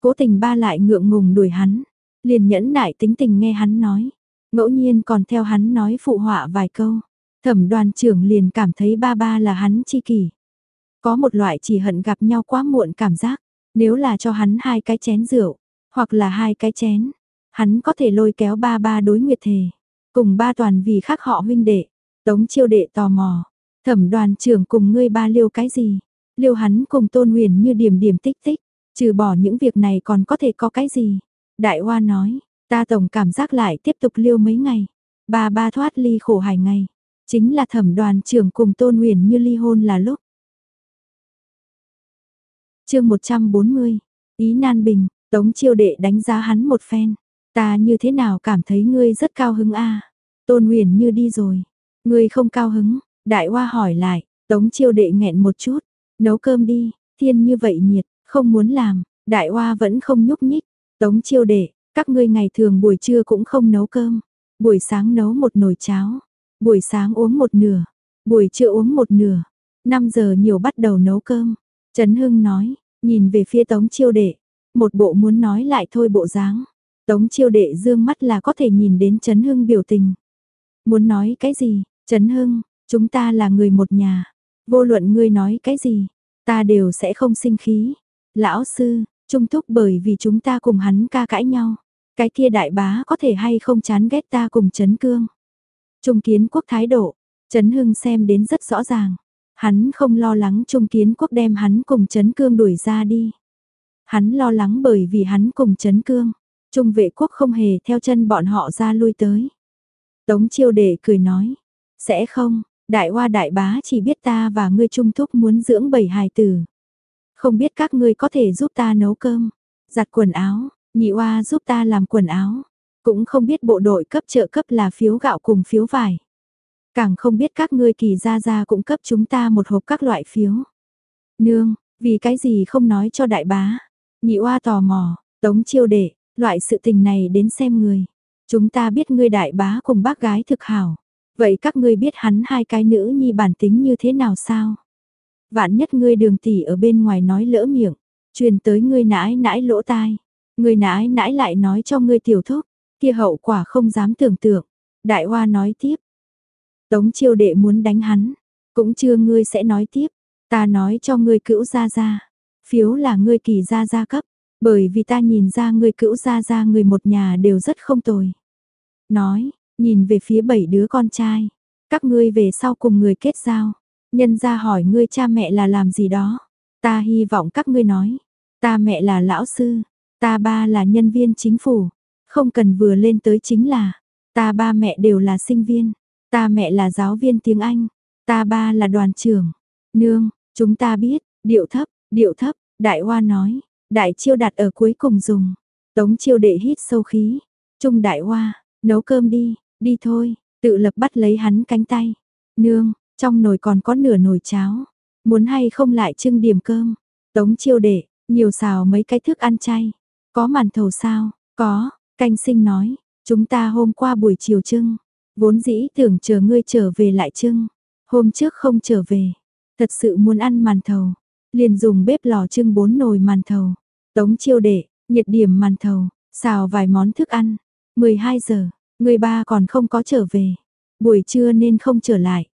Cố tình ba lại ngượng ngùng đuổi hắn. Liền nhẫn nại tính tình nghe hắn nói. Ngẫu nhiên còn theo hắn nói phụ họa vài câu. Thẩm đoàn trưởng liền cảm thấy ba ba là hắn chi kỷ. Có một loại chỉ hận gặp nhau quá muộn cảm giác. Nếu là cho hắn hai cái chén rượu, hoặc là hai cái chén, hắn có thể lôi kéo ba ba đối nguyệt thề. Cùng ba toàn vì khác họ huynh đệ. Tống chiêu đệ tò mò. Thẩm đoàn trưởng cùng ngươi ba liêu cái gì? Liêu hắn cùng tôn huyền như điểm điểm tích tích. Trừ bỏ những việc này còn có thể có cái gì? Đại Hoa nói, Ta tổng cảm giác lại tiếp tục liêu mấy ngày. Ba ba thoát ly khổ hải ngày. Chính là thẩm đoàn trưởng cùng tôn huyền như ly hôn là lúc chương 140, Ý Nan Bình, Tống Chiêu Đệ đánh giá hắn một phen. Ta như thế nào cảm thấy ngươi rất cao hứng a Tôn huyền như đi rồi. Ngươi không cao hứng, Đại Hoa hỏi lại, Tống Chiêu Đệ nghẹn một chút. Nấu cơm đi, thiên như vậy nhiệt, không muốn làm, Đại Hoa vẫn không nhúc nhích. Tống Chiêu Đệ, các ngươi ngày thường buổi trưa cũng không nấu cơm, buổi sáng nấu một nồi cháo, buổi sáng uống một nửa, buổi trưa uống một nửa, 5 giờ nhiều bắt đầu nấu cơm. Trấn Hưng nói, nhìn về phía Tống Chiêu Đệ, một bộ muốn nói lại thôi bộ dáng. Tống Chiêu Đệ dương mắt là có thể nhìn đến Trấn Hưng biểu tình. Muốn nói cái gì, Trấn Hưng, chúng ta là người một nhà, vô luận ngươi nói cái gì, ta đều sẽ không sinh khí. Lão sư, trung thúc bởi vì chúng ta cùng hắn ca cãi nhau. Cái kia đại bá có thể hay không chán ghét ta cùng Trấn Cương. Trung kiến quốc thái độ, Trấn Hưng xem đến rất rõ ràng. Hắn không lo lắng Trung kiến quốc đem hắn cùng Trấn Cương đuổi ra đi. Hắn lo lắng bởi vì hắn cùng Trấn Cương. Trung vệ quốc không hề theo chân bọn họ ra lui tới. Tống chiêu đệ cười nói. Sẽ không, đại hoa đại bá chỉ biết ta và ngươi trung thúc muốn dưỡng bảy hài tử. Không biết các ngươi có thể giúp ta nấu cơm, giặt quần áo, Nhị oa giúp ta làm quần áo, cũng không biết bộ đội cấp trợ cấp là phiếu gạo cùng phiếu vải. Càng không biết các ngươi kỳ ra ra cũng cấp chúng ta một hộp các loại phiếu. Nương, vì cái gì không nói cho đại bá? Nhị oa tò mò, tống chiêu đệ, loại sự tình này đến xem người. Chúng ta biết ngươi đại bá cùng bác gái thực hảo. Vậy các ngươi biết hắn hai cái nữ nhi bản tính như thế nào sao? Vạn nhất ngươi đường tỷ ở bên ngoài nói lỡ miệng, truyền tới ngươi nãi nãi lỗ tai. Ngươi nãi nãi lại nói cho ngươi tiểu thúc, kia hậu quả không dám tưởng tượng. Đại hoa nói tiếp. Tống chiêu đệ muốn đánh hắn, cũng chưa ngươi sẽ nói tiếp. Ta nói cho ngươi cữu ra ra, phiếu là ngươi kỳ ra gia cấp, bởi vì ta nhìn ra ngươi cữu ra ra người một nhà đều rất không tồi. Nói, nhìn về phía bảy đứa con trai, các ngươi về sau cùng người kết giao, nhân ra hỏi ngươi cha mẹ là làm gì đó, ta hy vọng các ngươi nói, ta mẹ là lão sư, ta ba là nhân viên chính phủ, không cần vừa lên tới chính là, ta ba mẹ đều là sinh viên, ta mẹ là giáo viên tiếng Anh, ta ba là đoàn trưởng, nương, chúng ta biết, điệu thấp, điệu thấp, đại hoa nói, đại chiêu đặt ở cuối cùng dùng, tống chiêu đệ hít sâu khí, trung đại hoa, nấu cơm đi, đi thôi, tự lập bắt lấy hắn cánh tay, nương, trong nồi còn có nửa nồi cháo, muốn hay không lại trưng điểm cơm, tống chiêu đệ, nhiều xào mấy cái thức ăn chay, có màn thầu sao, có, canh sinh nói, chúng ta hôm qua buổi chiều trưng, vốn dĩ tưởng chờ ngươi trở về lại trưng, hôm trước không trở về, thật sự muốn ăn màn thầu, liền dùng bếp lò trưng bốn nồi màn thầu, tống chiêu đệ, nhiệt điểm màn thầu, xào vài món thức ăn, 12 giờ, người ba còn không có trở về, buổi trưa nên không trở lại,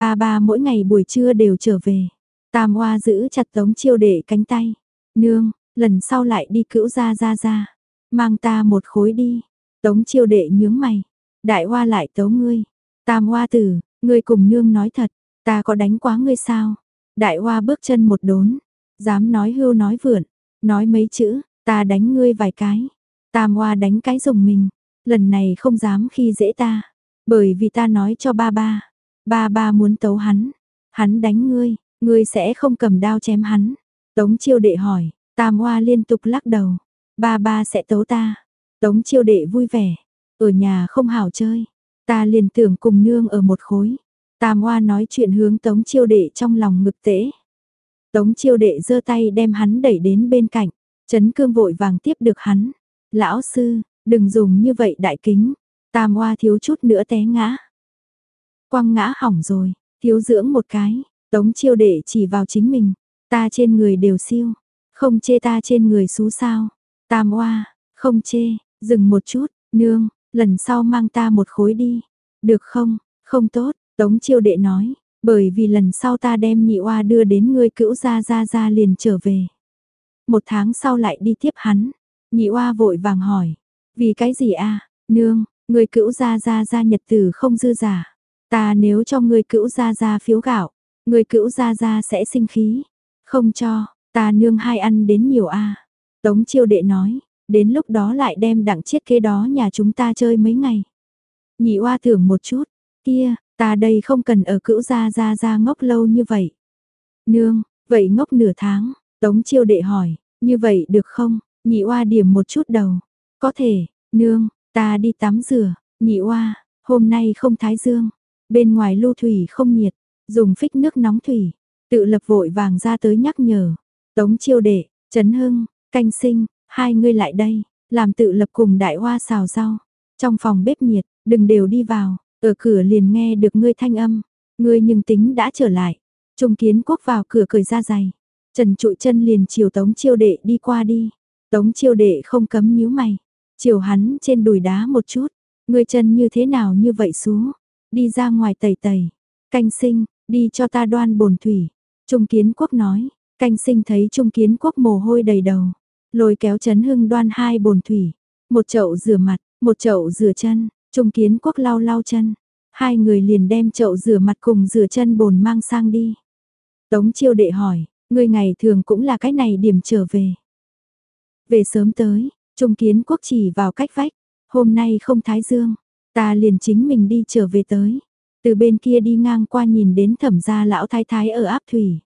ba ba mỗi ngày buổi trưa đều trở về, tam hoa giữ chặt tống chiêu đệ cánh tay, nương, lần sau lại đi cữu ra ra ra, mang ta một khối đi, tống chiêu đệ nhướng mày, đại hoa lại tấu ngươi, tam hoa tử, ngươi cùng nương nói thật, ta có đánh quá ngươi sao? Đại hoa bước chân một đốn, dám nói hưu nói vượn, nói mấy chữ, ta đánh ngươi vài cái. Tam hoa đánh cái rồng mình, lần này không dám khi dễ ta, bởi vì ta nói cho ba ba, ba ba muốn tấu hắn, hắn đánh ngươi, ngươi sẽ không cầm đao chém hắn. Tống chiêu đệ hỏi, tam hoa liên tục lắc đầu, ba ba sẽ tấu ta. Tống chiêu đệ vui vẻ, ở nhà không hảo chơi, ta liền tưởng cùng nương ở một khối. Tam Hoa nói chuyện hướng Tống Chiêu Đệ trong lòng ngực tễ. Tống Chiêu Đệ giơ tay đem hắn đẩy đến bên cạnh, Trấn Cương vội vàng tiếp được hắn. Lão sư, đừng dùng như vậy đại kính. Tam Hoa thiếu chút nữa té ngã. Quăng ngã hỏng rồi, thiếu dưỡng một cái. Tống Chiêu Đệ chỉ vào chính mình, ta trên người đều siêu, không chê ta trên người xú sao. Tam Hoa, không chê, dừng một chút, nương, lần sau mang ta một khối đi. Được không, không tốt, Tống chiêu đệ nói, bởi vì lần sau ta đem nhị oa đưa đến ngươi cữu gia gia gia liền trở về. Một tháng sau lại đi tiếp hắn, nhị oa vội vàng hỏi, vì cái gì a nương, ngươi cữu gia gia gia nhật tử không dư giả. Ta nếu cho ngươi cữu gia gia phiếu gạo, ngươi cữu gia gia sẽ sinh khí. Không cho, ta nương hai ăn đến nhiều a Tống chiêu đệ nói, đến lúc đó lại đem đặng chiết kế đó nhà chúng ta chơi mấy ngày. Nhị oa thưởng một chút, kia, Ta đây không cần ở cữu gia gia gia ngốc lâu như vậy. Nương, vậy ngốc nửa tháng, Tống chiêu đệ hỏi, như vậy được không? Nhị oa điểm một chút đầu. Có thể, nương, ta đi tắm rửa, nhị oa, hôm nay không thái dương, bên ngoài lưu thủy không nhiệt, dùng phích nước nóng thủy, tự lập vội vàng ra tới nhắc nhở. Tống chiêu đệ, Trấn Hưng, Canh Sinh, hai ngươi lại đây, làm tự lập cùng đại hoa xào rau. Trong phòng bếp nhiệt, đừng đều đi vào, ở cửa liền nghe được ngươi thanh âm, ngươi nhưng tính đã trở lại. Trung kiến quốc vào cửa cười ra giày. Trần trụi chân liền chiều tống chiêu đệ đi qua đi. Tống chiêu đệ không cấm nhíu mày. Chiều hắn trên đùi đá một chút. Ngươi chân như thế nào như vậy xuống. Đi ra ngoài tẩy tẩy. Canh sinh, đi cho ta đoan bồn thủy. Trung kiến quốc nói. Canh sinh thấy trung kiến quốc mồ hôi đầy đầu. Lôi kéo chấn hưng đoan hai bồn thủy. Một chậu rửa mặt, một chậu rửa chân. Trung kiến quốc lau lau chân, hai người liền đem chậu rửa mặt cùng rửa chân bồn mang sang đi. Tống chiêu đệ hỏi, người ngày thường cũng là cái này điểm trở về. Về sớm tới, Trung kiến quốc chỉ vào cách vách, hôm nay không thái dương, ta liền chính mình đi trở về tới. Từ bên kia đi ngang qua nhìn đến thẩm gia lão thái thái ở áp thủy.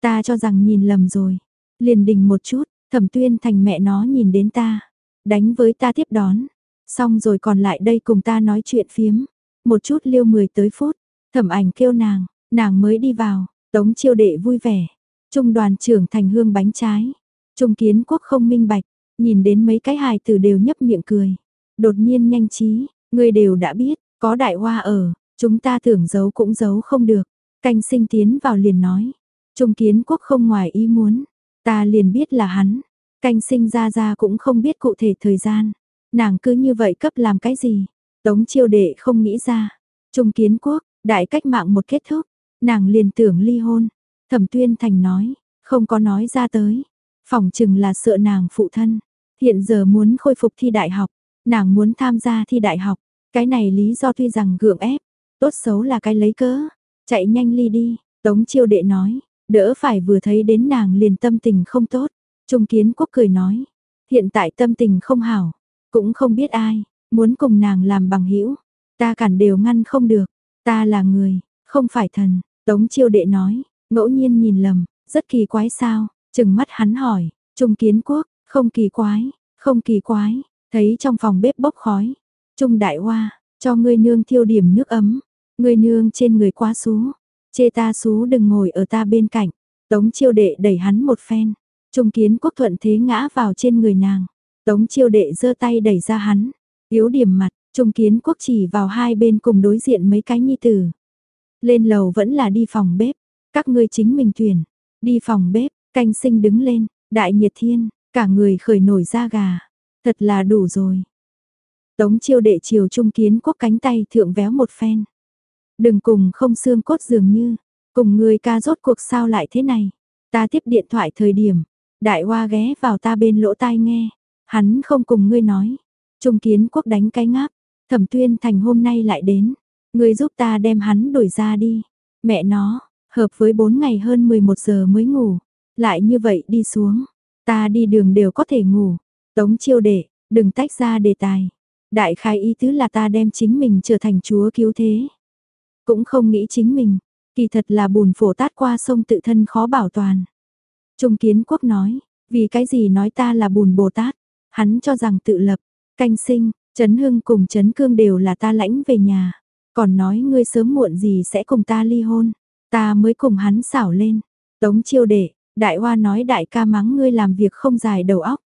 Ta cho rằng nhìn lầm rồi, liền đình một chút, thẩm tuyên thành mẹ nó nhìn đến ta, đánh với ta tiếp đón, Xong rồi còn lại đây cùng ta nói chuyện phiếm. Một chút liêu mười tới phút, thẩm ảnh kêu nàng, nàng mới đi vào, tống chiêu đệ vui vẻ. Trung đoàn trưởng thành hương bánh trái. Trung kiến quốc không minh bạch, nhìn đến mấy cái hài tử đều nhấp miệng cười. Đột nhiên nhanh trí, người đều đã biết, có đại hoa ở, chúng ta tưởng giấu cũng giấu không được. Canh sinh tiến vào liền nói. Trung kiến quốc không ngoài ý muốn. Ta liền biết là hắn. Canh sinh ra ra cũng không biết cụ thể thời gian. Nàng cứ như vậy cấp làm cái gì. Tống chiêu đệ không nghĩ ra. Trung kiến quốc, đại cách mạng một kết thúc. Nàng liền tưởng ly hôn. Thẩm tuyên thành nói. Không có nói ra tới. Phòng chừng là sợ nàng phụ thân. Hiện giờ muốn khôi phục thi đại học. Nàng muốn tham gia thi đại học. Cái này lý do tuy rằng gượng ép. Tốt xấu là cái lấy cớ. Chạy nhanh ly đi. Tống chiêu đệ nói. Đỡ phải vừa thấy đến nàng liền tâm tình không tốt. Trung kiến quốc cười nói. Hiện tại tâm tình không hảo. Cũng không biết ai. Muốn cùng nàng làm bằng hữu, Ta cản đều ngăn không được. Ta là người. Không phải thần. Tống chiêu đệ nói. Ngẫu nhiên nhìn lầm. Rất kỳ quái sao. Chừng mắt hắn hỏi. Trung kiến quốc. Không kỳ quái. Không kỳ quái. Thấy trong phòng bếp bốc khói. Trung đại hoa. Cho ngươi nương thiêu điểm nước ấm. Ngươi nương trên người quá xú. Chê ta xú đừng ngồi ở ta bên cạnh. Tống chiêu đệ đẩy hắn một phen. Trung kiến quốc thuận thế ngã vào trên người nàng. Tống chiêu đệ giơ tay đẩy ra hắn. Yếu điểm mặt, trung kiến quốc chỉ vào hai bên cùng đối diện mấy cái nhi tử. Lên lầu vẫn là đi phòng bếp. Các ngươi chính mình tuyển. Đi phòng bếp, canh sinh đứng lên. Đại nhiệt thiên, cả người khởi nổi da gà. Thật là đủ rồi. Tống chiêu đệ chiều trung kiến quốc cánh tay thượng véo một phen. Đừng cùng không xương cốt dường như, cùng người ca rốt cuộc sao lại thế này. Ta tiếp điện thoại thời điểm, đại hoa ghé vào ta bên lỗ tai nghe, hắn không cùng ngươi nói. Trung kiến quốc đánh cái ngáp, thẩm tuyên thành hôm nay lại đến, ngươi giúp ta đem hắn đổi ra đi. Mẹ nó, hợp với 4 ngày hơn 11 giờ mới ngủ, lại như vậy đi xuống, ta đi đường đều có thể ngủ. Tống chiêu đệ, đừng tách ra đề tài. Đại khai ý tứ là ta đem chính mình trở thành chúa cứu thế. Cũng không nghĩ chính mình, kỳ thật là bùn phổ tát qua sông tự thân khó bảo toàn. Trung kiến quốc nói, vì cái gì nói ta là bùn Bồ Tát, hắn cho rằng tự lập, canh sinh, Trấn Hưng cùng Trấn Cương đều là ta lãnh về nhà, còn nói ngươi sớm muộn gì sẽ cùng ta ly hôn, ta mới cùng hắn xảo lên. Tống chiêu đệ, đại hoa nói đại ca mắng ngươi làm việc không dài đầu óc.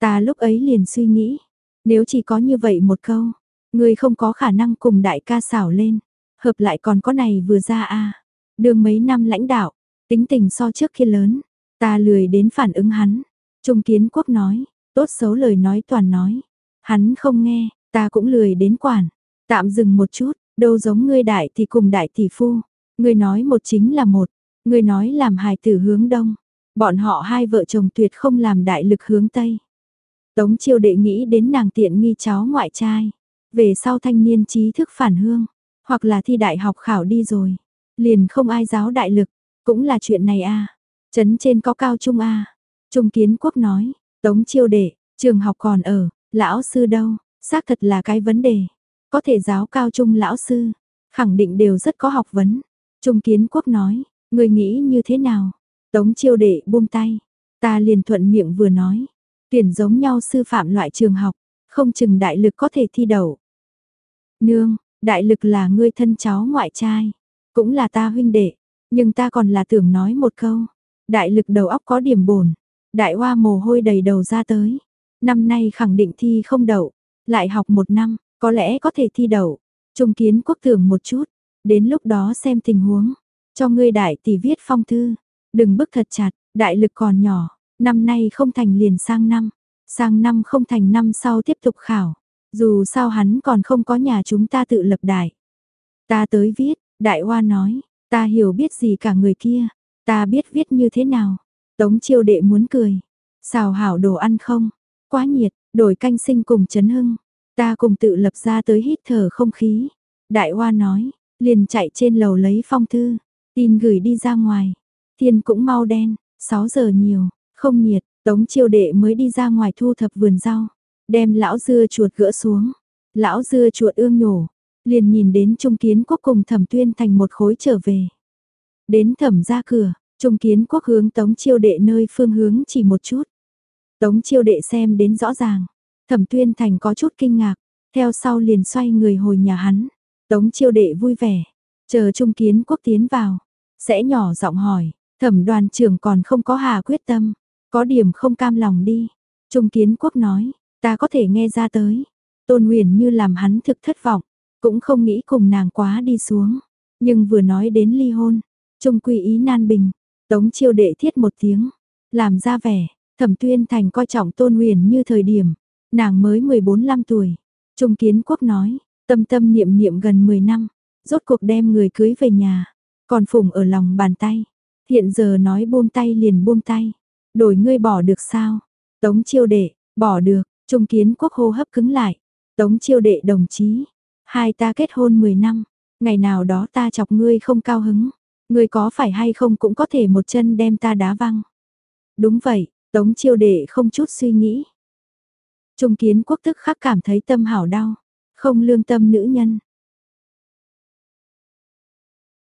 Ta lúc ấy liền suy nghĩ, nếu chỉ có như vậy một câu, ngươi không có khả năng cùng đại ca xảo lên. Hợp lại còn có này vừa ra a Đường mấy năm lãnh đạo, tính tình so trước khi lớn, ta lười đến phản ứng hắn. Trung kiến quốc nói, tốt xấu lời nói toàn nói. Hắn không nghe, ta cũng lười đến quản. Tạm dừng một chút, đâu giống ngươi đại thì cùng đại tỷ phu. Ngươi nói một chính là một, ngươi nói làm hài tử hướng đông. Bọn họ hai vợ chồng tuyệt không làm đại lực hướng tây. Tống chiêu đệ nghĩ đến nàng tiện nghi cháu ngoại trai. Về sau thanh niên trí thức phản hương hoặc là thi đại học khảo đi rồi, liền không ai giáo đại lực, cũng là chuyện này a. À. Trấn trên có cao trung a. Trung Kiến Quốc nói, Tống Chiêu Đệ, trường học còn ở, lão sư đâu? Xác thật là cái vấn đề. Có thể giáo cao trung lão sư, khẳng định đều rất có học vấn. Trung Kiến Quốc nói, người nghĩ như thế nào? Tống Chiêu Đệ buông tay, ta liền thuận miệng vừa nói, tuyển giống nhau sư phạm loại trường học, không chừng đại lực có thể thi đậu. Nương, Đại lực là ngươi thân cháu ngoại trai, cũng là ta huynh đệ, nhưng ta còn là tưởng nói một câu. Đại lực đầu óc có điểm bổn, đại hoa mồ hôi đầy đầu ra tới. Năm nay khẳng định thi không đậu, lại học một năm, có lẽ có thể thi đậu. Trung kiến quốc tưởng một chút, đến lúc đó xem tình huống. Cho ngươi đại tỷ viết phong thư, đừng bức thật chặt, đại lực còn nhỏ, năm nay không thành liền sang năm, sang năm không thành năm sau tiếp tục khảo. Dù sao hắn còn không có nhà chúng ta tự lập đại. Ta tới viết, đại hoa nói, ta hiểu biết gì cả người kia, ta biết viết như thế nào. Tống chiêu đệ muốn cười. Xào hảo đồ ăn không? Quá nhiệt, đổi canh sinh cùng chấn hưng. Ta cùng tự lập ra tới hít thở không khí. Đại hoa nói, liền chạy trên lầu lấy phong thư, tin gửi đi ra ngoài. Thiên cũng mau đen, 6 giờ nhiều, không nhiệt, tống chiêu đệ mới đi ra ngoài thu thập vườn rau đem lão dưa chuột gỡ xuống. Lão dưa chuột ương nhổ, liền nhìn đến Trung Kiến Quốc cùng Thẩm Tuyên thành một khối trở về. Đến thẩm ra cửa, Trung Kiến Quốc hướng Tống Chiêu Đệ nơi phương hướng chỉ một chút. Tống Chiêu Đệ xem đến rõ ràng, Thẩm Tuyên thành có chút kinh ngạc, theo sau liền xoay người hồi nhà hắn. Tống Chiêu Đệ vui vẻ, chờ Trung Kiến Quốc tiến vào, sẽ nhỏ giọng hỏi, Thẩm đoàn trưởng còn không có hà quyết tâm, Có điểm không cam lòng đi. Trung kiến quốc nói, ta có thể nghe ra tới. Tôn huyền như làm hắn thực thất vọng, cũng không nghĩ cùng nàng quá đi xuống. Nhưng vừa nói đến ly hôn, Trung quy ý nan bình, tống chiêu đệ thiết một tiếng, làm ra vẻ, thẩm tuyên thành coi trọng tôn huyền như thời điểm, nàng mới 14-15 tuổi. Trung kiến quốc nói, tâm tâm niệm niệm gần 10 năm, rốt cuộc đem người cưới về nhà, còn phùng ở lòng bàn tay. Hiện giờ nói buông tay liền buông tay, đổi ngươi bỏ được sao? Tống chiêu đệ, bỏ được, trung kiến quốc hô hấp cứng lại. Tống chiêu đệ đồng chí, hai ta kết hôn 10 năm, ngày nào đó ta chọc ngươi không cao hứng, ngươi có phải hay không cũng có thể một chân đem ta đá văng. Đúng vậy, tống chiêu đệ không chút suy nghĩ. Trung kiến quốc tức khắc cảm thấy tâm hảo đau, không lương tâm nữ nhân,